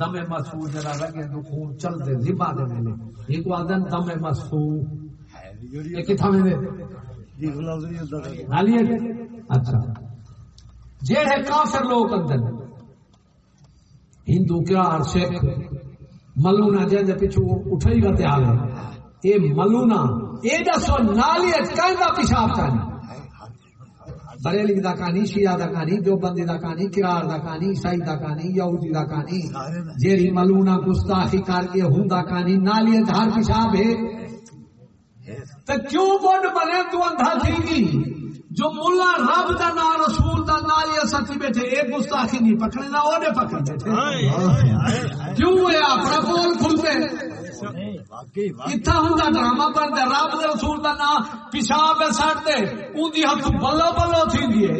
دم مسعود جرا لگے تو خون چل دے زبا دے ملے ایک وادن دم مسعود۔ یہ کتھا میں دے۔ نالیے اچھا۔ جیڑے کافر لوگ اندر۔ ہندو کیار سکھ؟ ملونا جن پیچھو اٹھائی کا تیار ہے۔ یہ ملونا یہ دسو، نالی کہنا پیشاب کرنا بریلی دا کہانی، شیعہ دا کہانی جو بندی دا کہانی، کرار دا کہانی، عیسائی دا کہانی، یہودی دا کہانی۔ جیری ملونا گستاخی کر کے ہوں دا کہانی، نالی ہر پیشاب ہے۔ تو کیوں بڑھ بنے تو اندھا تھی گی؟ جو ملا رب دا نا رسول دا نالی سچی بیٹھے ایک گستاخی نہیں پکڑے نہ اونے پکڑ بیٹھے۔ کیوں ہے؟ اپنا بول کھلتے اتنا ہوں ڈرامہ پر دے رب دے رسول دا نا پیشاب سٹ دے۔ اون دی ہاتھ بلو بلو تھی دیے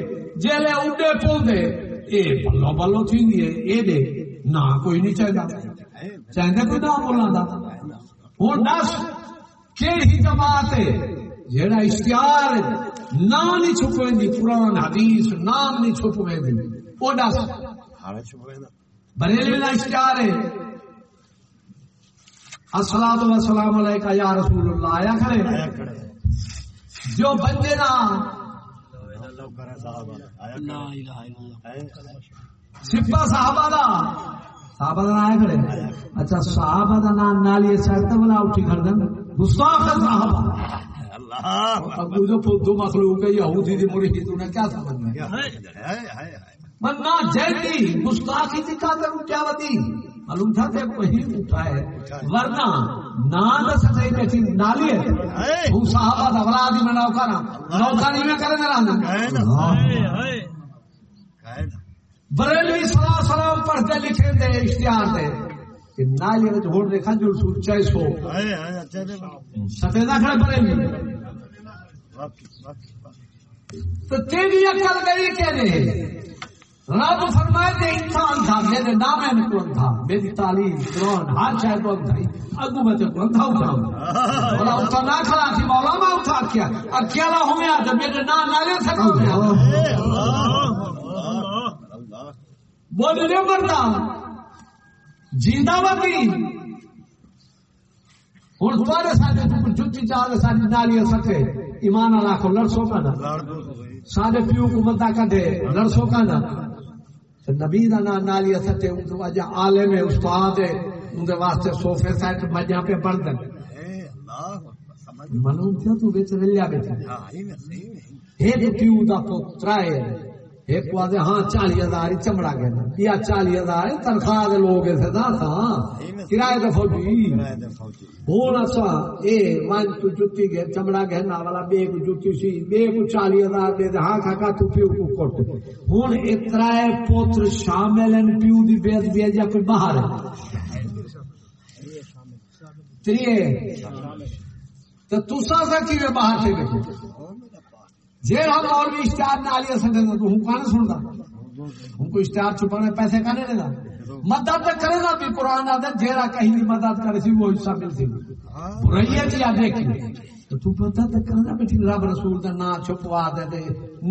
جیلے اڈے پول دے اے بلو بلو تھی دیے اے دے نا کوئی نہیں چاہیے چاہیے کوئی نہ بولنا دا؟ ہوں دس کیڑی جماعت ہے؟ جیڑا اشتہار نام نہیں چھپویں دی قرآن حدیث نام نہیں چھپویں دی دس۔ کا اشتہار ہے۔ السلام والسلام علیکہ یا رسول اللہ آیا کھڑے؟ جو بندے نا سپا صحابہ دا۔ صحابہ دا آیا کھڑے؟ اچھا صحابہ دا نام نالی سائڈ تے بنا اٹھی کر دن۔ گستاخ صحابہ۔ ابو جو دو مخلوق ہے یہودی دی مرید تو نے کیا سمجھنا من نہ جیتی گستاخی دی کا کروں؟ کیا ودی معلوم تھا کہ وہی اٹھائے ورنہ نہ دس نہیں بیٹھی نالی ہے۔ وہ صحابہ دا بلا دی میں نوکا نا نوکا نہیں میں کرے میرا اندر بریلوی سلام سلام پڑھتے لکھے دے اشتہار دے کہ نالی میں جھوڑ دیکھا جو سوچائے سو۔ سفیدہ کھڑے بریلوی۔ تو تیری عقل گئی کہ نہیں رب فرمائے دے انسان تھا میرے نام میں کون تھا؟ میری تعلیم قرآن ہر شاید کون تھا؟ اگو میں کون تھا اٹھا بولا اٹھا نہ کھڑا تھی مولا میں اٹھا کیا۔ اکیلا ہوں جب میرے نام گیا بول رہے مرتا جیندہ ہوں تھوڑے جتی چال ساری نالی سکے ایمان اللہ کو لڑسو کا نا سارے پیو کو متا کٹے لڑسو کا نا نبی دا نا نالی سچے ان کو اجا عالم استاد ہے ان دے واسطے صوفے سائٹ مجا پہ پڑھ دے منو کیا تو بیچ رلیا بیچ ایک پیو دا پترائے ایک کو آدھے ہاں چالی ہزار چمڑا گیا یا چالی ہزار تنخواہ دے لوگ ایسے دا تھا ہاں۔ کرایہ دے فوجی۔ ہوں اصا اے ون تو جتی گئے، چمڑا گہنا والا بے کو جتی سی، بے کو چالی ہزار دے دے ہاں کھا تو پیو کو کوٹ ہوں اترا پوتر شامل ہیں، پیو دی بیت بیا جا کوئی باہر ہے؟ تریے تو تسا سا کی باہر سے بیٹھے جیڑا مولوی اشتہار نہ نالی سنگے تو ہوں کہاں سنتا ہوں کو اشتہار چھپانے پیسے کہنے لے گا مدد کرے گا بھی، قرآن آدھے جیڑا کہیں بھی مدد کرے سی وہ حصہ ملتی برائیے جی آ دیکھی تو تو پتہ تو کرنا بیٹھی، رب رسول دا نا چھپوا دے دے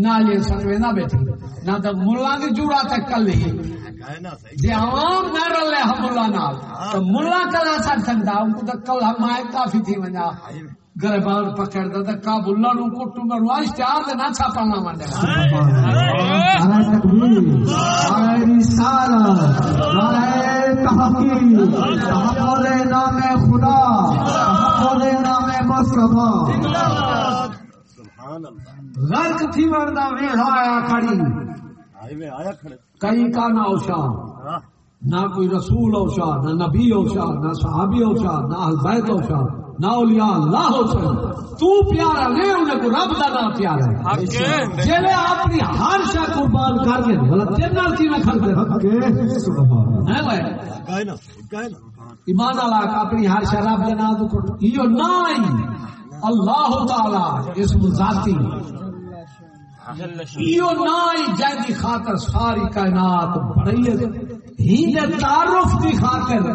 نالی سنگے نہ بیٹھی۔ نہ تو ملا دی جوڑا تک کل ہی جی عوام نہ رلے ہم ملا نال، تو ملا کلا سر سنگا ان کو تو کل ہم کافی تھی وجہ۔ گربان پکڑ نو اشتہار دے چھاپا نہ نعرہ تحقیق تحفظ نام خدا نام مصطفیٰ غرق تھی وردا ویڑا آیا کھڑی۔ کئی کا نہ اوشا نہ کوئی رسول اوشا نہ نبی اوشا نہ صحابی اوشا نہ اہل بیت اوشا نہ اولیاء اللہ اوشا تو پیارا لے انہیں کو رب دا نام پیارا ہے۔ جیلے اپنی ہر شے قربان کر دے بھلا تیرے نال کی نہ کھڑ دے ہے۔ بھائی۔ ایمان اللہ کا اپنی ہر شے رب دے نام کو یہ نہیں اللہ تعالی اسم ذاتی یہ نہیں جن خاطر ساری کائنات بڑی ہے۔ ہی دے تعارف دی خاطر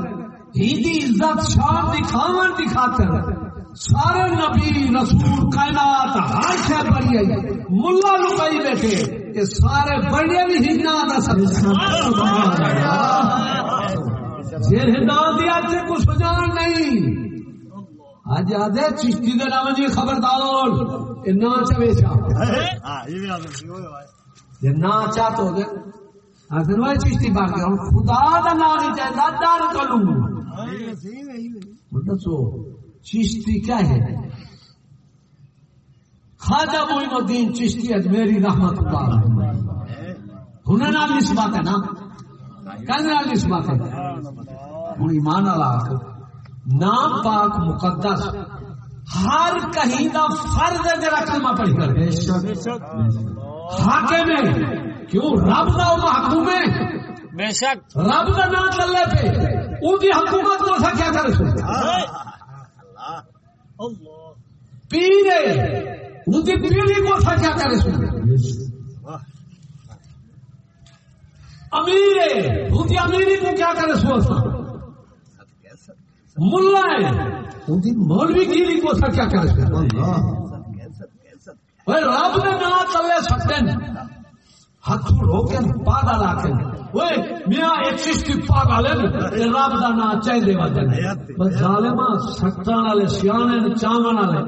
ہی دی عزت شان دکھاون دی خاطر سارے نبی رسول کائنات ہر شے بڑی ہے۔ ملا لکائی بیٹھے یہ سارے بڑے بھی ہندا دا کچھ جان نہیں۔ اج آدھے چشتی دے نام جی خبردار یہ نہ ہاں یہ بھی چاہ تو دے۔ آخر وہ چشتی باقی ہوں خدا دا نام چاہتا ڈر دسو چشتی کیا ہے؟ خواجہ معین الدین چشتی اجمیری رحمت اللہ علیہ۔ ہن نام نسبت ہے نا؟ ہے۔ ایمان نام پاک مقدس۔ ہر کہیں دا فرض ہے جڑا کلمہ پڑھ کر بے شک۔ حاکم ہے کیوں رب دا وہ محکوم ہے؟ بے شک۔ رب دا نام چلے پہ۔ ان کی حکومت کو سا کیا پیر ان کی پیڑھی کو سا کیا کرے سو امیر ہے۔ ان کی امیری کو کیا سا ملا ہے۔ ان کی مولوی گیری کو سا کیا وہ رب نے نام چلے سکتے ہیں۔ ہاتھوں وہ میاں ایک چشتی پاگا لے یہ رب دا نام چاہیے وجہ بس والے سیانے چاون والے۔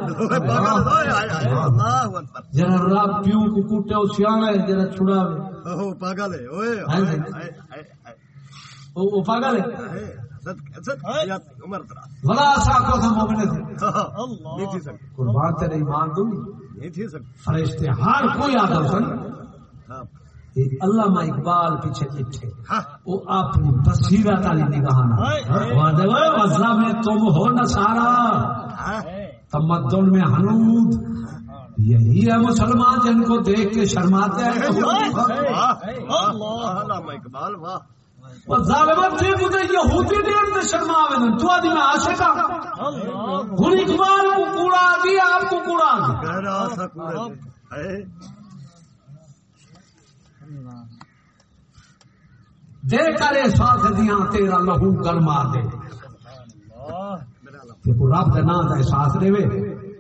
جرا رب پیو کو کوٹے او سیانا ہے چھڑاوے اوہ پاگل ہے اوئے او او پاگل ہے۔ بلا سا کو تھا مومن قربان تیرے ایمان دوں نہیں تھی فرشتے ہر کوئی آدم سن۔ ہاں۔ علامہ اقبال پیچھے پیچھے۔ ہاں۔ وہ اپنی بصیرت والی نگاہ وزا میں تم ہو نہ سارا۔ ہاں۔ تمدن میں حنود۔ یہی ہے مسلمان جن کو دیکھ کے شرماتے ہیں۔ واہ واہ علامہ اقبال واہ۔ وہ ظالمت تھے مجھے یہودی دین سے شرماوے نہ تو آدمی عاشق ہن اقبال کو کوڑا دی آپ کو کوڑا دی کہہ رہا تھا کوڑے سے ہائے دے کرے ساتھ دیاں، تیرا لہو گرما دے۔ کہ کو رب دے نام دا احساس دے وے۔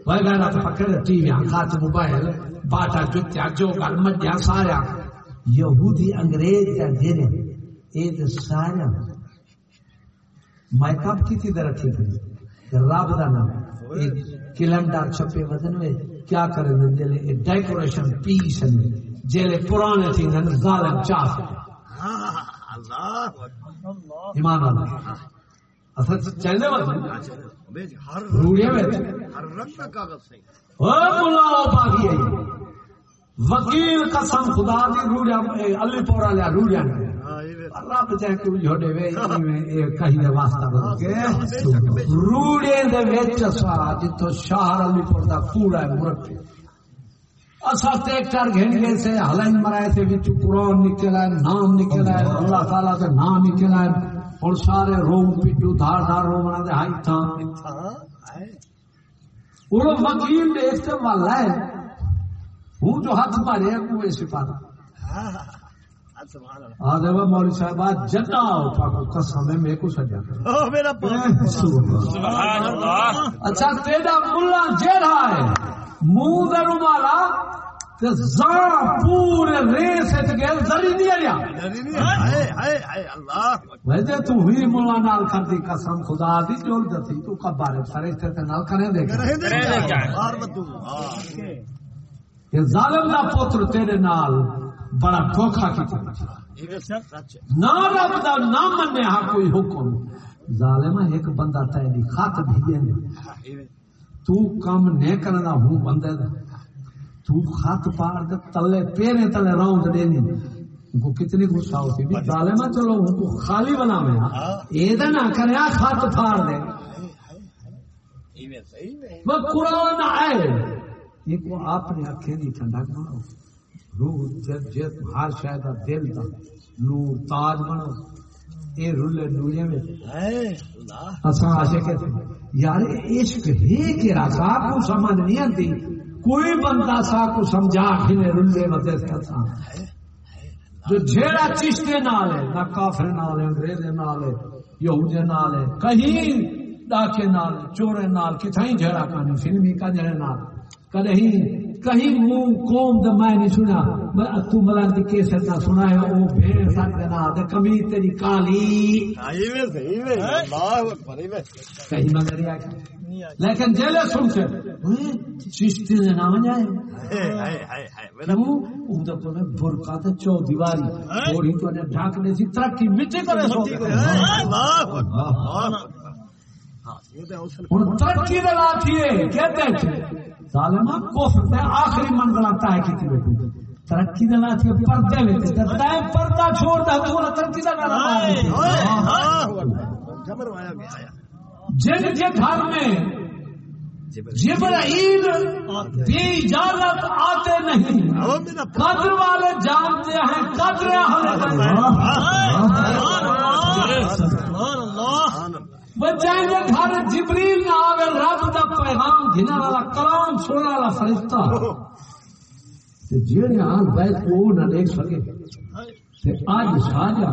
وہ گہرا پکڑ ٹی وی کھات موبائل، باٹا جتیا، جو گل مجیا سارا یہودی انگریز کا دین اے تے سارا میں کب کی تھی در ٹھیک ہے رب دا نام ایک کیلنڈر چھپے ودن میں کیا کرے جلے ڈیکوریشن پیس جلے پرانے تھی ظالم چاہ اللہ اکبر ایمان اللہ اصل چاہنے والے بیج ہر روڑیے میں ہر رنگ کا کاغذ صحیح او ملا او پاکی ہے وکیل قسم خدا دی روڑیا علی پورا لیا روڑیا ہاں رب چاہے کوئی جھوڑے وے ایویں اے کہیں دے واسطہ بول کے۔ روڑے دے وچ سا جتو شہر علی پور دا کوڑا ہے ٹریکٹر گھنگے سے ہلن مرائے سے وچ قرآن نکلا ہے نام نکلا ہے اللہ تعالی سے نام نکلا ہے اور سارے روم پیٹو دھار دھار روم دے ہائی تھا ہائے وہ وکیل دیکھتے والا ہے ہوں جو ہاتھ مارے کوئی سپاہ سبحان اللہ آدھے وہ مولوی صاحب جنا اٹھا کو قسم ہے میرے کو سجا کر میرا سبحان اللہ۔ اچھا تیرا ملا جیڑا ہے۔ منہ دے رومالا پورے ریس زری نہیں آیا۔ تو ملا نال قسم خدا دی دتی تو فرشتے تے نال کرے دے ہاں۔ کہ ظالم دا پتر تیرے نال بڑا دھوکا کیتا نہ رب دا نہ مننے ہا کوئی حکم۔ ظالم ایک بندہ تیری بھیجے ہاں، یہ بھی۔ تو کم نہیں کرنا ہوں بندے دا۔ تو خط پار دے تلے پیرے تلے راؤنڈ دینی۔ کو کتنی غصہ ہوتی بھی ظالما چلو ان کو خالی بنا میں اے دا نہ کرے آ خط پار دے۔ نہیں وہ قرآن آئے۔ یہ کو آپ نے اکھے دی ٹھنڈا کرو۔ روح جد جد ہر شاید دل دا نور تاج بنو۔ اے رولے نورے میں۔ اللہ اساں عاشق تھے یار عشق ہے کہ رضا کو سمجھ نہیں آتی۔ کوئی بندہ سا کو سمجھا کھنے رلے متے سے اساں جو جھیڑا چشتے نال ہے، نہ کافر نال ہے انگریز نال ہے یہودی نال ہے، کہیں ڈاکے نال چورے نال کتھائیں جھیڑا کانی، فلمی کا جھیڑے نال کہیں کہیں منہ قوم دا میں نہیں سنا میں تو ملان دی کیسے نہ سنا ہے او بھیڑ دینا دے کمی تیری کالی صحیح میں صحیح میں اللہ اکبر صحیح میں کہیں مگر یا لیکن جیلے سن کے چشتی دے نام جائے ہائے ہائے ہائے ہائے میرا کیوں ان دا کونے برکا تے چو دیواری تھوڑی تو نے ڈھاکنے سی ترقی مٹی کرے سو اللہ اکبر اللہ اکبر ہاں یہ تو حوصلہ ہوں ترقی دے لا تھیے کہتے تھے ظالما کفر تے آخری منزل آتا ہے کتی بیٹو ترقی دے لا تھیے پردے وچ تے پردہ چھوڑ دے تو ترقی دا جن کے گھر میں جبرائیل بے اجازت آتے نہیں قدر والے جانتے ہیں قدر بچائیں گے گھر جبریل نہ آوے رب دا پیغام گھنا والا کلام سونا والا فرشتہ۔ تے آن بیت کو نہ دیکھ سکے۔ تے آج ساجا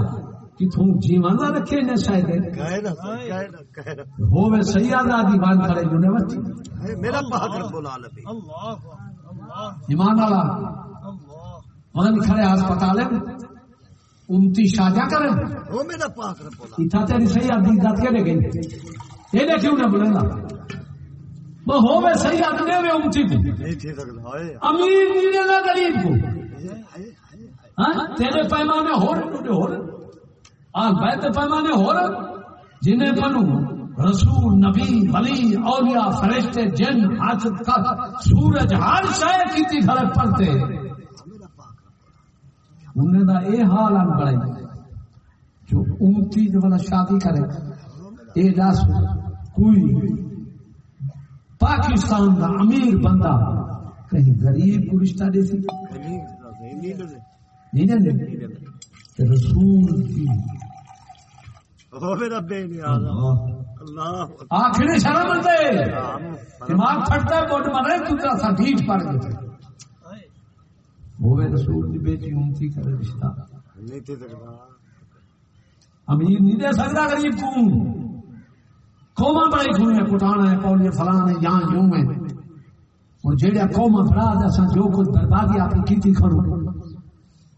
جیوان نہ رکھے شاید۔ نہ نہ ہوے سیادہ دیوان کرے یونیورسٹی ہائے میرا پاک رب العالمین۔ ایمان والا وہاں کھڑے ہسپتال میں۔ امتی شاجا کرے وہ میرا پاک رب العالمین اتھا تیری صحیح آدھی کے لے گئی۔ یہ نے کیوں نہ وہ صحیح آدمی میں امتی کو۔ تھی سکتا ہائے۔ امیر ملے نہ غریب کو۔ ہاں تیرے پیمانے ہو رہے ہو رہے۔ آ بیت پیمانے ہو رہے۔ جنہیں بنو رسول نبی ولی اولیاء فرشتے جن حاجت کا سورج ہر شے کی تھی پڑتے۔ انہیں دا اے حال ان بڑے جو امتی جو والا شادی کرے اے دس کوئی پاکستان کا امیر بندہ کہیں غریب کو رشتہ دے سی۔ نہیں کہ رسول کی۔ آخری شرم دے۔ دماغ پھٹتا ہے بوٹ مرے تو ڈھیٹ پڑ گئے ہوئے رسول کی بیٹی امتی کرے رشتہ؟ تھی امیر نہیں دے سکتا غریب کو قوما بڑی کھوئے کٹانا ہے پولی فلان ہے یہاں یوں ہے اور جیڑا قوما بڑا دے اساں جو کچھ بربادی آپ کی کیتی کھڑو۔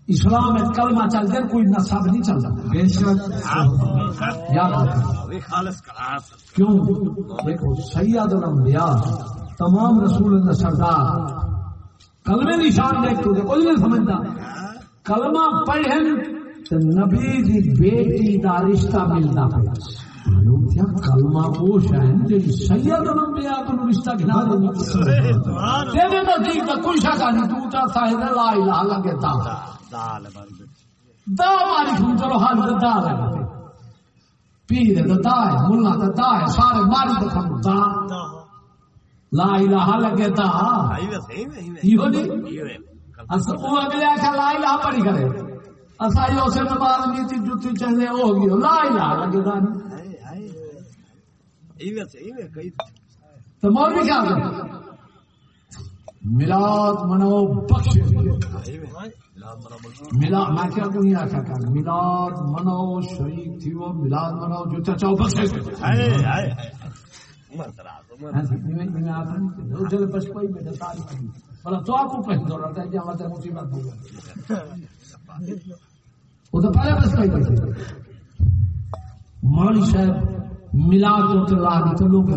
اسلام میں کلمہ چل دے کوئی نصب نہیں چلتا بے شک۔ خالص کلاس۔ کیوں؟ دیکھو سید الانبیاء تمام رسول اللہ سردار کلمے نشان دیکھ تو کوئی نہیں سمجھتا۔ کلمہ پڑھن تو نبی دی بیٹی دا رشتہ ملنا پہ معلوم کیا کلمہ وہ سید کو رشتہ گھنا دے تیرے نزدیک تو کوئی شک نہیں، تو تا صاحب لا الہ لگے تا دا چلو حال دا پیر دا ہے، ملا دا ہے، سارے ماری دا لا الہ لگے تا نہیں اصل وہ اگلے آخر لا الہ پڑھی کرے۔ یہ اسے نماز نیتی جتی ہو گئی۔ لا الہ لگے تو مولوی کیا کرے ملاد منو بخش صحیح میں کیا کر ملاد منو شریک تھی وہ ملاد منو جو چچاؤ بخش تو آپ کو رہتا ہے کہ ہمارے مصیبت وہ تو پہلے بس صاحب ملاد تو لا نہیں تو لوگ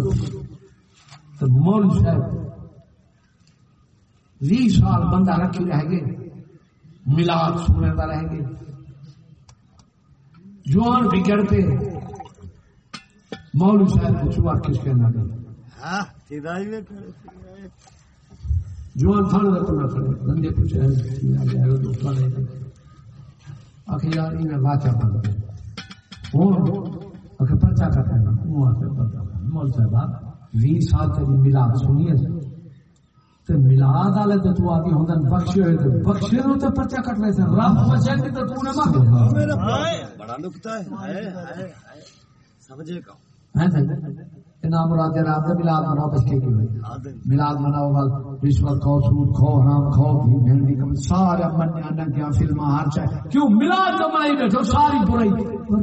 تو صاحب بھی سال بندہ رکھی رہ گے ملاد سننے کا رہ گے جوان بگڑتے مولوی صاحب کو چوا کس کے نہ میں جوان تھانے کا کھڑے بندے پوچھے ہیں آخر یار انہیں واچا بند وہ آخر پرچا کا کہنا وہ آخر پرچا مول صاحب وی سال تیری ملاد سنیے تے ملاد والے تے تو آگے ہوندن بخشے ہوئے تے بخشے نو تے پرچا کٹنے سے رب بچے تے تو بڑا نکتا ہے ہائے ہائے ہائے سمجھے کا نام مراد رات دے ملاد مناؤ بس ملاد مناؤ بل رشوت کھو سود کھو حرام کھو بھی بہن بھی کم سارا منیا ننگیا فلم ہر چاہے۔ کیوں؟ ملاد بیٹھو ساری برائی۔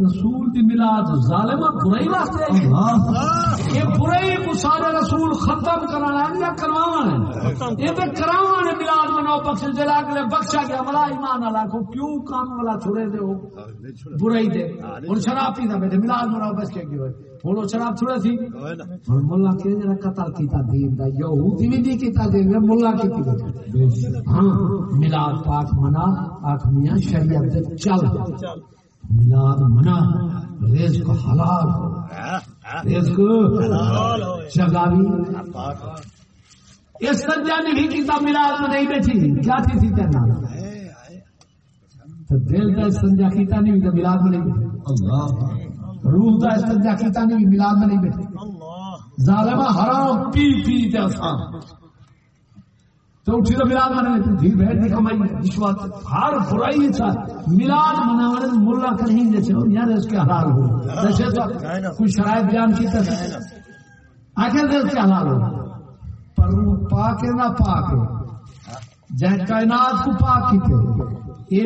رسول دی ملاد ظالمہ برائی واسطے۔ آئی یہ برائی سارے رسول ختم کرانا ہے یا کروانا ہے۔ یہ تو کراوانا ہے ملاد مناؤ بخش۔ جلا کے بخشا گیا ملا ایمان والا کو کیوں کام والا چھوڑے دے ہو؟ برائی دے۔ ہوں شراب پیتا بیٹھے ملاد مناؤ بچ کے کیوں ہوں وہ شراب چھوڑے تھی ہوں ملا کہ قتل کیتا دین دا یہودی بھی نہیں کیتا دین دا ملا ہاں ملاد پاک منا میاں شریعت دے چل۔ منا رزق حلال۔ شگاوی اس سجا نے بھی کیتا میں نہیں بیٹھی۔ کیا تھی تھی تیرنا تو دل کا استنجا کیتا نہیں ملاد میں نہیں۔ اللہ۔ روح کا استنجا کیتا نہیں ملاد میں نہیں بیٹھی ظالمہ حرام پی پی تے اساں تو اٹھی تو ملاد دھی بہن کی کمائی رشوت ہر برائی تھا ملاد ملا کہیں جیسے یار اس کے حلال ہو۔ جیسے تو کوئی شرائط بیان کی طرح آخر دے اس کے حلال ہو۔ پر وہ پاک ہے نہ پاک ہے۔ جہاں کائنات کو پاک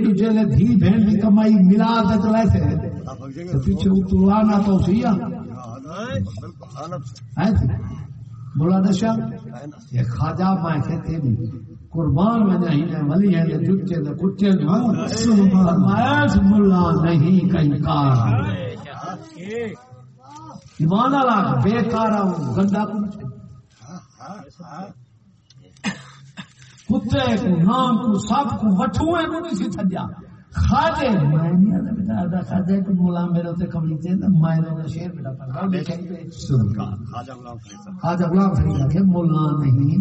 دوجے نے دھی بہن کمائی ملاد ایسے تو پیچھے اتروانا تو سیا بولا دشا یہ خواجہ میں کہتے بھی، قربان میں نہیں ہے، ولی ہے دے جچے دے کچے دے فرمایا ملا نہیں کہیں کار ایمان والا، بیکار ہوں، گندا کچھ کتے کو نام کو، سب کو وٹھوئے کو نہیں سی تھجا خاجے بیٹا خاجے کو میرے تے بیٹا پڑھا غلام فرید مولا نہیں۔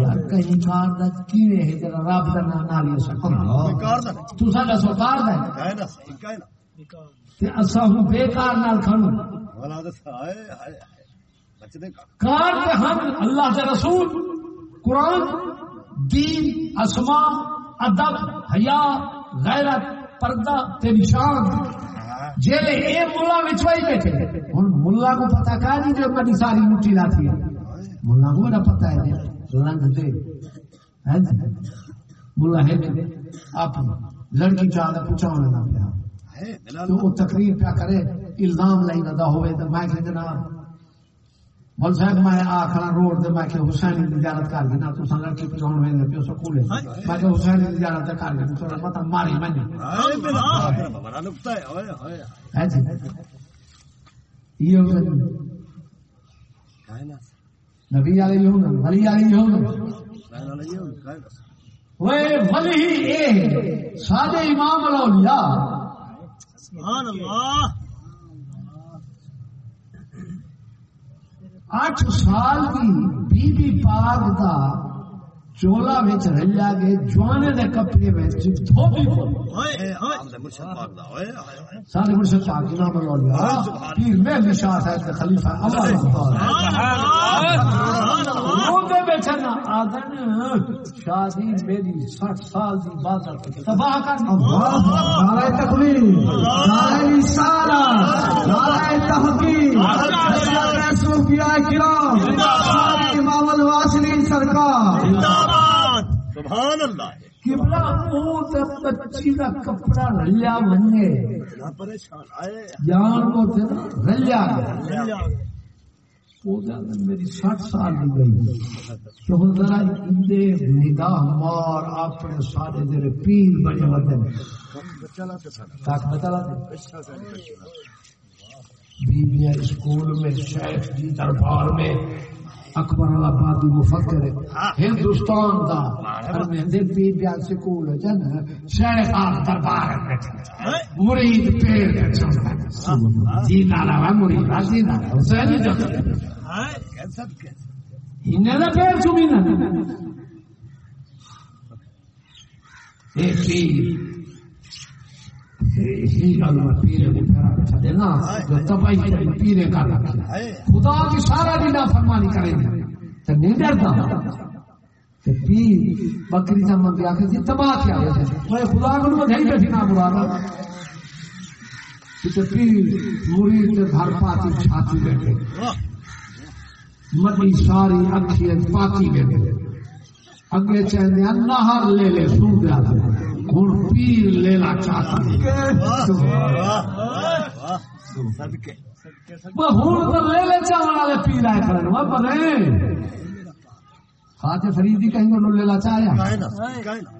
یار کہیں کار دا کیوے ہے جرا رب دا نام؟ نہ لیا سکتا تو ساڈا سرکار دا ہے۔ تے اساں ہوں بیکار نال کھانو کار تے ہم اللہ دے رسول قرآن دین اسماء ادب حیا غیرت، پردہ تے نشان۔ جیلے اے ملا وچوائی بیٹھے ہن ملا کو پتہ کا نہیں جو کدی ساری مٹھی لاتی ہے ملا کو بڑا پتہ ہے لنگ دے۔ ملا ہے آپ لڑکی چاہ پوچھا ہونے پیا۔ تو وہ تقریر پیا کرے، الزام لئی نہ ہوئے تو میں کہ جناب بول صاحب میں آخر روڈ دے میں کہ حسین کی زیارت کر گئی نا تو سن لڑکی پچھون میں نے پیو سکول ہے میں کہ حسین کی زیارت کر گئی تو پتہ ماری میں نے۔ ہے جی۔ یہ ہو نبی علیہ ہوں ولی علیہ ہوں وہ ولی اے ہے سادے امام الاولیاء۔ سبحان اللہ۔ اٹھ سال کی بی بی پاک دا چولا وچ رلیا گئے جوانے دے کپڑے وچ دھوبی کو سارے مرشد پاک امام الاولیاء پیر مہدی شاہ صاحب خلیفہ اللہ روندے بیٹھے نا آدن شادی میری سٹھ سال دی عبادت تباہ کر نعرہ تکبیر نعرہ رسالت نعرہ تحقیق۔ نعرہ صوفیاء کرام۔ امام الواسلین سرکار۔ سبحان اللہ قبلہ منہ تے بچی دا کپڑا رلیا منگے پریشان۔ آئے۔ جان کو تے نا رلیا۔ گیا وہ جان میری سٹھ سال گئی۔ تو ہن ذرا اندے نگاہ مار اپنے سارے تیرے پیر تاک لاتے بیبیاں اسکول میں شیخ جی دربار میں۔ اکبر آبادی مفکر ہندوستان دا. ہرمندر بیبیاں سکول جن. شیخ آف دربار میں بیٹھے مرید پیر چلتا جی نالا ہے مرید. جی نالا. حسین جو انہیں نہ پیر چومی نہ اے پیر. پیرے کا خدا کی سارا بھی نہ فرمانی کریں گے تو نہیں ڈرتا پیر بکری کا منگی آ کے تباہ کیا میں خدا کو نہیں بیٹھی نہ برا پیر مرید کے گھر پاتی چھاتی بیٹھے مٹی ساری اکھی پاتی بیٹھے اگے چاہتے نہر لے لے سو گیا پیر لینا وہ ہوں تو لے لے چاول والے پی رہے کرن وہ بنے خاطر فریدی کہیں گے لے لا چایا کائے نا کائے نا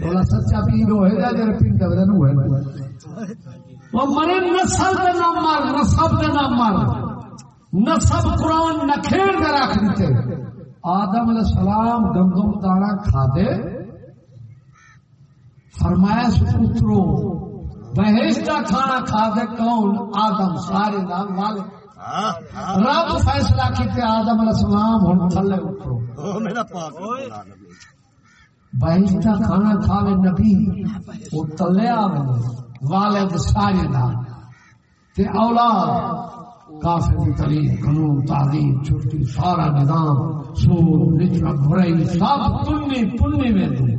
بولا سچا پی گو ہے جا جڑے پیندا ودا نو ہے وہ مرے نسل دے نہ نسب دے نہ نسب قرآن نہ کھیڑ کے رکھ دیتے۔ آدم علیہ السلام گندم دانا کھا دے۔ فرمایا اترو بہشت کا کھانا کھا دے کون؟ آدم سارے نام والے۔ ہاں ہاں۔ رب فیصلہ کیتے آدم علیہ السلام ہن تھلے اترو۔ او میرا پاک بہشت کا کھانا کھاوے نبی وہ تلے آوے والد سارے نام۔ تے اولاد کافر کی تعلیم قانون تعلیم چھٹی سارا نظام سود نچڑا برائی سب پنی پنی میں دوں۔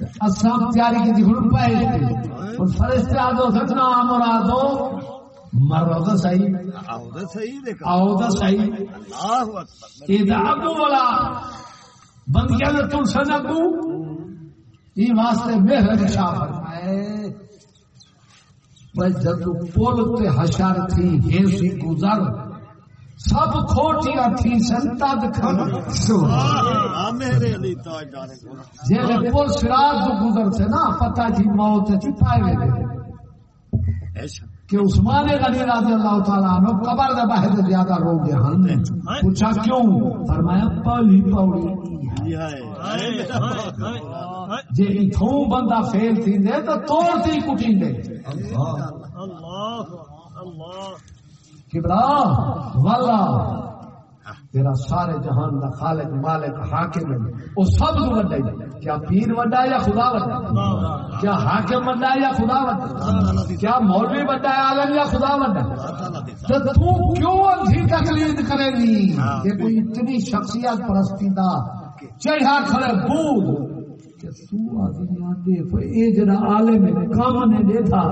اسام تیاری کی ہن پائے اور فرشتے آدو ستنا مرادو مرو تو صحیح آؤ تو صحیح صحیح اللہ اکبر۔ ابو والا۔ بندیا نے تم سن ابو یہ واسطے میرے شاہ فرمائے۔ بھائی جب پول تے حشر تھی ہیسی گزر۔ سب کھوٹیاں تھی سنتا دکھن ہاں میرے علی تاجدار کو جیسے پول سراج گزر سے نا، پتہ تھی موت چھپائے جی گئے کہ عثمان غنی رضی اللہ تعالیٰ عنہ قبر دے باہر زیادہ رو گئے ہن۔ پوچھا کیوں؟ فرمایا پہلی پوڑی یہ جی اتوں بندہ فیل تھی دے، تو توڑ تھی کٹی دے۔ اللہ اللہ اللہ۔ کبلا والا۔ تیرا سارے جہان دا خالق مالک حاکم ہے۔ وہ سب تو وڈا کیا پیر وڈا یا خدا وڈا ہے؟ کیا حاکم وڈا یا خدا وڈا کیا مولوی وڈا ہے عالم یا خدا وڈا تو تو کیوں اندھی تقلید کرے گی؟ کہ کوئی اتنی شخصیت پرستی دا۔ چڑھا کھڑے بود کہ تو آدمی دیکھو اے جڑا عالم ہے کام نے دیتا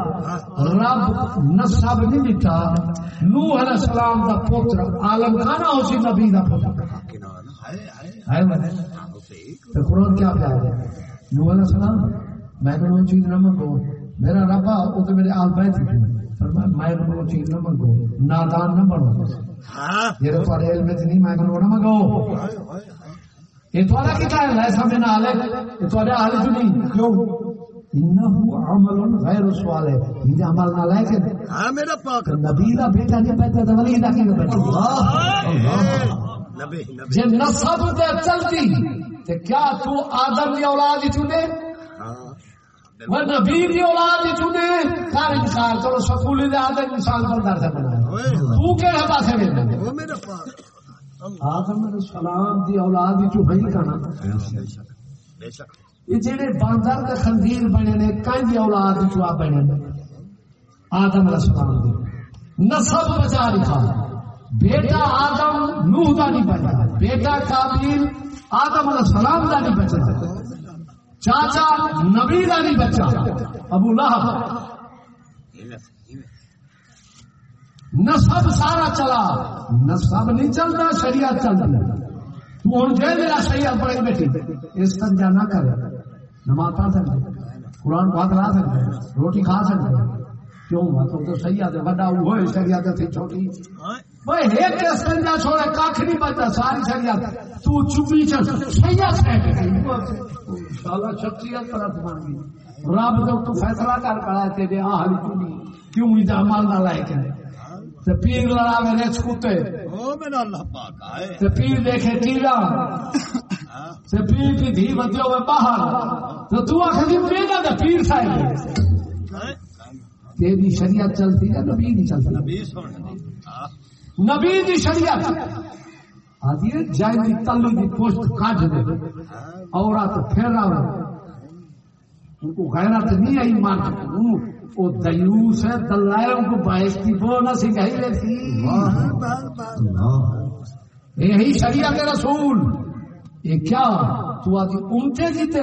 رب نسب نہیں دیتا نوح علیہ السلام دا پتر عالم کھانا ہو سی نبی دا پتر ہے وہ تو قرآن کیا کہہ رہا ہے؟ نوح علیہ السلام میں نے وہ چیز نہ منگو۔ میرا وہ تو میرے آل بیت فرمایا میں وہ چیز نہ منگو۔ نادان نہ بنو۔ ہاں۔ علم نہیں میں نہ منگو۔ یہ تو کی کیا ہے ایسا میں نہ آلے یہ تو آلے جو نہیں کیوں؟ انہو عمل غیر سوال ہے۔ یہ عمل نہ لائے کہ ہاں میرا پاک نبی دا بیٹا نہیں پیدا تو ولی دا کی بیٹا اللہ۔ اللہ۔ نبی نبی۔ جے نسب تے چلتی تے کیا تو آدم دی اولاد ہی چنے ہاں۔ وہ نبی دی اولاد ہی چنے کار انسان چلو سکولی دے آدم انسان بندر سے بنا تو پاسے میرا پاک۔ آدم علیہ السلام دی اولاد کنا یہ جڑے باندر خنزیر بنے نے دی اولاد آ بنے نے؟ آدم علیہ السلام دی۔ نسب بچا بیٹا آدم نوح دا نہیں بچا بیٹا کابیل آدم علیہ السلام دا نہیں بچا چاچا نبی دا نہیں بچا ابو لہب۔ نسب سارا چلا نسب نہیں چلتا، شریعت چلتا۔ تو ہوں جی میرا شریعت پڑھے بیٹھی، اس سنجا نہ کرے نماز پڑھ سکتے، قرآن کو لا سکتے، روٹی کھا سکتے۔ کیوں؟ مطلب تو بڑا شریعت تھی چھوٹی۔ ایک سنجا چھوڑے، کاکھ نہیں بچتا ساری شریعت۔ تو چپی چل سیاح شخصیت گئی۔ رب تو فیصلہ کر کڑا تیرے کیوں کیوں نہ لائے کرے پیر لڑا میرے کتے۔ وہ میرا اللہ پاک ہے تو پیر دیکھے کیڑا۔ پیر کی دھی ہوئے باہر۔ تو تو آخری بیٹا تو پیر صاحب تیری شریعت چلتی ہے نبی نہیں چلتی۔ نبی دی۔ شریعت۔ آدھی جائے دی تلی دی پوشت کاٹ دے۔ عورت ان کو غیرت نہیں آئی مان وہ دیوس ہے دلائے ان کو باعث کی وہ نہ سکھائی لیتی یہی شریعت رسول۔ یہ کیا؟ تو آدھی اونٹے کیتے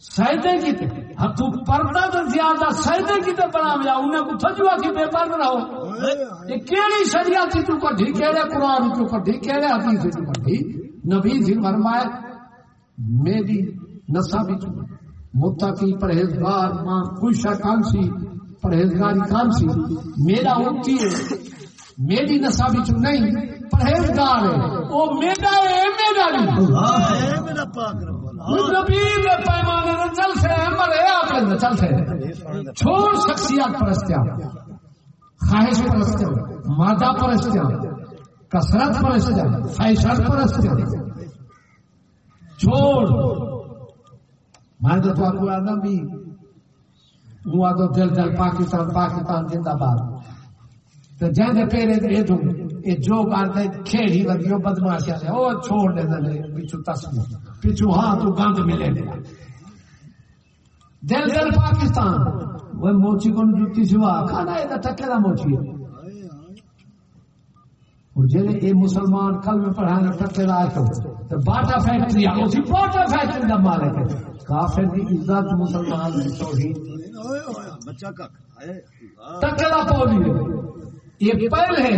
سیدے کیتے ہاں تو پردہ تو زیادہ سیدے کیتے بنا ملا۔ انہیں کو تھجوا کی بے پرد نہ ہو۔ یہ کیڑی شریعت تو کڈھی کیڑے، قرآن تو کڈھی کیڑے، حدیث تو کڈھی نبی جی فرمائے میری نسب وچ متقی پرہیزگار ماں خوش کانسی پرہیزگاری کام سی۔ میرا اونٹی ہے میری نسا بچ نہیں پرہیزگار ہے۔ وہ میرا ہے میرا نہیں پیمانے چل سے آپ نے چل سے چھوڑ پرستیا خواہش پرستیا مادہ پرستیا کثرت پرستیا فیشن پرستیا چھوڑ۔ میں تو تو آپ آدم بھی ہوا تو دل دل پاکستان پاکستان زندہ باد تو جہاں پیرے دے دوں یہ جو کرتے کھیڑی ودیو بدماشیا نے وہ چھوڑ دے دے پیچھو تسمو پیچھو ہاں تو گند ملے گا دل دل پاکستان وہ موچی کو جوتی سوا کھانا یہ ٹکے دا موچی ہے اور جلے اے مسلمان کل میں پڑھانا ٹکے دا آئے تو باٹا فیکٹری ہے اسی باٹا فیکٹری دا مالک ہے کافر دی عزت مسلمان دی۔ اوئے بچہ کا دا پولی یہ پہل ہے۔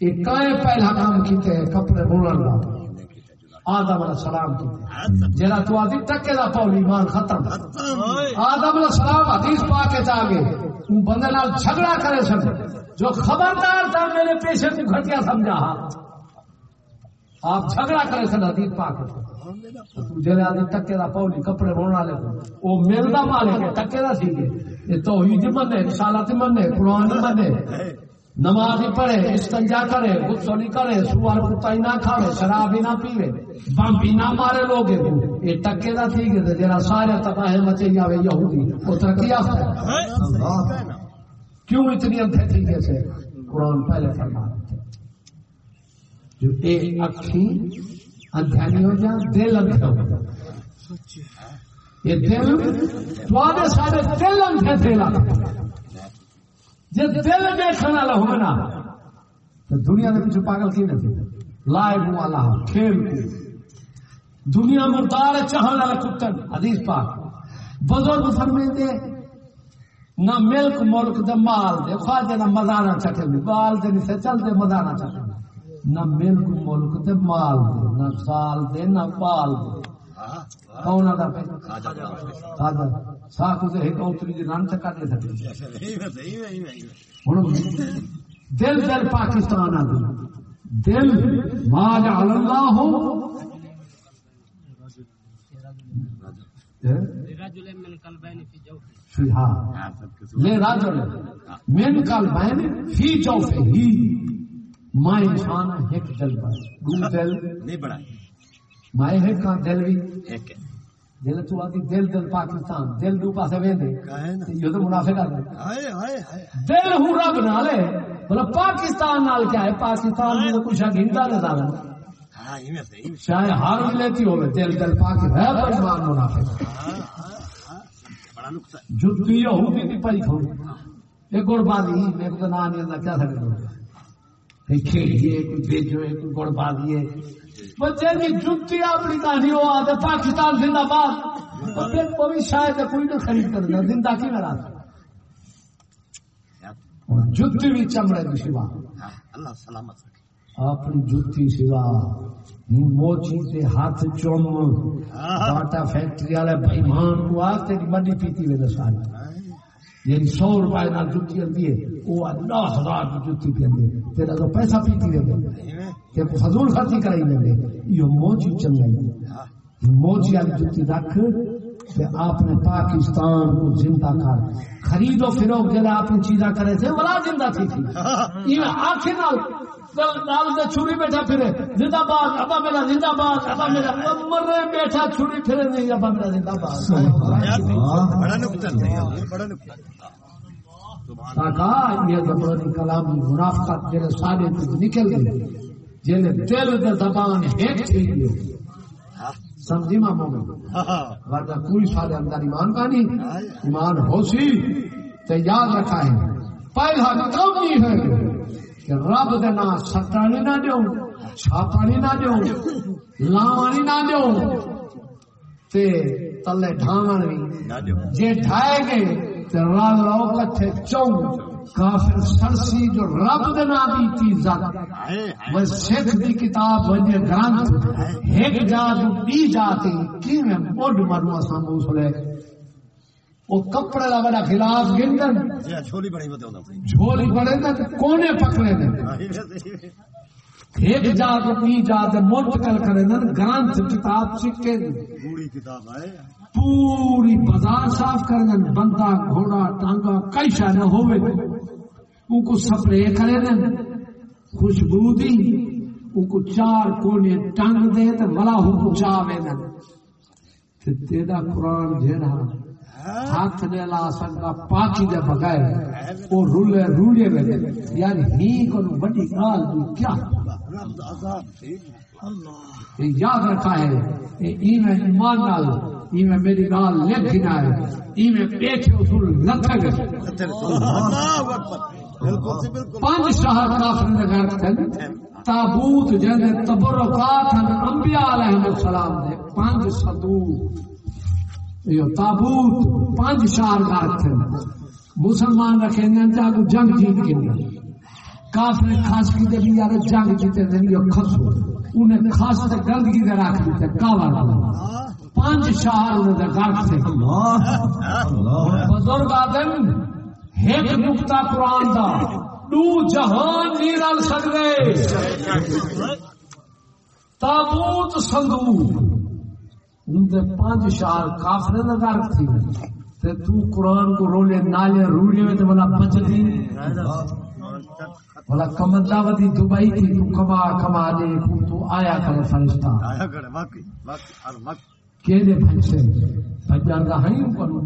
یہ کائے پہلا کام کیتے ہیں کپڑے بولن کا آدم علیہ السلام کی جرا تو آدھی ٹکے دا پولی ایمان ختم۔ آدم علیہ السلام حدیث پا کے چاہے وہ بندے نال جھگڑا کرے سن۔ جو خبردار تھا میرے پیشے کو گھٹیا سمجھا۔ آپ جھگڑا کرے سن حدیث پا کے۔ جلے آدھی ٹکے دا پولی کپڑے بولنے والے کو وہ ملدا مالک ہے ٹکے دا سی یہ توحید منے، رسالت منے، قرآن منے۔ نماز پڑھے، استنجا کرے، غسل ہی کرے، سوار کتا ہی نہ کھاوے، شراب ہی نہ پیوے۔ بم بھی نہ مارے لوگ یہ ٹکے دا تھی گئے جرا سارے تباہ مچے جاوے یہودی۔ وہ ترقی یافتہ کیوں اتنی اندھے تھی جیسے قرآن پہلے فرما رہے جو اے اکھی اندھا نہیں ہو جا دل اندھا ہو جا یہ دل توانے سارے دل اندھے تھے لگا جی دل دیکھنے والا ہوگا تو دنیا کے پیچھے پاگل کی نہیں لائے ہوں اللہ کھیل کو دنیا مردار چاہنے والا کتن حدیث پاک بزرگ فرمے دے نہ ملک ملک دے مال دے خواجہ نہ مزانا چکے دے بال دے نہیں سے چل دے مزانا چکے نہ ملک ملک دے مال دے نہ سال دے نہ بال دے۔ کون آدھا پہ خواجہ ساکو دے ایک اوتری دی رن چکا دے سکتے ہن دل دل پاکستان آ دل ما جعل اللہ ہاں راجل من فی ماں انسان ایک دل دو دل۔ نہیں بڑا۔ دل بھی؟ ایک ہے۔ دل تو دل دل پاکستان۔ دل دو پاسے ویندے۔ یہ تو منافق آتا ہے ہائے ہائے ہائے۔ دل ہوں رب نالے بولا پاکستان نال کیا ہے؟ پاکستان میں تو کچھ گھنٹا نہ ہاں ہار بھی لیتی ہوئے دل دل پاک ہے۔ منافق یہودی دی پئی کھو یہ میں کو نہ نہیں آتا کیا سکتے ہو کوئی کھیلیے کوئی بیچو کوئی گڑ بازی ہے۔ بچے کی جتی اپنی کہانی ہو آتے پاکستان زندہ باد۔ اور پھر وہ بھی شاید کوئی نہ خرید کر دے زندہ کی میرا جتی بھی چمڑے کی سوا۔ اللہ سلامت رکھے۔ اپنی جتی سوا۔ موچی ہاتھ چوم۔ ڈاٹا فیکٹری والے بھائیمان کو آ تیری منڈی پیتی ہوئے ساری یعنی سو روپئے جتی آتی ہے۔ وہ اللہ ہزار کی جتی پی تیرا تو پیسہ پیتی رہے کہ فضول خرچی کرائی دیں یہ موچی چل موچی والی جتی رکھ کہ آپ نے پاکستان کو زندہ کر۔ خرید و فروخت جلا اپنی چیزاں کرے تھے بڑا زندہ تھی تھی۔ یہ آنکھیں نال نال سے چھری بیٹھا پھرے۔ زندہ باد ابا میرا زندہ باد ابا میرا مر بیٹھا چھری پھرے۔ نہیں، ابا میرا زندہ باد بڑا نقصان ہے۔ بڑا نقصان یہ کلام منافقت جلے سارے کچھ نکل گئے جلے دل دے زبان ایک تھی گئے۔ سمجھی ماما میں ورنہ کوئی سارے اندر ایمان کا نہیں۔ ایمان ہو سی تو یاد رکھا ہے۔ پہلا کم ہی ہے کہ رب دے نا سٹانی نہ دیو چھاپانی نہ دیو لاوانی نہ دیو تے تلے بھی جے ڈھائے گئے تے چون، کافر سرسی جو رب دے نا دی چیزت وہ سکھ دی کتاب ونجے گرانت ایک جا جو بی جاتی کی میں موڈ مرو اساں موسلے وہ کپڑے کا بڑا خلاف گندن۔ جی بڑی ہوتے جھولی پڑے دن، کونے پکڑے دن۔ ایک جا کے پی جا کے منتقل کرے دن گرانتھ کتاب چکے دن پوری کتاب ہے پوری بازار صاف کر دن بندہ گھوڑا ٹانگا کئی شاہ نہ ہوئے ان کو سپرے کرے دن خوشبو دی ان کو چار کونے ٹنگ دے تو بلا ہو چاوے دن تے تیرا قرآن جیڑا ہاتھ نے لا سکتا پاکی دے بغیر وہ رولے رولے دے۔ یعنی ہی کو بڑی گال تو کیا؟ یاد رکھا ہے ایمان نال ای میں میری گال لکھنا ہے ای میں پیٹھے اصول لکھا گئے بالکل پانچ شہر کافر نے گھر تھے تابوت جن تبرکات ہیں انبیاء علیہ السلام دے پانچ صدوق۔ یہ تابوت پانچ شہر گھر تھے۔ مسلمان رکھے نے جاگ جنگ جیت کے کافر خاص کی دے یار جنگ جیتے دے یہ خسو انہیں خاص تے گندگی دے رکھ دیتے کاوا پانچ شہر انہیں دے گھر تھے بزرگ آدم، ایک نقطہ قرآن دا۔ دو جہان نہیں رل سکتے۔ تابوت صندوق ان دے پانچ شہر کافر دا گھر تھی۔ تے تو قرآن کو رولے نالے روڑے میں تے بلا بچ دی بلا کمندہ ودی دبئی تھی تو کما کما دے تو آیا کر فرشتہ۔ آیا کرے واقعی واقعی ہر وقت۔ کہ دے بھنسے بھجان دا ہنی کرو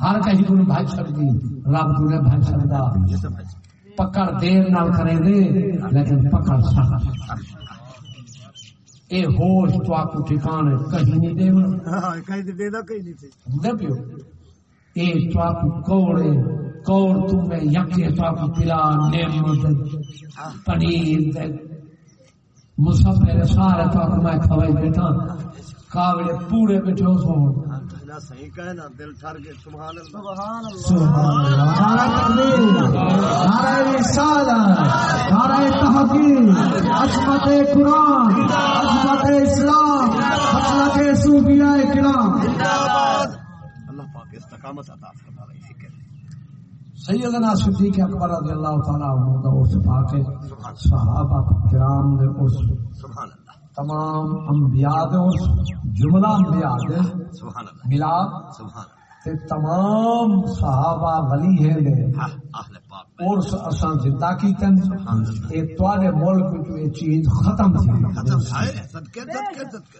ہر کہیں کو بھائی سکتی رب تو نے بھائی سکتا ہے پکڑ دیر نال کرے دے لیکن پکڑ سخت۔ اے ہوش تو آپ کو ٹھکانے کہیں نہیں دے ہاں کہیں دے دینا کہیں نہیں تھی۔ دے پیو اے تو آپ کو کوڑے۔ کوڑ تم میں یکی تو کو پلا نعمت پنیر دے مسافر سارے تو کو میں کھوائی بیٹھا۔ کاوڑے پورے بیٹھے سو صحیح کہے نا دل ٹھر کے سبحان اللہ۔ سبحان اللہ نعرہ رسالت نعرہ تحقیق عظمت قرآن عظمت اسلام عظمت صوفیاء کرام۔ اللہ پاک استقامت عطا فرما رہی فکر سیدنا صدیق اکبر رضی اللہ تعالیٰ عنہ دا اس پاک صحابہ کرام دے اللہ۔ تمام انبیاء دے اس جملہ انبیاء دے۔ سبحان اللہ۔ ملا سبحان اللہ۔ تے تمام صحابہ ولی ہیں دے۔ ہاں اہل پاک۔ اور اساں زندہ کیتن۔ اے تواڈے ملک یہ چیز ختم تھی۔ ختم ہے صدقے صدقے صدقے۔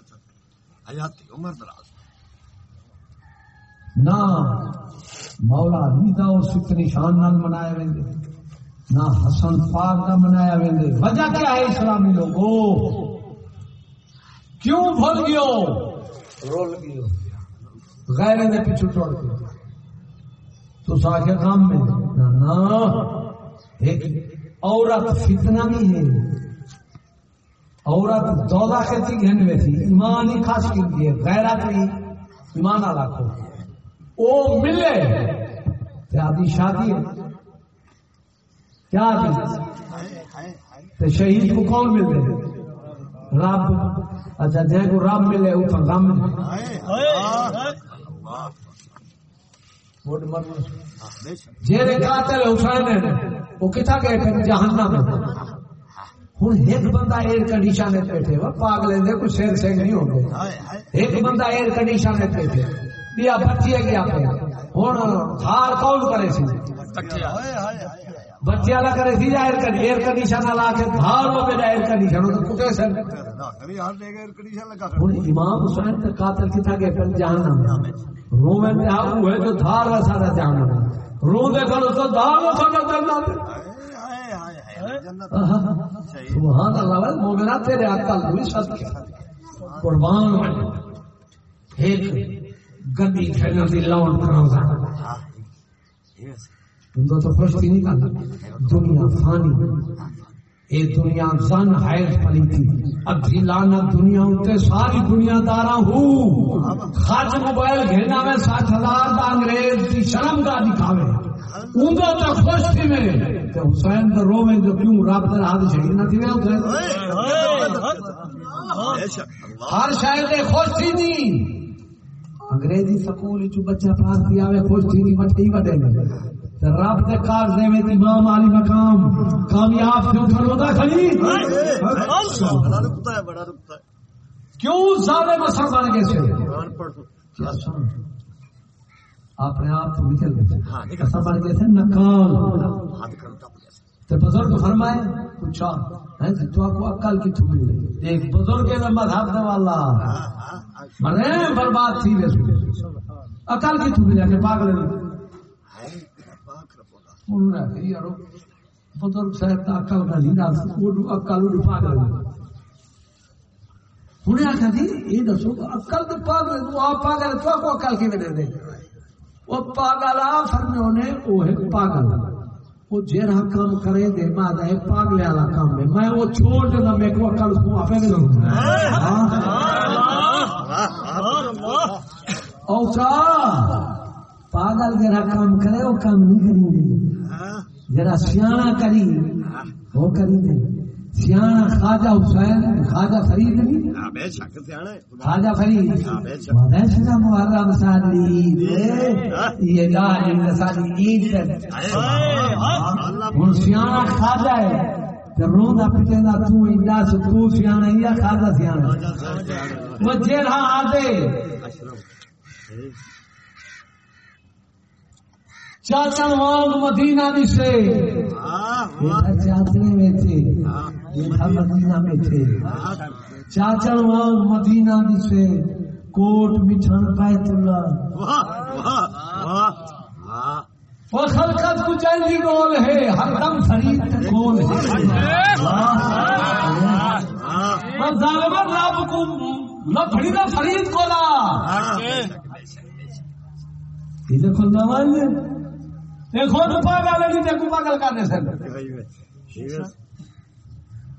حیاتی عمر دراز۔ نہ مولا علی اور ستنی شان نال منایا ویندے نہ حسن پاک دا منایا ویندے وجہ کیا ہے اسلامی لوگوں؟ کیوں بھول گیو رول گیو غیر دے پیچھے ٹوڑ کے۔ تو ساکے کام میں۔ نہ نہ ایک عورت فتنہ بھی ہے۔ عورت دودا کے تھی گھن میں تھی ایمان ہی خاص کی ہے۔ غیرت بھی ایمان آلا کو۔ او ملے۔ آدھی شادی ہے۔ کیا آدھی شہید کو کون ملے؟ رب۔ اچھا جے کو رب ملے وہ تو غم۔ ووٹ جیرے قاتل حسین ہے، وہ کتا گئے پھر؟ جہنم میں ہوں ایک بندہ ایئر کنڈیشن بیٹھے، وہ پاگلے دے کوئی شیر سے نہیں ہوگے ایک بندہ ایئر کنڈیشن بیٹھے۔ بیا بچی ہے گیا پہ ہوں ہار کون کرے سی؟ بچے والا کرے سی ایئر ایئر کنڈیشن لا کے ہار وہ میرا ایئر کنڈیشن تو کتے کنڈیشن ہوں امام حسین قاتل کتا گئے پھر جہنم۔ میں رومن جو دھار و سارا جہنم۔ رو دے کر تو دھار و سارا جہنم سبحان اللہ مومنا تیرے عقل ہوئی کیا قربان ایک گدی کھیلنے دی لون کراؤں ہاں تو تو خوش نہیں کرنا دنیا فانی۔ اے دنیا زن حیض پلی تھی ادھی لانا دنیا اتے ساری دنیا دارا ہوں خرچ موبائل گھیرنا میں ساٹھ ہزار دا انگریز کی شرم کا دکھاوے۔ اندر تو خوش تھی میں۔ کہ حسین تو رو میں جو کیوں رب تر ہاتھ شہید نہ تھی میں ہر شاید خوش تھی نہیں۔ انگریزی سکول چ بچہ پاس تھی آوے خوش تھی نہیں مٹھے ہی وڈے نے۔ تے رب دے کار دے وچ امام علی مقام کامیاب اٹھن ہوتا کھڑی؟ بڑا رکتا ہے بڑا رکتا ہے۔ کیوں ظالم اثر بن گئے سے اپنے آپ تو نکل گئے۔ ہاں نکل۔ بن گئے تھے نکال ہاتھ کرتا پڑا تے بزرگ فرمائے، پوچھا ہیں جی کو عقل کی تھوڑی ایک بزرگ مذہب دے والا۔ مرے، برباد تھی ویسے عقل کی تھوڑی ملی کہ پاگل پاک انہوں نے کہی یارو بزرگ صاحب نہیں پاگل جی، دسو پاگل آپ پاگل تو کو کی دے پاگل آ پاگل وہ جہاں کام کرے دے ماں دے پاگلے والا کام ہے۔ میں وہ چھوڑ دینا میں کو عقل کو نہیں لوں اوچا پاگل جرا کام کرے وہ کام نہیں کریں دے جرا سیاح کری وہ کری دے۔ سیاح خواجہ حسین خواجہ فرید نہیں؟ ہے خواجہ فرید۔ کا محرم ہوں سیاح خواجہ ہے۔ تو سیاح یا خواجہ سیاح وہ چاچن وانگ مدینہ دی سے۔ چاچنے میں تھے۔ دیکھا مدینہ میں تھے۔ چاچن وانگ مدینہ دی سے۔ کوٹ مٹھن بیت اللہ وہ خلقت کو جلدی گول ہے؟ ہر دم فرید کا گول ہے رب کو لپڑی نہ فرید کو لا یہ دیکھو نواز دیکھو تو پاگل ہے نہیں دیکھو پاگل کرنے سے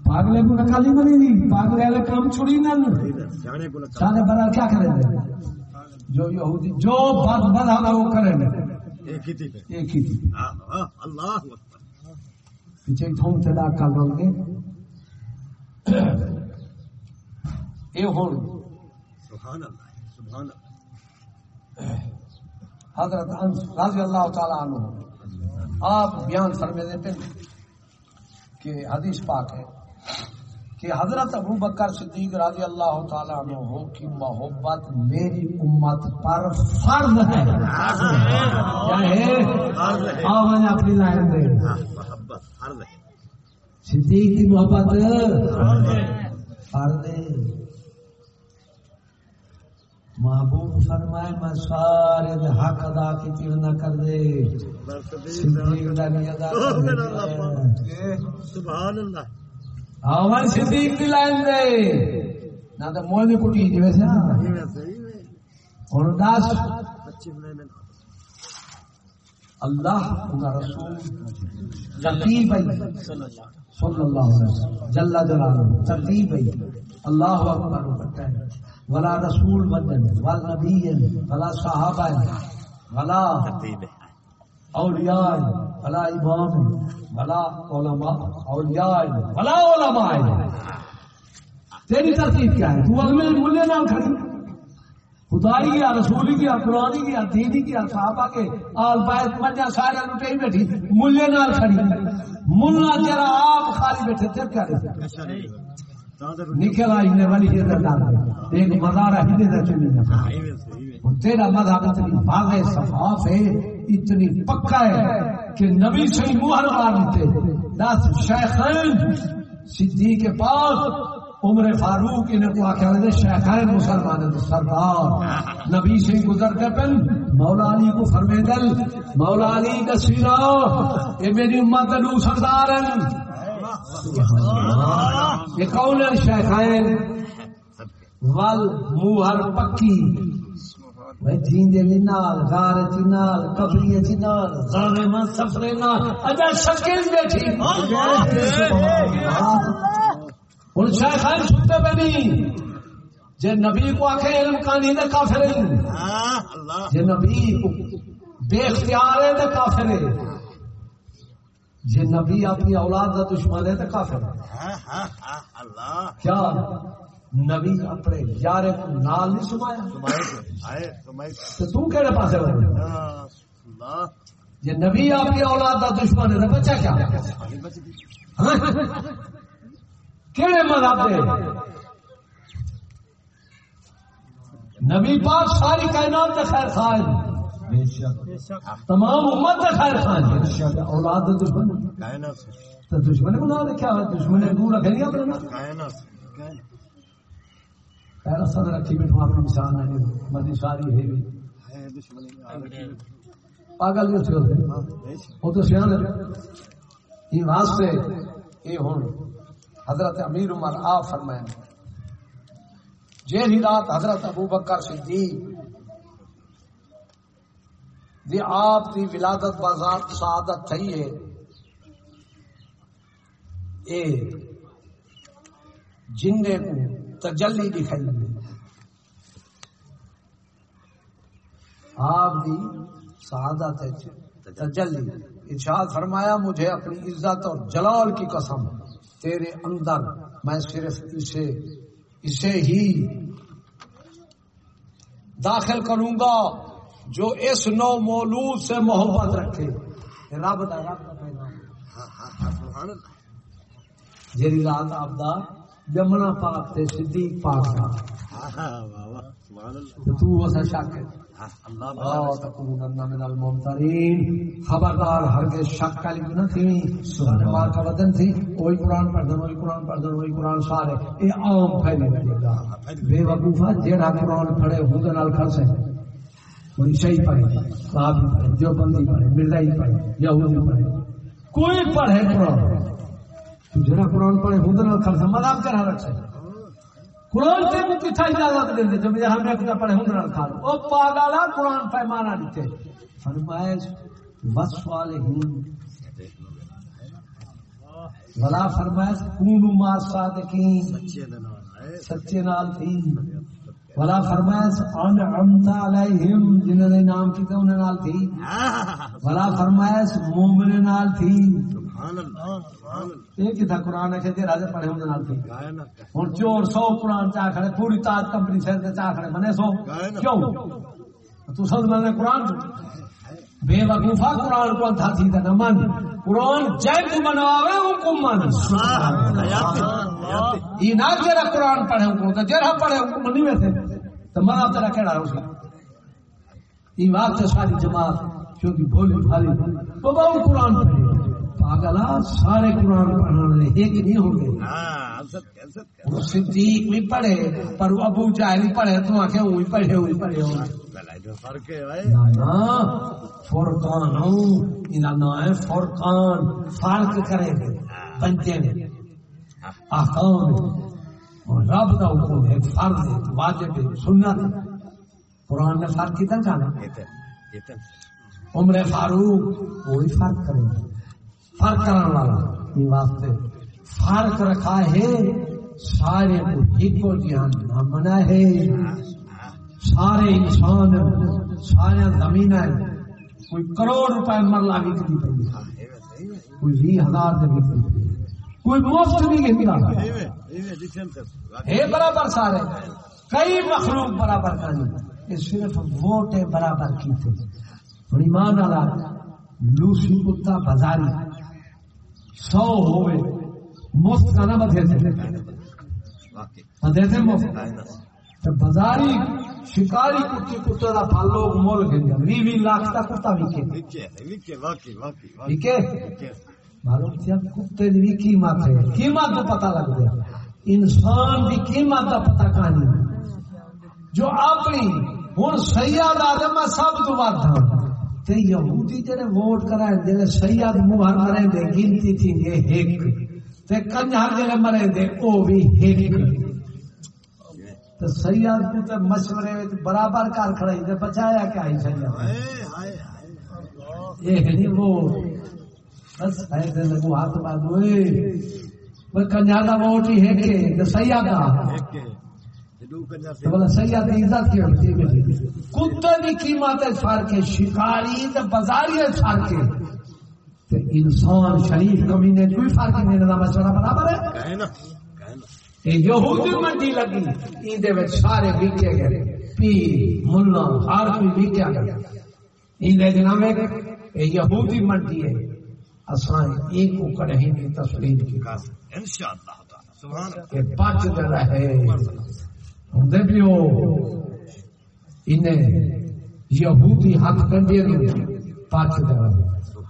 پاگلے کو نکالی بنی نہیں، پاگلے والے کام چھڑی نہ سارے بنا کیا کریں گے جو یہودی جو بد بد آنا وہ کریں گے ایک ہی تھی۔ ایک ہی تھی اللہ پیچھے ٹھون سے ڈاک کر بول گے۔ یہ ہوں سبحان اللہ سبحان اللہ۔ حضرت رضی اللہ تعالیٰ عنہ۔ آپ بیان فرمے دیتے ہیں کہ حدیث پاک ہے کہ حضرت ابو بکر صدیق رضی اللہ تعالیٰ عنہ کی محبت میری امت پر فرض ہے۔ میں اپنی لائن ہے۔ صدیق کی محبت فرض ہے۔ محبوب فرمائے میں سارے دے حق ادا کی تیر نہ کر دے۔ صدیق دا نہیں ادا کر دے۔ سبحان اللہ۔ میں صدیق لائن دے۔ نہ کٹی ویسے ہاں۔ میں اللہ کا رسول۔ ترتیب ہے صلی اللہ علیہ وسلم۔ جل جلالہ۔ ترتیب ہے اللہ اکبر۔ ہے ولا رسول بدن ولا نبی ولا صحابہ ولا اولیاء ولا امام ولا علماء اولیاء ولا علماء۔ تیری ترتیب کیا ہے؟ تو اگلے ملے نام کھڑی۔ خدائی کیا رسولی کیا قرآنی کیا دینی کیا صحابہ کے آل بیت منجا سارے لٹے ہی بیٹھی ملے نال کھڑی۔ ملا تیرا آپ خالی بیٹھے تیر کیا رہے نکل نے یہ ڈال دے ایک مزارہ ہی دے چلی جاتا اور تیرا مذہب اتنی واضح صفاف ہے اتنی پکا ہے کہ نبی سے مار دیتے دس شیخین صدیق کے پاس عمر فاروق انہیں کو آخیا ہوئے شیخین مسلمان دے سردار نبی سے گزر کے پن مولا علی کو فرمے دل مولا علی کا سیرا یہ میری امت دلو سردار ہیں ہے شیخین؟ ول موہر پکی۔ جیندے بھی نال غار چی نال قبری چی نال میں سفرے نال۔ اجا شکل بیٹھی ہن شیخان ستے پہ نہیں جے نبی کو آکھے علم کانی دے کافر ہیں اللہ۔ جے نبی بے اختیار ہے تے کافر ہے جے نبی اپنی اولاد کا دشمن ہے تے کافر ہاں ہاں ہاں کیا؟ نبی اپنے یار نال نہیں سمایا؟ تو تو کہڑے اللہ۔ یہ نبی آپ کی اولاد کا دشمن ہے تو بچہ کیا؟ کہڑے مذہب نبی پاک ساری کائنات کا خیر تمام امت کا خیر خان اولاد کا دشمن کائنات تو دشمن بنا رکھا ہے دشمن نے دور کائنات پہلا سب رکھی بیٹھو مثال مدی ساری ہے بھی۔ پاگل نہیں ہوتے ہاں،۔ وہ تو سیاح یہ واسطے یہ ہوں حضرت امیر عمر آ فرمائیں جیڑی رات حضرت ابو بکر صدیق دی آپ دی ولادت بازار سعادت تھی ہے۔ اے جندے کو تجلی دکھائی ہے۔ آپ دی سعادت ہے۔ تجلی۔ ارشاد فرمایا، مجھے اپنی عزت اور جلال کی قسم تیرے اندر، میں صرف اسے اسے ہی داخل کروں گا۔ جو اس نو مولود سے محبت رکھے۔ رب دا رب دا پیغام۔ جیری رات آپ دا جمنا پاک تے صدیق پاک دا۔ تو شک ہے۔ خبردار ہرگز شک کا لکھ نہ تھی۔ سورہ پاک کا وطن تھی۔ وہی قرآن پڑھ دن وہی قرآن پڑھ دن وہی قرآن سارے۔ یہ عام پھیلے بے وقوفا جیڑا قرآن پڑھے ہوں دے نال کھڑ سے صحیح پڑھے صحابی پڑھے جو بندی پڑھے مرزائی پڑھے یہودی پڑھے۔ کوئی پڑھے قرآن۔ تو جیڑا قرآن پڑھے ہوں دے نال سے مذہب کرا رکھ سے۔ قرآن سے بھی کتنا اجازت دیں جب یہ ہم ایک پڑھے ہوں دے کھا او پاگلا قرآن پیمانہ دیتے۔ فرمائے وصف والہین ولا فرمائے کونو ما صادقین سچے نال تھی ولا فرمائے ان علیہم جنہوں نے نام کیتے انہیں نال تھی۔ ولا فرمائے مومن نال تھی۔ سبحان اللہ۔ سبحان اللہ یہ کتا قرآن ہے کہ پڑھے ہوں نال تھی۔ چور سو کھڑے پوری تاج کمپنی کھڑے سو۔ کیوں؟ تو سب میں بے وقوفا قرآن کو تھا تھی من۔ قرآن منواوے وہ کو من۔ یہ نہ جرا قرآن پڑھے کو جرا پڑھے کو منی ویسے۔ تو آپ تیرا یہ ساری جماعت کیونکہ بھالی۔ بہو قرآن پڑھے۔ پاگلا سارے قرآن پڑھنے ایک نہیں ہوں گے ہاں وہ صدیق بھی پڑھے پر وہ ابو پڑھے تو وہی پڑھے وہی پڑھے۔ نانا فرقان ہوں۔ ہے فرقان۔ فرق کریں گے احکام ہے اور رب دا حکم ہے فرض ہے واجب ہے سنت ہے۔ قرآن نے فرق کیتا جانا۔ عمر فاروق وہی فرق کریں گے فرق کرنے والا یہ واسطے فرق رکھا ہے سارے کو کو جہان منا ہے۔ سارے انسان سارے زمین ہے کوئی کروڑ روپے مرلا وکتی پی کوئی بھی ہزار پی کوئی مفت نہیں گھنٹا یہ برابر سارے کئی مخلوق برابر نہیں یہ صرف ووٹ برابر کی تھے اور ایمان والا لوسی کتا بازاری سو ہوئے۔ مفت کا نہ بدھے تھے بدھے تھے مفت۔ بازاری شکاری کتی کتے کا پھل لوگ مول گئے۔ وی وی لاکھ کا کتا وکے وکے واقعی وکے معلوم کتے دی بھی قیمت ہے۔ قیمت تو پتہ لگ گیا۔ انسان دی قیمت کا پتہ کہانی جو اپنی ہوں سید آدم میں سب تو بات ہاں۔ تے یہودی جڑے ووٹ کرائے جڑے سید مہر مرے دے گنتی تھی یہ ایک تے کنجر جڑے مرے دے او بھی ایک تے سید کو تے مشورے وچ برابر کر کھڑائی تے بچایا کیا ہی سید ہائے ہائے ہائے یہ ہے نہیں وہ۔ بس ہے تے لگو ہاتھ بعد ہوئے وہ کنجر دا ووٹ ہی ہے کہ عزت کی ہوتی ہے کتے کی قیمت ہے شکاری تے بازاری ہے تے انسان شریف کمینے کوئی فرق نہیں نہ مشورہ برابر ہے۔ یہودی منڈی لگی ایندے وچ سارے وکے گئے۔ پیر ملا ہر کوئی وکیا گیا۔ ایندے جناب یہ یہودی منڈی ہے۔ اساں ایک کو کڑہیں کی کی انشاءاللہ تعالی سبحان کہ رہے ہوندے پیو انہیں یہودی حق کنڈے نو رہے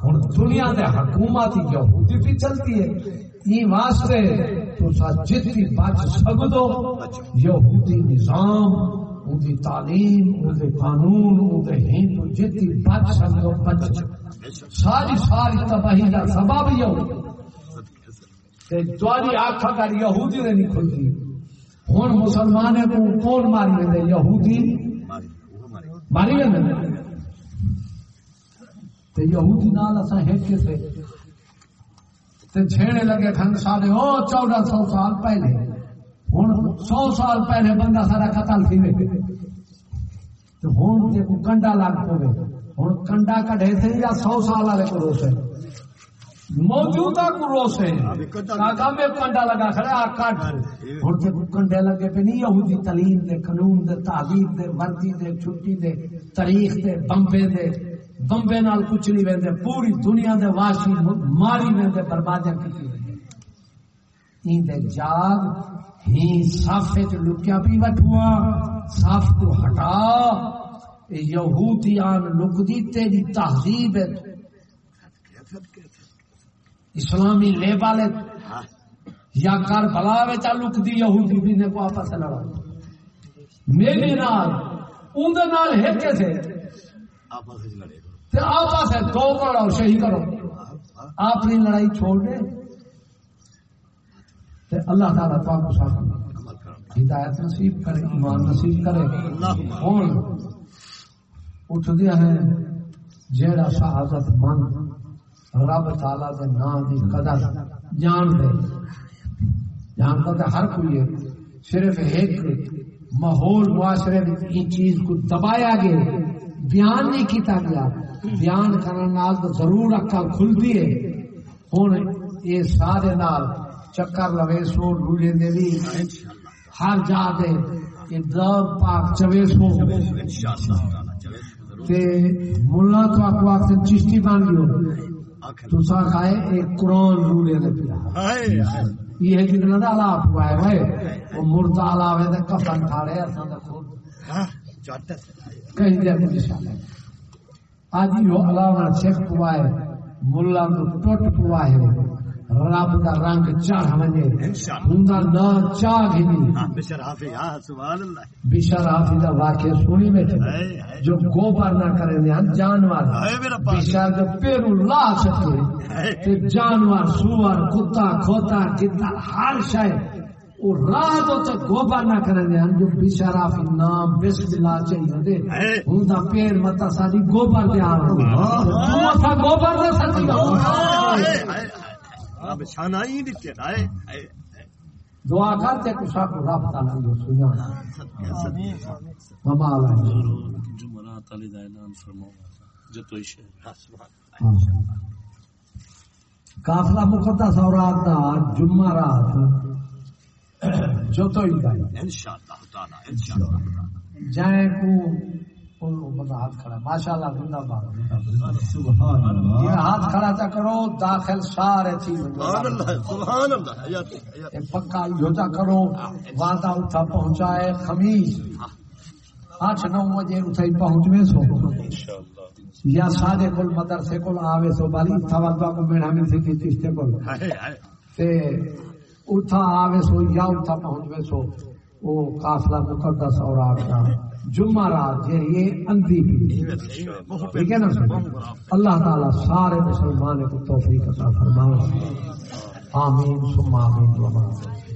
ہن دنیا دے حکومت یہودی بھی چلتی ہے۔ واسطے تو سا جتنی بچ سکدو یہودی نظام ان کی تعلیم ان کے قانون ان کے ہند جتنی بچ سکدو بچ ساری ساری تباہی کا سبب یہودی تے تواڈی آنکھاں کر یہودی نے نہیں کھلتی ہن مسلمانے کو کون ماری ویندے یہودی؟ ماری وہ ماری تے یہودی نال اساں ہٹ کے سے تے چھیڑے لگے کھن سارے او چودہ سو سال پہلے۔ ہن سو سال پہلے بندہ سارا قتل تھی وے تے ہن کو کنڈا لگ پوے، ہن کنڈا کڈے سے یا سو سال والے کو روسے؟ موجودہ کو روسے۔ کاکا میں کنڈا لگا کھڑا، آ کٹ ہن تے کو کنڈے لگے پہ نہیں یہودی تعلیم دے، قانون دے تعلیم دے، وردی دے، چھٹی دے، تاریخ دے، بمبے دے۔ بمبے نال کچھ نہیں ویندے، پوری دنیا دے واشی ماری ویندے، بربادیاں کیتی ویندے۔ دے جاگ ہی صافے چ لکیا پی وٹھوا صاف کو ہٹا۔ اے یہودیان لکدی تیری تہذیب ہے۔ اسلامی لیبل ہاں یا کر بلا وچا لکدی یہودی بھی نے کو آپس لڑا میرے نال اون دے نال سے آپس میں لڑے۔ گا تے آپس ہے دو کرو صحیح کرو۔ اپنی لڑائی چھوڑ دے۔ تے اللہ تعالیٰ تو کو ہدایت نصیب کرے، ایمان نصیب کرے۔ اللہم ہوں اٹھ دیا ہے جیڑا شہادت مند رب تعالی دے نام دی قدر جان دے جانتا تے ہر کوئی ہے، صرف ایک ماحول، معاشرے میں یہ چیز کو دبایا گیا۔ بیان نہیں کیتا گیا۔ بیان کرنے نال تو ضرور عقل کھلتی ہے۔ ہوں یہ سارے نال چکر لوے سو ڈوڑے دے بھی ہر جا دے یہ دب پاک چوے سو۔ تے ملا تو آپ واسطے چشتی بن گیو تو سا کھائے ایک قرآن روڑے دے پیا۔ یہ ہے جتنا دا علاپ ہوا ہے بھائی۔ وہ مردہ علاوے دے کفن کھاڑے اساں دا خود۔ کہیں دے کچھ شامل آج یہ علاوہ چیک پوا ہے ملا تو ٹوٹ پوا ہے رب دا رنگ چاہ ہوندا چاہ گھنی ہاں بشر حافظ ہاں سبحان اللہ۔ بشر حافظ دا واقعہ سنی بیٹھے جو گوبر نہ کریں دے جانور۔ بشر جو پیرو لا ہائے۔ تے جانور سور کتا کھوتا گدڑ ہر شے۔ وہ راہ تو تے گوبر نہ کریں دے جو بشرا فی نام بسم اللہ چاہیے دے۔ پیر متا ساری گوبر دے آ گوبر دے سچی رب دیتے دعا کو تعالی جو مما علیہ جمعرات علی دا اعلان فرماؤ اللہ کافلا مقدس اور رات دا جمعہ رات جو تو ہی گئی انشاءاللہ تعالی انشاءاللہ جائیں کو ہاتھ کھڑا ماشاء اللہ زندہ باد سبحان اللہ۔ یہ ہاتھ کھڑا چا کرو داخل سارے چیز پکا کرو وعدہ اٹھا پہنچائے آٹھ نو بجے اتھائی پہنچ میں سو یا سادے کل مدرسے کل آوے سو۔ کو میڑا میں سے چشتے تے آوے سو یا اتھا پہنچ میں سو۔ وہ قافلہ مقدس اور آگا جمعہ رات یہ یہ اندھی بھی ٹھیک ہے نا اللہ تعالیٰ سارے مسلمان کو توفیق عطا فرماؤ آمین سم آمین